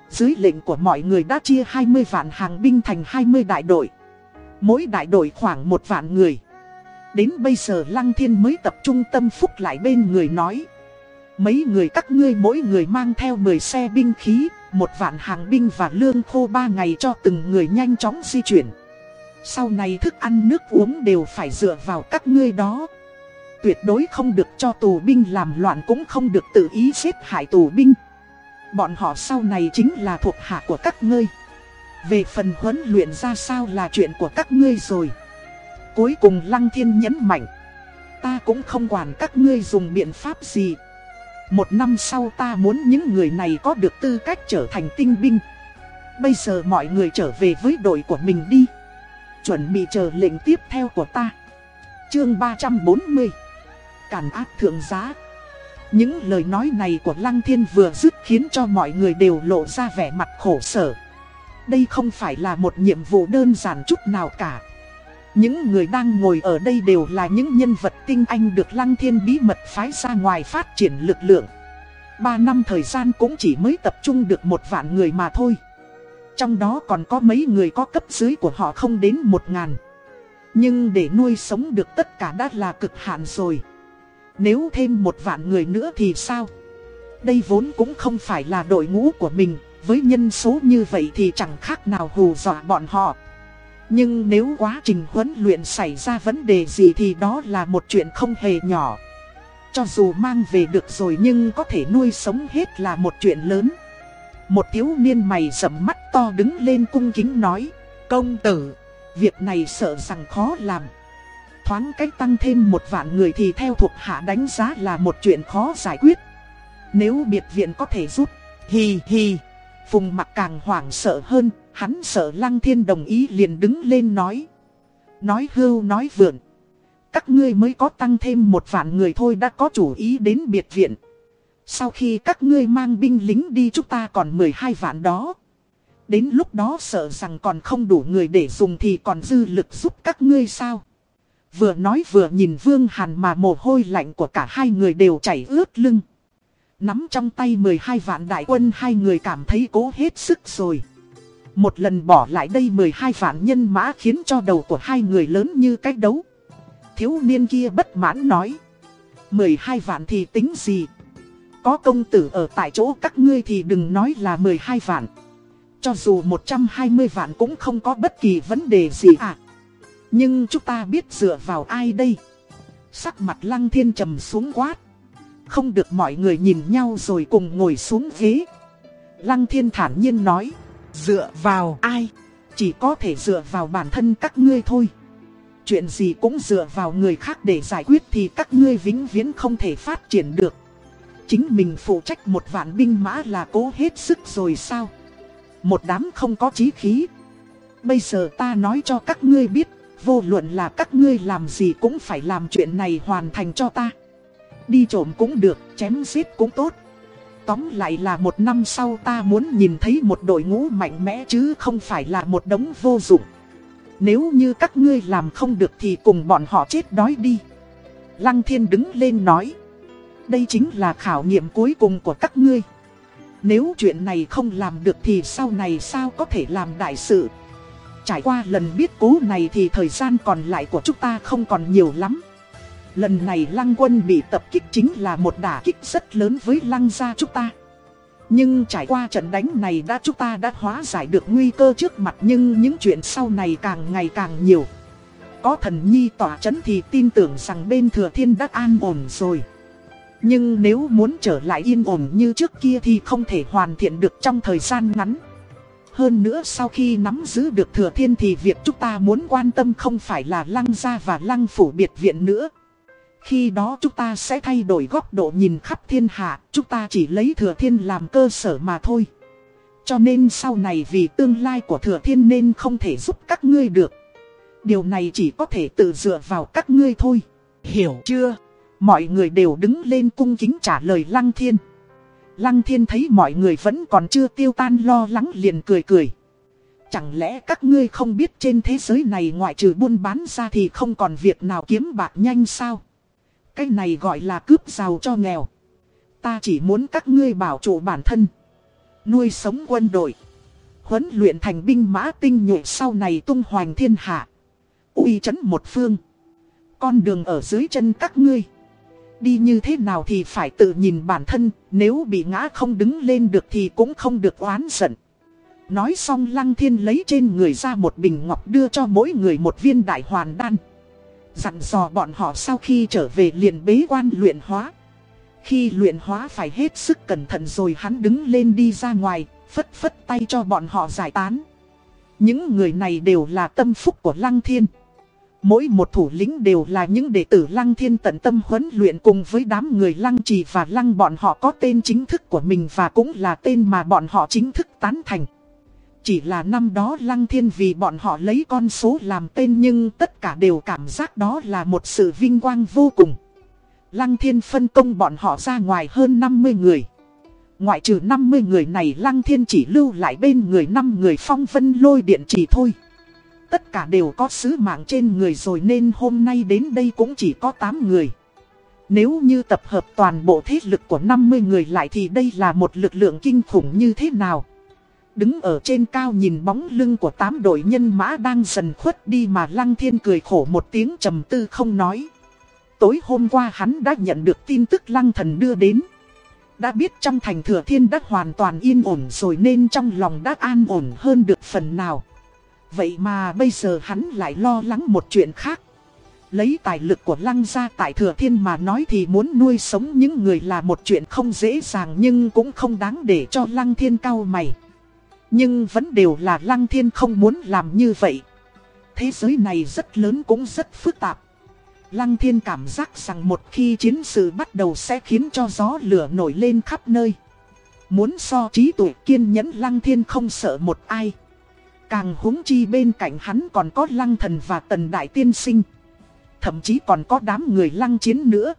Dưới lệnh của mọi người đã chia 20 vạn hàng binh thành 20 đại đội. Mỗi đại đội khoảng một vạn người. Đến bây giờ Lăng Thiên mới tập trung tâm phúc lại bên người nói. Mấy người các ngươi mỗi người mang theo 10 xe binh khí, một vạn hàng binh và lương khô ba ngày cho từng người nhanh chóng di chuyển. Sau này thức ăn nước uống đều phải dựa vào các ngươi đó. Tuyệt đối không được cho tù binh làm loạn cũng không được tự ý giết hại tù binh. Bọn họ sau này chính là thuộc hạ của các ngươi. Về phần huấn luyện ra sao là chuyện của các ngươi rồi. Cuối cùng Lăng Thiên nhấn mạnh. Ta cũng không quản các ngươi dùng biện pháp gì. Một năm sau ta muốn những người này có được tư cách trở thành tinh binh. Bây giờ mọi người trở về với đội của mình đi. Chuẩn bị chờ lệnh tiếp theo của ta. Chương 340 Cản ác thượng giá Những lời nói này của Lăng Thiên vừa dứt khiến cho mọi người đều lộ ra vẻ mặt khổ sở. Đây không phải là một nhiệm vụ đơn giản chút nào cả. Những người đang ngồi ở đây đều là những nhân vật tinh anh được Lăng Thiên bí mật phái ra ngoài phát triển lực lượng. Ba năm thời gian cũng chỉ mới tập trung được một vạn người mà thôi. Trong đó còn có mấy người có cấp dưới của họ không đến một ngàn. Nhưng để nuôi sống được tất cả đã là cực hạn rồi. Nếu thêm một vạn người nữa thì sao? Đây vốn cũng không phải là đội ngũ của mình, với nhân số như vậy thì chẳng khác nào hù dọa bọn họ. Nhưng nếu quá trình huấn luyện xảy ra vấn đề gì thì đó là một chuyện không hề nhỏ. Cho dù mang về được rồi nhưng có thể nuôi sống hết là một chuyện lớn. Một thiếu niên mày rậm mắt to đứng lên cung kính nói. Công tử, việc này sợ rằng khó làm. Thoáng cách tăng thêm một vạn người thì theo thuộc hạ đánh giá là một chuyện khó giải quyết. Nếu biệt viện có thể giúp, hi hi. Phùng mặt càng hoảng sợ hơn, hắn sợ Lăng Thiên đồng ý liền đứng lên nói. Nói hưu nói vượn. Các ngươi mới có tăng thêm một vạn người thôi đã có chủ ý đến biệt viện. Sau khi các ngươi mang binh lính đi chúng ta còn 12 vạn đó. Đến lúc đó sợ rằng còn không đủ người để dùng thì còn dư lực giúp các ngươi sao. Vừa nói vừa nhìn Vương Hàn mà mồ hôi lạnh của cả hai người đều chảy ướt lưng. Nắm trong tay 12 vạn đại quân, hai người cảm thấy cố hết sức rồi. Một lần bỏ lại đây 12 vạn nhân mã khiến cho đầu của hai người lớn như cách đấu. Thiếu niên kia bất mãn nói. 12 vạn thì tính gì? Có công tử ở tại chỗ, các ngươi thì đừng nói là 12 vạn. Cho dù 120 vạn cũng không có bất kỳ vấn đề gì à. Nhưng chúng ta biết dựa vào ai đây? Sắc mặt lăng thiên trầm xuống quát. Không được mọi người nhìn nhau rồi cùng ngồi xuống ghế. Lăng thiên thản nhiên nói. Dựa vào ai? Chỉ có thể dựa vào bản thân các ngươi thôi. Chuyện gì cũng dựa vào người khác để giải quyết thì các ngươi vĩnh viễn không thể phát triển được. Chính mình phụ trách một vạn binh mã là cố hết sức rồi sao? Một đám không có chí khí. Bây giờ ta nói cho các ngươi biết, vô luận là các ngươi làm gì cũng phải làm chuyện này hoàn thành cho ta. Đi trộm cũng được, chém giết cũng tốt. Tóm lại là một năm sau ta muốn nhìn thấy một đội ngũ mạnh mẽ chứ không phải là một đống vô dụng. Nếu như các ngươi làm không được thì cùng bọn họ chết đói đi. Lăng thiên đứng lên nói. Đây chính là khảo nghiệm cuối cùng của các ngươi. Nếu chuyện này không làm được thì sau này sao có thể làm đại sự. Trải qua lần biết cố này thì thời gian còn lại của chúng ta không còn nhiều lắm. Lần này lăng quân bị tập kích chính là một đả kích rất lớn với lăng gia chúng ta. Nhưng trải qua trận đánh này đã chúng ta đã hóa giải được nguy cơ trước mặt nhưng những chuyện sau này càng ngày càng nhiều. Có thần nhi tỏa chấn thì tin tưởng rằng bên thừa thiên đã an ổn rồi. Nhưng nếu muốn trở lại yên ổn như trước kia thì không thể hoàn thiện được trong thời gian ngắn. Hơn nữa sau khi nắm giữ được thừa thiên thì việc chúng ta muốn quan tâm không phải là lăng gia và lăng phủ biệt viện nữa. Khi đó chúng ta sẽ thay đổi góc độ nhìn khắp thiên hạ, chúng ta chỉ lấy thừa thiên làm cơ sở mà thôi. Cho nên sau này vì tương lai của thừa thiên nên không thể giúp các ngươi được. Điều này chỉ có thể tự dựa vào các ngươi thôi. Hiểu chưa? Mọi người đều đứng lên cung kính trả lời Lăng Thiên. Lăng Thiên thấy mọi người vẫn còn chưa tiêu tan lo lắng liền cười cười. Chẳng lẽ các ngươi không biết trên thế giới này ngoại trừ buôn bán ra thì không còn việc nào kiếm bạc nhanh sao? Cái này gọi là cướp giàu cho nghèo. Ta chỉ muốn các ngươi bảo trụ bản thân. Nuôi sống quân đội. Huấn luyện thành binh mã tinh nhuệ sau này tung hoành thiên hạ. uy chấn một phương. Con đường ở dưới chân các ngươi. Đi như thế nào thì phải tự nhìn bản thân, nếu bị ngã không đứng lên được thì cũng không được oán giận. Nói xong Lăng Thiên lấy trên người ra một bình ngọc đưa cho mỗi người một viên đại hoàn đan. Dặn dò bọn họ sau khi trở về liền bế quan luyện hóa. Khi luyện hóa phải hết sức cẩn thận rồi hắn đứng lên đi ra ngoài, phất phất tay cho bọn họ giải tán. Những người này đều là tâm phúc của Lăng Thiên. Mỗi một thủ lĩnh đều là những đệ tử Lăng Thiên tận tâm huấn luyện cùng với đám người Lăng Trì và Lăng bọn họ có tên chính thức của mình và cũng là tên mà bọn họ chính thức tán thành. Chỉ là năm đó Lăng Thiên vì bọn họ lấy con số làm tên nhưng tất cả đều cảm giác đó là một sự vinh quang vô cùng. Lăng Thiên phân công bọn họ ra ngoài hơn 50 người. Ngoại trừ 50 người này Lăng Thiên chỉ lưu lại bên người 5 người phong vân lôi điện chỉ thôi. Tất cả đều có sứ mạng trên người rồi nên hôm nay đến đây cũng chỉ có 8 người. Nếu như tập hợp toàn bộ thế lực của 50 người lại thì đây là một lực lượng kinh khủng như thế nào? Đứng ở trên cao nhìn bóng lưng của tám đội nhân mã đang dần khuất đi mà Lăng Thiên cười khổ một tiếng trầm tư không nói. Tối hôm qua hắn đã nhận được tin tức Lăng Thần đưa đến. Đã biết trong thành thừa thiên đã hoàn toàn yên ổn rồi nên trong lòng đã an ổn hơn được phần nào. Vậy mà bây giờ hắn lại lo lắng một chuyện khác. Lấy tài lực của lăng gia tại thừa thiên mà nói thì muốn nuôi sống những người là một chuyện không dễ dàng nhưng cũng không đáng để cho lăng thiên cao mày. Nhưng vẫn đều là lăng thiên không muốn làm như vậy. Thế giới này rất lớn cũng rất phức tạp. Lăng thiên cảm giác rằng một khi chiến sự bắt đầu sẽ khiến cho gió lửa nổi lên khắp nơi. Muốn so trí tuệ kiên nhẫn lăng thiên không sợ một ai. Càng huống chi bên cạnh hắn còn có lăng thần và tần đại tiên sinh. Thậm chí còn có đám người lăng chiến nữa.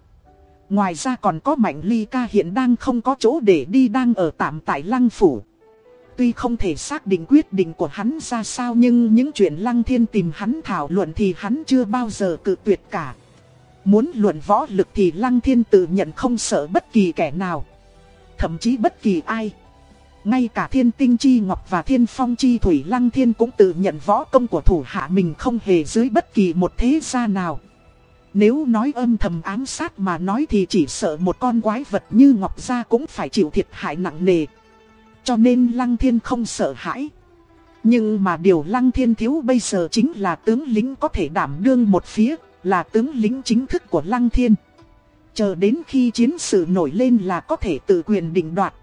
Ngoài ra còn có mạnh ly ca hiện đang không có chỗ để đi đang ở tạm tại lăng phủ. Tuy không thể xác định quyết định của hắn ra sao nhưng những chuyện lăng thiên tìm hắn thảo luận thì hắn chưa bao giờ cự tuyệt cả. Muốn luận võ lực thì lăng thiên tự nhận không sợ bất kỳ kẻ nào. Thậm chí bất kỳ ai. Ngay cả thiên tinh chi ngọc và thiên phong chi thủy lăng thiên cũng tự nhận võ công của thủ hạ mình không hề dưới bất kỳ một thế gia nào. Nếu nói âm thầm ám sát mà nói thì chỉ sợ một con quái vật như Ngọc Gia cũng phải chịu thiệt hại nặng nề. Cho nên Lăng Thiên không sợ hãi. Nhưng mà điều Lăng Thiên thiếu bây giờ chính là tướng lính có thể đảm đương một phía, là tướng lính chính thức của Lăng Thiên. Chờ đến khi chiến sự nổi lên là có thể tự quyền định đoạt.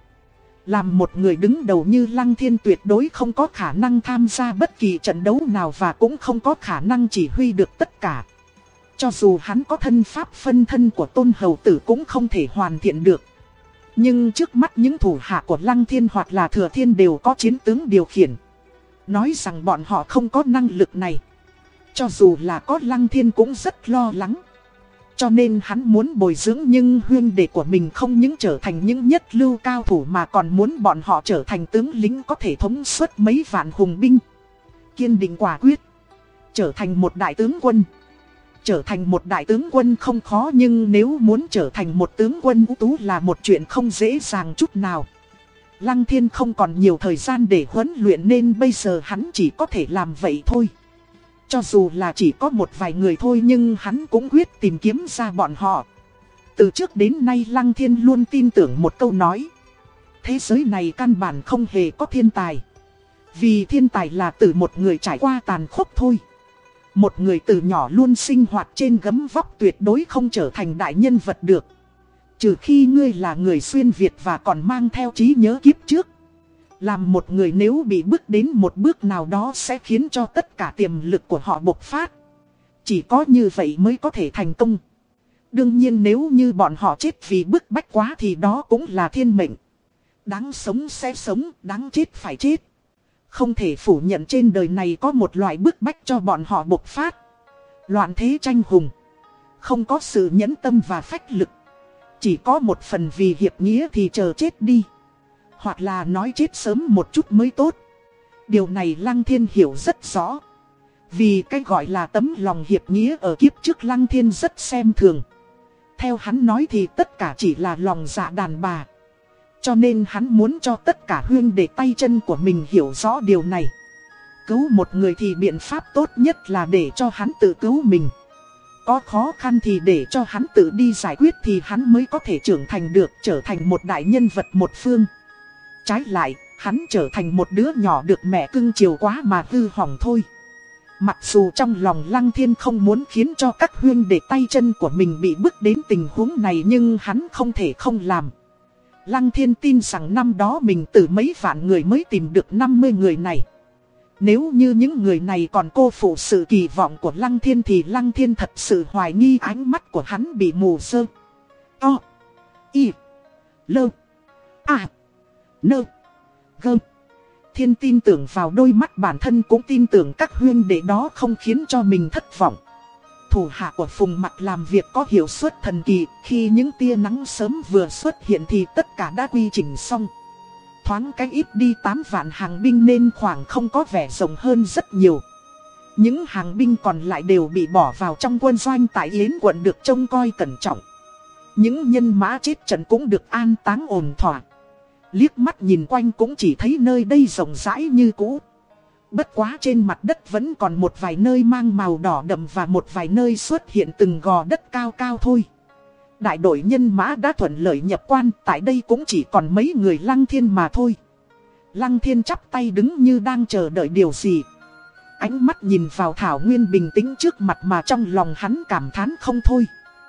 Làm một người đứng đầu như Lăng Thiên tuyệt đối không có khả năng tham gia bất kỳ trận đấu nào và cũng không có khả năng chỉ huy được tất cả. Cho dù hắn có thân pháp phân thân của tôn hầu tử cũng không thể hoàn thiện được. Nhưng trước mắt những thủ hạ của Lăng Thiên hoặc là Thừa Thiên đều có chiến tướng điều khiển. Nói rằng bọn họ không có năng lực này. Cho dù là có Lăng Thiên cũng rất lo lắng. Cho nên hắn muốn bồi dưỡng nhưng huyên đệ của mình không những trở thành những nhất lưu cao thủ mà còn muốn bọn họ trở thành tướng lính có thể thống suất mấy vạn hùng binh. Kiên định quả quyết. Trở thành một đại tướng quân. Trở thành một đại tướng quân không khó nhưng nếu muốn trở thành một tướng quân ưu tú là một chuyện không dễ dàng chút nào. Lăng thiên không còn nhiều thời gian để huấn luyện nên bây giờ hắn chỉ có thể làm vậy thôi. Cho dù là chỉ có một vài người thôi nhưng hắn cũng quyết tìm kiếm ra bọn họ. Từ trước đến nay Lăng Thiên luôn tin tưởng một câu nói. Thế giới này căn bản không hề có thiên tài. Vì thiên tài là từ một người trải qua tàn khốc thôi. Một người từ nhỏ luôn sinh hoạt trên gấm vóc tuyệt đối không trở thành đại nhân vật được. Trừ khi ngươi là người xuyên Việt và còn mang theo trí nhớ kiếp trước. Làm một người nếu bị bước đến một bước nào đó sẽ khiến cho tất cả tiềm lực của họ bộc phát. Chỉ có như vậy mới có thể thành công. Đương nhiên nếu như bọn họ chết vì bức bách quá thì đó cũng là thiên mệnh. Đáng sống sẽ sống, đáng chết phải chết. Không thể phủ nhận trên đời này có một loại bức bách cho bọn họ bộc phát. Loạn thế tranh hùng. Không có sự nhẫn tâm và phách lực. Chỉ có một phần vì hiệp nghĩa thì chờ chết đi. Hoặc là nói chết sớm một chút mới tốt. Điều này Lăng Thiên hiểu rất rõ. Vì cái gọi là tấm lòng hiệp nghĩa ở kiếp trước Lăng Thiên rất xem thường. Theo hắn nói thì tất cả chỉ là lòng dạ đàn bà. Cho nên hắn muốn cho tất cả huyên để tay chân của mình hiểu rõ điều này. Cứu một người thì biện pháp tốt nhất là để cho hắn tự cứu mình. Có khó khăn thì để cho hắn tự đi giải quyết thì hắn mới có thể trưởng thành được trở thành một đại nhân vật một phương. Trái lại, hắn trở thành một đứa nhỏ được mẹ cưng chiều quá mà hư hỏng thôi. Mặc dù trong lòng Lăng Thiên không muốn khiến cho các huyên để tay chân của mình bị bước đến tình huống này nhưng hắn không thể không làm. Lăng Thiên tin rằng năm đó mình từ mấy vạn người mới tìm được 50 người này. Nếu như những người này còn cô phụ sự kỳ vọng của Lăng Thiên thì Lăng Thiên thật sự hoài nghi ánh mắt của hắn bị mù sơ. O. Y. Lơ. À. Nơ. Gơ. Thiên tin tưởng vào đôi mắt bản thân cũng tin tưởng các huyên đệ đó không khiến cho mình thất vọng. Thủ hạ của Phùng Mặc làm việc có hiệu suất thần kỳ, khi những tia nắng sớm vừa xuất hiện thì tất cả đã quy trình xong. Thoáng cái ít đi 8 vạn hàng binh nên khoảng không có vẻ rộng hơn rất nhiều. Những hàng binh còn lại đều bị bỏ vào trong quân doanh tại Yến quận được trông coi cẩn trọng. Những nhân mã chết trận cũng được an táng ổn thỏa. Liếc mắt nhìn quanh cũng chỉ thấy nơi đây rộng rãi như cũ. Bất quá trên mặt đất vẫn còn một vài nơi mang màu đỏ đậm và một vài nơi xuất hiện từng gò đất cao cao thôi. Đại đội nhân mã đã thuận lợi nhập quan, tại đây cũng chỉ còn mấy người lăng thiên mà thôi. Lăng thiên chắp tay đứng như đang chờ đợi điều gì. Ánh mắt nhìn vào Thảo Nguyên bình tĩnh trước mặt mà trong lòng hắn cảm thán không thôi.